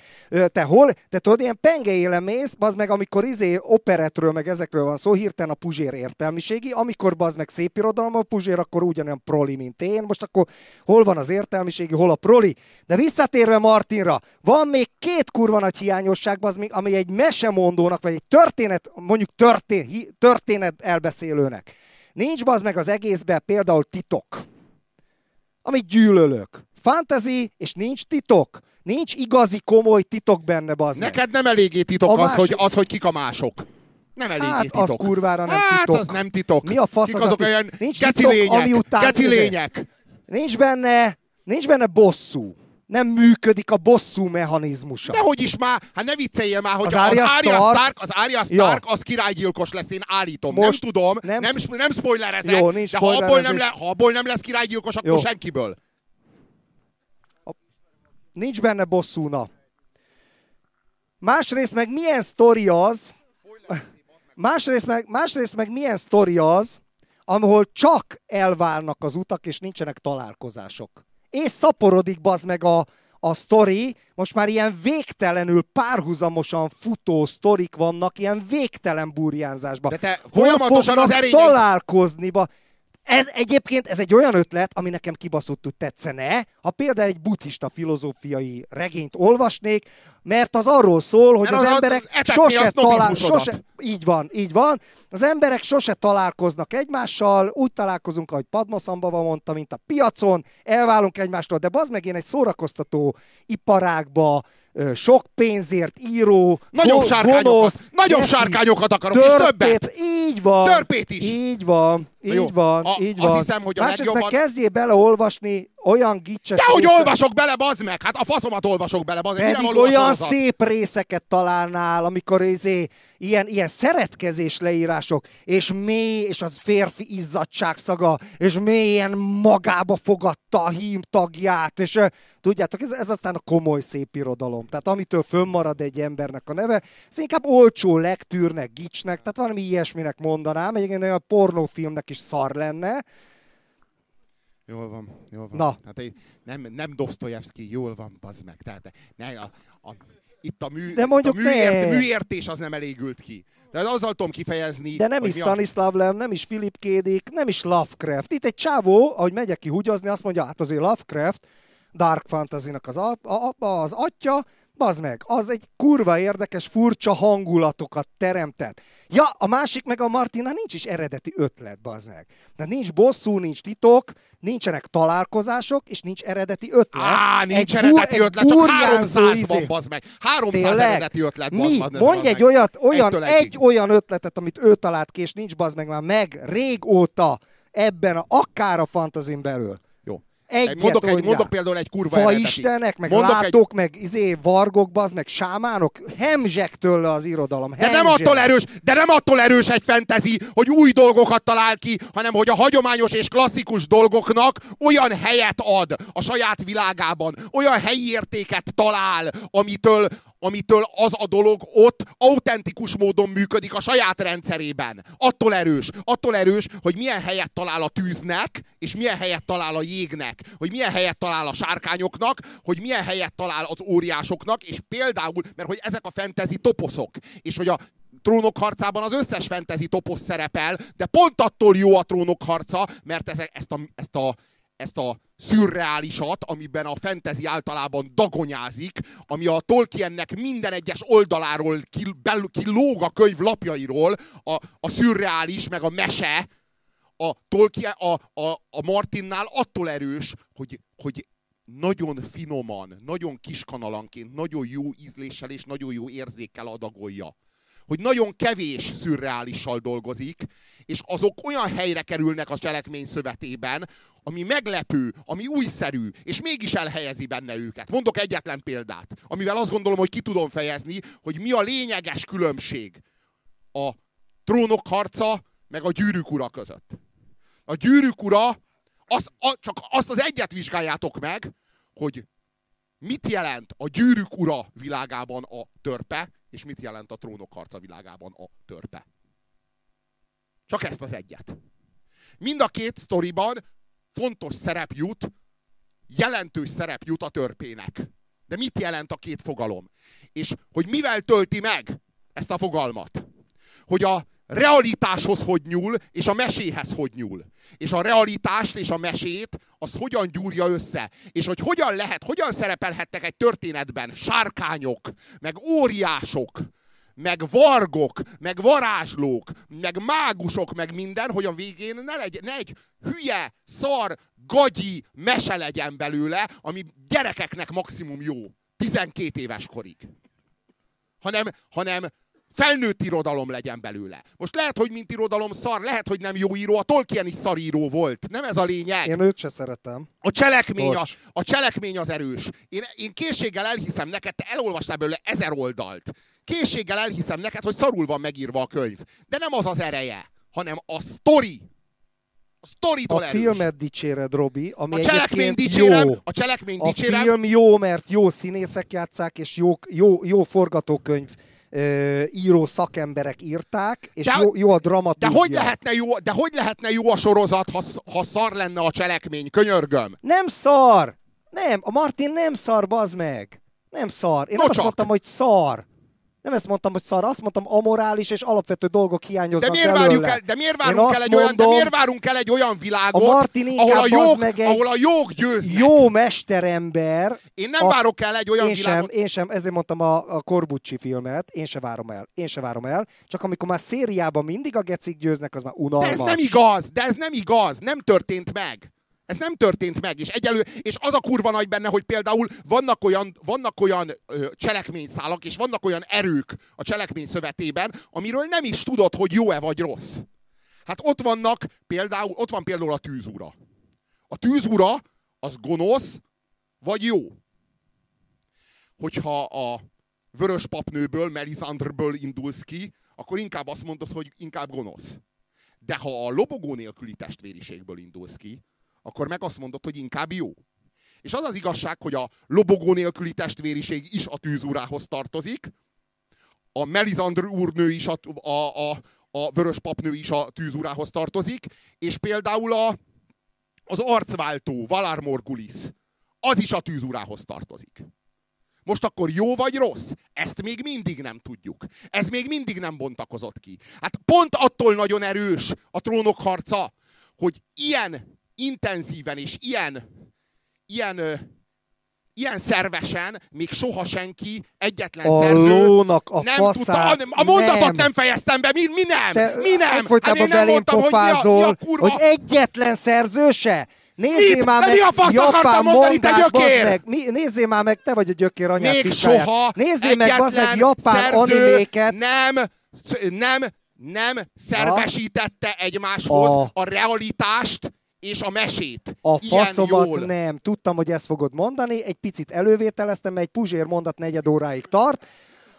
Te hol, te tudod, ilyen pengeéle mész, az meg amikor izé operetről, meg ezekről van szó, hirtelen a Puzsér értelmiségi, amikor az meg szép irodalom a Puzsér, akkor ugyanolyan proli, mint én. Most akkor hol van az értelmiségi, hol a proli? De visszatérve Martinra, van még két kurva nagy hiányosság, az még, ami egy mesemondónak, vagy egy történet, mondjuk történ, hi- történet elbeszélőnek. Nincs az meg az egészben például titok amit gyűlölök. Fantasy, és nincs titok. Nincs igazi komoly titok benne, bazd. Neked nem eléggé titok A az, másik- hogy, az, hogy kik a mások. Nem eléggé Hát, titok. az kurvára nem hát, titok. az nem titok. Mi a fasz Kik az a azok titok? olyan Nincs geci titok, lények, ami után geci lények. Nincs benne, nincs benne bosszú. Nem működik a bosszú mechanizmusa. Dehogy is már, hát ne vicceljél már, hogy Az Arya az Arya Stark- Stark, az Arya Ja. Stark, az királygyilkos lesz, én állítom. Most nem tudom, nem nem, nem, spoilerezek, Jó, nincs de ha abból, nem le, ha abból nem lesz királygyilkos, akkor Jó. senkiből. Nincs benne bosszúna. Másrészt meg milyen sztori az, másrészt meg, másrészt meg milyen sztori az, ahol csak elválnak az utak, és nincsenek találkozások. És szaporodik bazd meg a, a sztori, most már ilyen végtelenül párhuzamosan futó sztorik vannak, ilyen végtelen burjánzásban. De te Hol folyamatosan az erényeid- találkozni. Ba? Ez egyébként ez egy olyan ötlet, ami nekem kibaszottul tetszene, ha például egy buddhista filozófiai regényt olvasnék, mert az arról szól, hogy Mert az, az- emberek az sose talál, sose, így van, így van. Az emberek sose találkoznak egymással, úgy találkozunk, ahogy Padmasambava mondta, mint a piacon, elválunk egymástól, de bazd meg én egy szórakoztató iparágba, sok pénzért író, Nagyobb go- sárkányokat, gonosz, nagyobb sárkányokat akarok, és többet. törpét, így van. Törpét is. Így van, így jó. van, A- így azt van. hiszem, hogy a Másrészt meg legjobban- kezdjél beleolvasni olyan gicses Dehogy részek- olvasok bele, bazd meg! Hát a faszomat olvasok bele, bazd meg! Pedig olyan sorozat? szép részeket találnál, amikor izé, ilyen, ilyen szeretkezés leírások, és mély, és az férfi izzadság szaga, és mélyen magába fogadta a hím tagját, és tudjátok, ez, ez aztán a komoly szép irodalom. Tehát amitől fönnmarad egy embernek a neve, ez inkább olcsó lektűrnek, gicsnek, tehát valami ilyesminek mondanám, egyébként a pornófilmnek is szar lenne, Jól van, jól van. Na. Hát nem, nem Dostoyevsky, jól van, bazd meg. Tehát ne, a, a, itt a, mű, De mondjuk a műért, ne. műértés az nem elégült ki. Tehát azzal tudom kifejezni, De nem is mi a- Stanislav Lem, nem is Philip K. Dick, nem is Lovecraft. Itt egy csávó, ahogy megyek ki húgyozni, azt mondja, hát azért Lovecraft, Dark Fantasy-nak az, a, a, az atya, bazd meg, az egy kurva érdekes, furcsa hangulatokat teremtett. Ja, a másik meg a Martina nincs is eredeti ötlet, bazd meg. De nincs bosszú, nincs titok, nincsenek találkozások, és nincs eredeti ötlet. Á, nincs Egy eredeti egy ötlet, csak burjánzó 300 izé. bazd meg. 300 Tényleg? eredeti ötlet van. Mi? bazd Mondj egy olyat, olyan, egy egyig. olyan ötletet, amit ő talált ki, és nincs bazd meg már meg régóta ebben, a, akár a fantazin belül. Egyet mondok, egy, mondok például egy kurva. Faistenek, meg mondok látók, meg izé, vargok, bazd meg sámánok, hemzsek tőle az irodalom. De nem hemzsek. attól erős, de nem attól erős egy fentezi, hogy új dolgokat talál ki, hanem hogy a hagyományos és klasszikus dolgoknak olyan helyet ad a saját világában, olyan helyi értéket talál, amitől, amitől az a dolog ott autentikus módon működik a saját rendszerében. Attól erős, attól erős, hogy milyen helyet talál a tűznek, és milyen helyet talál a jégnek, hogy milyen helyet talál a sárkányoknak, hogy milyen helyet talál az óriásoknak, és például, mert hogy ezek a fentezi toposzok, és hogy a trónok harcában az összes fentezi toposz szerepel, de pont attól jó a trónok harca, mert ezek, ezt a, ezt a ezt a szürreálisat, amiben a fentezi általában dagonyázik, ami a Tolkiennek minden egyes oldaláról ki lóg a könyv lapjairól, a, a szürreális, meg a mese, a Tolkien, a, a, a Martinnál attól erős, hogy, hogy nagyon finoman, nagyon kiskanalanként, nagyon jó ízléssel és nagyon jó érzékkel adagolja. Hogy nagyon kevés szürreálissal dolgozik, és azok olyan helyre kerülnek a cselekmény szövetében, ami meglepő, ami újszerű, és mégis elhelyezi benne őket. Mondok egyetlen példát, amivel azt gondolom, hogy ki tudom fejezni, hogy mi a lényeges különbség a trónok harca meg a gyűrűk ura között. A gyűrűk ura, az, a, csak azt az egyet vizsgáljátok meg, hogy mit jelent a gyűrűk ura világában a törpe, és mit jelent a trónok harca világában a törpe. Csak ezt az egyet. Mind a két sztoriban fontos szerep jut, jelentős szerep jut a törpének. De mit jelent a két fogalom? És hogy mivel tölti meg ezt a fogalmat? Hogy a realitáshoz hogy nyúl, és a meséhez hogy nyúl. És a realitást és a mesét, az hogyan gyúrja össze. És hogy hogyan lehet, hogyan szerepelhettek egy történetben sárkányok, meg óriások, meg vargok, meg varázslók, meg mágusok, meg minden, hogy a végén ne, legy, ne egy hülye, szar, gagyi mese legyen belőle, ami gyerekeknek maximum jó. 12 éves korig. Hanem, hanem felnőtt irodalom legyen belőle. Most lehet, hogy mint irodalom szar, lehet, hogy nem jó író, a Tolkien is szaríró volt. Nem ez a lényeg. Én őt se szeretem. A cselekmény, a, a cselekmény az erős. Én, én készséggel elhiszem neked, te elolvastál belőle ezer oldalt. Készséggel elhiszem neked, hogy szarul van megírva a könyv. De nem az az ereje, hanem a sztori. A sztoritól A erős. filmet dicséred, Robi, ami a cselekmény dicsérem, jó. a cselekmény A dicsérem, film jó, mert jó színészek játszák, és jó, jó, jó forgatókönyv ö, író szakemberek írták, és De- jó, jó a De dramaturgia. hogy lehetne jó, de hogy lehetne jó a sorozat, ha, ha szar lenne a cselekmény? Könyörgöm. Nem szar! Nem, a Martin nem szar, bazd meg! Nem szar. Én No azt csak. mondtam, hogy szar. Nem ezt mondtam, hogy szar. Azt mondtam, amorális és alapvető dolgok De hiányoznak miért, belőle. várjuk el, de miért várunk el egy olyan, de mondom, miért várunk el egy olyan világot, A Martin ahol a, jog, meg egy ahol a jog győznek? Jó mesterember. Én nem a- várok el egy olyan én sem, világot. én sem, ezért mondtam a, a Corbucci filmet, én se várom el. Én se várom el. Csak amikor már szériában mindig a gecik győznek, az már De unalmas. ez nem igaz, de ez nem igaz, nem történt meg. Ez nem történt meg, és egyelő, és az a kurva nagy benne, hogy például vannak olyan, vannak olyan ö, cselekményszálak, és vannak olyan erők a cselekmény szövetében, amiről nem is tudod, hogy jó-e vagy rossz. Hát ott vannak például, ott van például a tűzura. A tűzura az gonosz, vagy jó. Hogyha a vörös papnőből, Melisandreből indulsz ki, akkor inkább azt mondod, hogy inkább gonosz. De ha a lobogó nélküli testvériségből indulsz ki, akkor meg azt mondod, hogy inkább jó. És az az igazság, hogy a lobogó nélküli testvériség is a tűzúrához tartozik, a Melisandr úrnő is, a, a, a, a vörös papnő is a tűzúrához tartozik, és például a, az arcváltó, Valar Morgulis, az is a tűzúrához tartozik. Most akkor jó vagy rossz? Ezt még mindig nem tudjuk. Ez még mindig nem bontakozott ki. Hát pont attól nagyon erős a trónok harca, hogy ilyen intenzíven és ilyen, ilyen, ilyen szervesen még soha senki, egyetlen A szerző lónak a nem faszát. tudta, a, a mondatot nem. nem fejeztem be, mi, mi nem? Te mi nem? Hát én nem mondtam, hogy mi a, mi pofázol, a kurva... hogy egyetlen szerző se. Nézzél Mit? már De meg mi a fasz japán mondani, te gyökér? meg. Mi, nézzél már meg, te vagy a gyökér anyád Még picsáját. soha Nézzél meg, bazd meg, japán animéket. nem, nem, nem szervesítette egymáshoz A- a realitást és a mesét. A Ilyen faszomat jól. nem. Tudtam, hogy ezt fogod mondani. Egy picit elővételeztem, mert egy Puzsér mondat negyed óráig tart.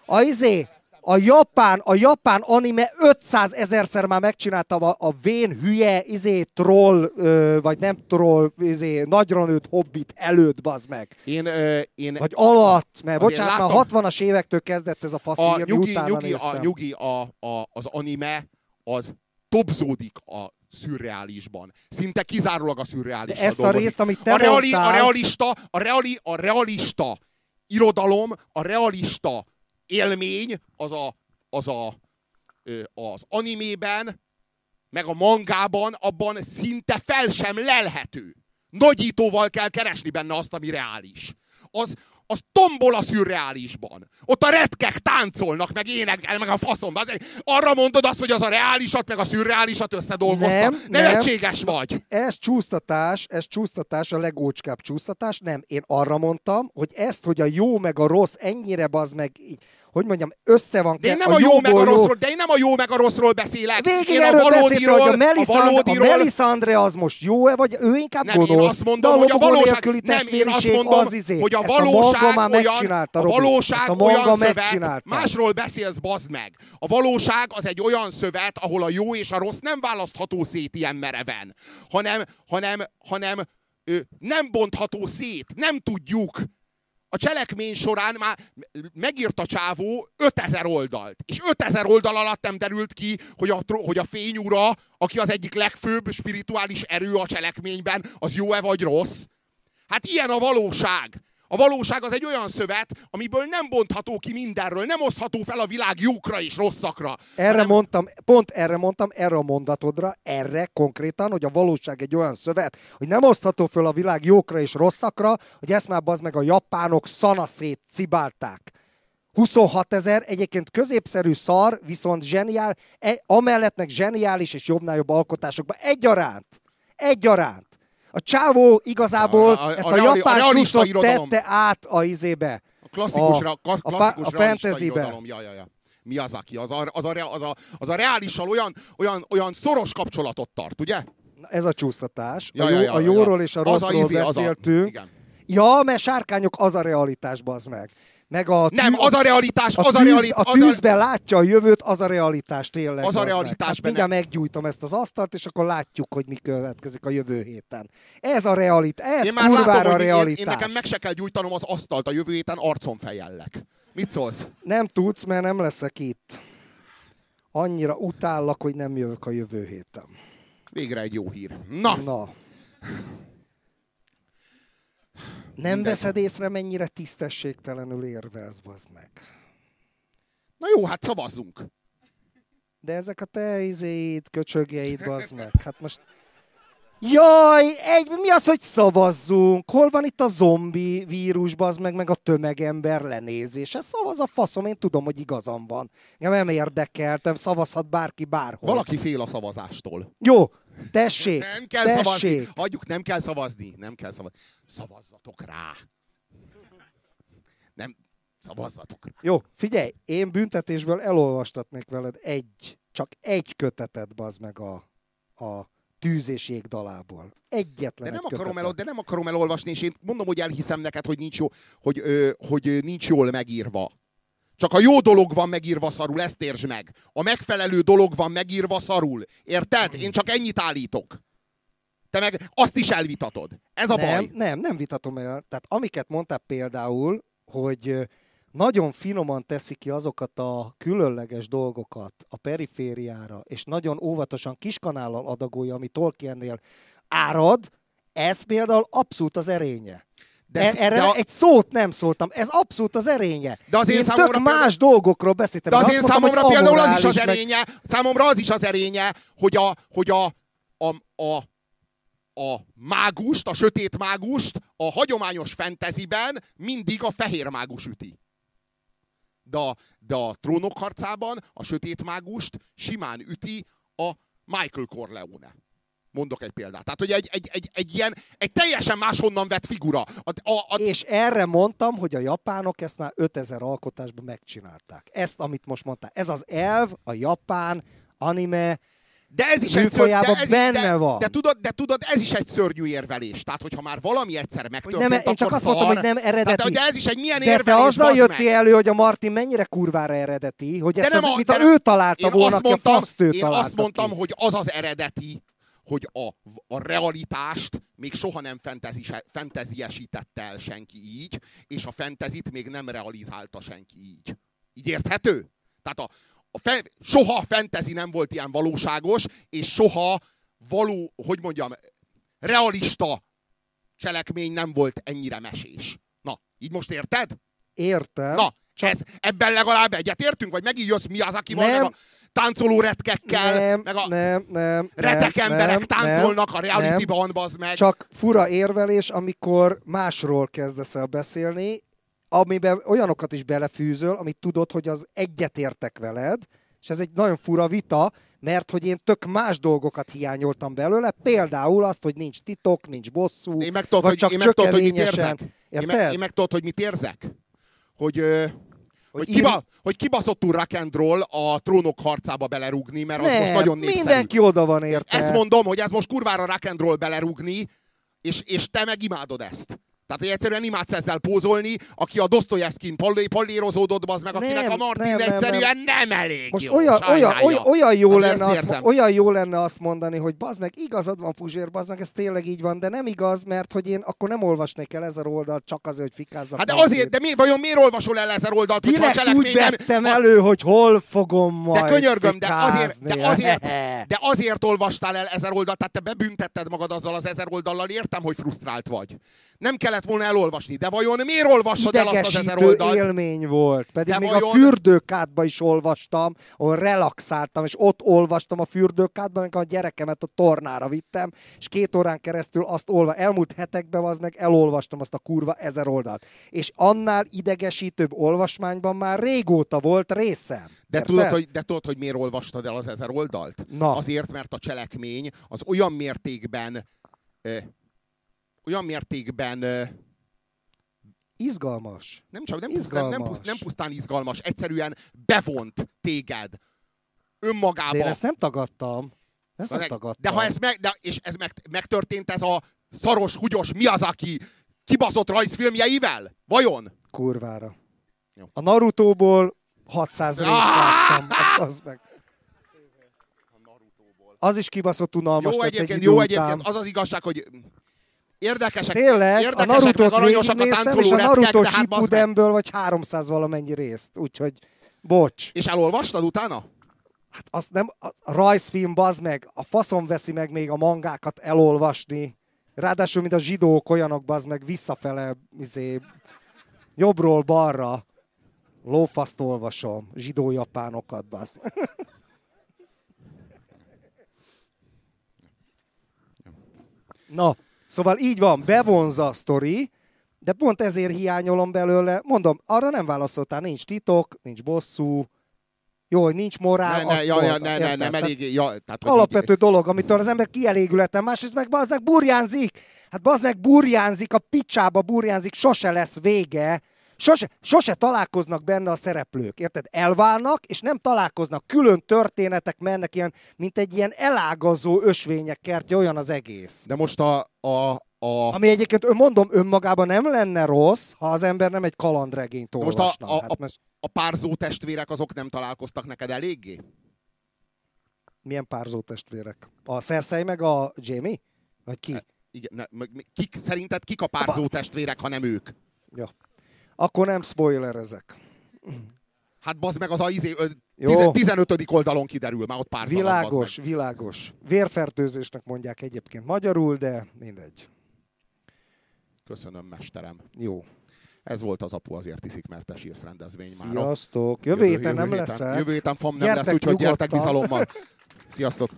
A izé, a japán, a japán anime 500 ezerszer már megcsináltam a, a vén hülye, izé, troll, ö, vagy nem troll, izé, nagyra nőtt hobbit előtt, bazd meg. Én, ö, én Vagy alatt, mert bocsánat, már 60-as évektől kezdett ez a fasz a írni, nyugi, utána nyugi, a, nyugi a, a, az anime az topzódik a szürreálisban. Szinte kizárólag a szürreálisban De ezt a dolgozik. részt, amit te a, reali, a realista, a, reali, a realista irodalom, a realista élmény az a, az a, az animében, meg a mangában, abban szinte fel sem lelhető. Nagyítóval kell keresni benne azt, ami reális. Az, az tombol a szürreálisban. Ott a retkek táncolnak, meg énekel, meg a faszom. Arra mondod azt, hogy az a reálisat, meg a szürreálisat összedolgozta. Nem, nem. Nevetséges vagy. Ez csúsztatás, ez csúsztatás, a legócskább csúsztatás. Nem, én arra mondtam, hogy ezt, hogy a jó meg a rossz ennyire bazd meg, hogy mondjam, össze van de én nem a, a jó meg a rosszról, de én nem a jó meg a rosszról beszélek. Végig én a valódiról, hogy a Melisandre, a Melisandre az most jó-e, vagy ő inkább nem, gonosz. én azt mondom, hogy a valóság, nem, én azt mondom, az izé, hogy a valóság a olyan, a valóság a olyan szövet, másról beszélsz, bazd meg. A valóság az egy olyan szövet, ahol a jó és a rossz nem választható szét ilyen mereven, hanem, hanem, hanem nem bontható szét, nem tudjuk a cselekmény során már megírt a csávó 5000 oldalt. És 5000 oldal alatt nem derült ki, hogy a, hogy a fényúra, aki az egyik legfőbb spirituális erő a cselekményben, az jó-e vagy rossz. Hát ilyen a valóság. A valóság az egy olyan szövet, amiből nem bontható ki mindenről, nem osztható fel a világ jókra és rosszakra. Erre hanem... mondtam, pont erre mondtam, erre a mondatodra, erre konkrétan, hogy a valóság egy olyan szövet, hogy nem osztható fel a világ jókra és rosszakra, hogy ezt már az meg a japánok szanaszét cibálták. 26 ezer, egyébként középszerű szar, viszont zseniál, e, amellett meg zseniális és jobbnál jobb alkotásokban egyaránt. Egyaránt. A csávó igazából a, a, a, ezt a, a japán a cuccot tette át a izébe. A klasszikus, a, a, klasszikus a, a fantasybe. Ja, ja, ja. Mi az, aki? Az a, az a, az a, az a reálissal olyan, olyan, olyan szoros kapcsolatot tart, ugye? Ez a csúsztatás. Ja, a, jó, ja, ja, a jóról ja. és a rosszról az a, izé, beszéltünk. Az a, igen. Ja, mert sárkányok az a realitás, bazd meg. Meg a nem, az a realitás, a az tűz, a realitás. A tűzben a... látja a jövőt, az a realitás tényleg. Az a realitás hát mindjárt meggyújtom ezt az asztalt, és akkor látjuk, hogy mi következik a jövő héten. Ez a realitás, ez én már látom, a realitás. Én, én, nekem meg se kell gyújtanom az asztalt a jövő héten, arcon fejellek. Mit szólsz? Nem tudsz, mert nem leszek itt. Annyira utállak, hogy nem jövök a jövő héten. Végre egy jó hír. Na! Na. Nem Minden. veszed észre, mennyire tisztességtelenül érvelsz, bazd meg. Na jó, hát szavazzunk. De ezek a te izéid, köcsögjeid, bazd meg. Hát most... Jaj, egy, mi az, hogy szavazzunk? Hol van itt a zombi vírus, bazd meg, meg a tömegember lenézése? Szavaz a faszom, én tudom, hogy igazam van. Nem, nem érdekeltem, szavazhat bárki bárhol. Valaki fél a szavazástól. Jó, Tessék, Nem kell tessék. szavazni. Hagyjuk, nem kell szavazni. Nem kell szavazni. Szavazzatok rá. Nem, szavazzatok rá. Jó, figyelj, én büntetésből elolvastatnék veled egy, csak egy kötetet, bazd meg a, a tűz és jég dalából. Egyetlen de nem, akarom el, de nem akarom elolvasni, és én mondom, hogy elhiszem neked, hogy nincs, jó, hogy, ö, hogy nincs jól megírva. Csak a jó dolog van megírva szarul, ezt értsd meg. A megfelelő dolog van megírva szarul. Érted? Én csak ennyit állítok. Te meg azt is elvitatod. Ez a nem, baj. Nem, nem vitatom el. Tehát amiket mondtál például, hogy nagyon finoman teszi ki azokat a különleges dolgokat a perifériára, és nagyon óvatosan kiskanállal adagolja, ami Tolkiennél árad, ez például abszolút az erénye. De ez, erre de a... egy szót nem szóltam, ez abszolút az erénye. De az én, én tök például... más dolgokról beszéltem. De az én mondtam, számomra például az is az erénye, meg... számomra az is az erénye, hogy a, hogy a, a, a, a mágust, a sötét mágust a hagyományos fenteziben mindig a fehér mágus üti. De a, de a trónok harcában a sötét mágust simán üti a Michael Corleone. Mondok egy példát. Tehát, hogy egy, egy, egy, egy ilyen, egy teljesen máshonnan vett figura. A, a, a... És erre mondtam, hogy a japánok ezt már 5000 alkotásban megcsinálták. Ezt, amit most mondtál. Ez az elv, a japán anime de ez is egy szörnyű, de, ez, benne de, van. De tudod, de tudod, ez is egy szörnyű érvelés. Tehát, hogyha már valami egyszer megtörtént, nem, én csak azt szar, mondtam, hogy nem eredeti. Tehát, de ez is egy milyen de érvelés, te azzal jöttél elő, hogy a Martin mennyire kurvára eredeti, hogy ezt de nem az, a, mint a, ő találta volna, azt mondtam, Én azt mondtam, ki. hogy az az eredeti, hogy a, a realitást még soha nem fenteziesítette el senki így, és a fentezit még nem realizálta senki így. Így érthető? Tehát a, a fe, soha a fentezi nem volt ilyen valóságos, és soha való, hogy mondjam, realista cselekmény nem volt ennyire mesés. Na, így most érted? Értem. Na, csak... ez, ebben legalább egyetértünk? Vagy megint jössz mi az, aki van, a táncoló retkekkel, nem, meg a nem, nem, retek nem, emberek nem, táncolnak a reality-ban, bazd meg. Csak fura érvelés, amikor másról kezdesz el beszélni, amiben olyanokat is belefűzöl, amit tudod, hogy az egyetértek veled, és ez egy nagyon fura vita, mert hogy én tök más dolgokat hiányoltam belőle, például azt, hogy nincs titok, nincs bosszú, én meg tudod, vagy csak én meg tudod, hogy mit érzek. Én meg, én meg tudod, hogy mit érzek? Hogy, hogy, hogy, kiba, hogy kibaszottul roll a trónok harcába belerúgni, mert az nem, most nagyon népszerű. mindenki oda van érte. Ezt mondom, hogy ez most kurvára roll belerúgni, és, és te meg imádod ezt. Tehát, hogy egyszerűen imádsz ezzel pózolni, aki a Dostoyevskin pallérozódott, az meg, akinek nem, a Martin nem, egyszerűen nem, nem. nem elég Most jó. Olyan, olyan, olyan, olyan, jó hát lenne azt, olyan jó lenne azt mondani, hogy bazd meg, igazad van Puzsér, bazd meg, ez tényleg így van, de nem igaz, mert hogy én akkor nem olvasnék el ezer oldalt, csak azért, hogy fikázzak. Hát de azért, de mi, vajon miért olvasol el ezer oldalt, hogy a úgy vettem nem... elő, hogy hol fogom majd De könyörgöm, de azért, de, azért, de azért olvastál el ezer oldalt, tehát te bebüntetted magad azzal az ezer oldallal, értem, hogy frusztrált vagy. Nem kellett volna elolvasni. De vajon miért olvasod el azt az ezer oldalt? élmény volt. Pedig de még vajon... a fürdőkádba is olvastam, ahol relaxáltam, és ott olvastam a fürdőkádban, amikor a gyerekemet a tornára vittem, és két órán keresztül azt olva. Elmúlt hetekben az meg elolvastam azt a kurva ezer oldalt. És annál idegesítőbb olvasmányban már régóta volt részem. De tudod, hogy, de tudod, hogy miért olvastad el az ezer oldalt? Na. Azért, mert a cselekmény az olyan mértékben olyan mértékben izgalmas. Nem csak, nem, izgalmas. Pusztán, nem, pusztán, nem pusztán izgalmas, egyszerűen bevont téged önmagába. De én ezt nem tagadtam. Ezt nem tagadtam. De ha ez meg, de, és ez meg, megtörtént ez a szaros, húgyos aki kibaszott rajzfilmjeivel? Vajon? Kurvára. Jó. A Narutóból 600 részt láttam. Az meg. Az is kibaszott unalmas. Jó egyébként, jó egyébként. Az az igazság, hogy Érdekesek, Tényleg, érdekesek a Naruto-t aranyosak a táncoló és a Naruto hát Shippudenből vagy 300 valamennyi részt, úgyhogy bocs. És elolvastad utána? Hát azt nem, a rajzfilm bazd meg, a faszom veszi meg még a mangákat elolvasni. Ráadásul, mint a zsidók olyanok bazd meg visszafele, izé, jobbról balra. Lófaszt olvasom, zsidó-japánokat bazd. Na, Szóval így van, bevonza a sztori, de pont ezért hiányolom belőle. Mondom, arra nem válaszoltál, nincs titok, nincs bosszú, jó, hogy nincs morál, ne, ne, ja, ja, ne, ne, nem elég, ja, tehát, Alapvető így... dolog, amitől az ember kielégületen, másrészt meg bazzák burjánzik. Hát bazzák burjánzik, a picsába burjánzik, sose lesz vége. Sose, sose találkoznak benne a szereplők, érted? Elválnak, és nem találkoznak. Külön történetek mennek ilyen, mint egy ilyen elágazó ösvények kertje, olyan az egész. De most a, a, a... Ami egyébként, mondom, önmagában nem lenne rossz, ha az ember nem egy kalandregényt olvasna. Most a, a, hát most... a párzó testvérek azok nem találkoztak neked eléggé? Milyen párzó testvérek? A Cersei meg a Jamie? Vagy ki? E, igen, ne, kik, szerinted kik a párzó testvérek, ha nem ők? Ja. Akkor nem spoilerezek. Hát bazd meg az a izé, Jó. 15. oldalon kiderül, már ott pár Világos, van, világos. Vérfertőzésnek mondják egyébként magyarul, de mindegy. Köszönöm, mesterem. Jó. Ez volt az Apu azért iszik, mert te sírsz rendezvény már. Sziasztok. Jövő, jövő héten nem lesz Jövő héten fam nem lesz, úgyhogy gyertek bizalommal. Sziasztok.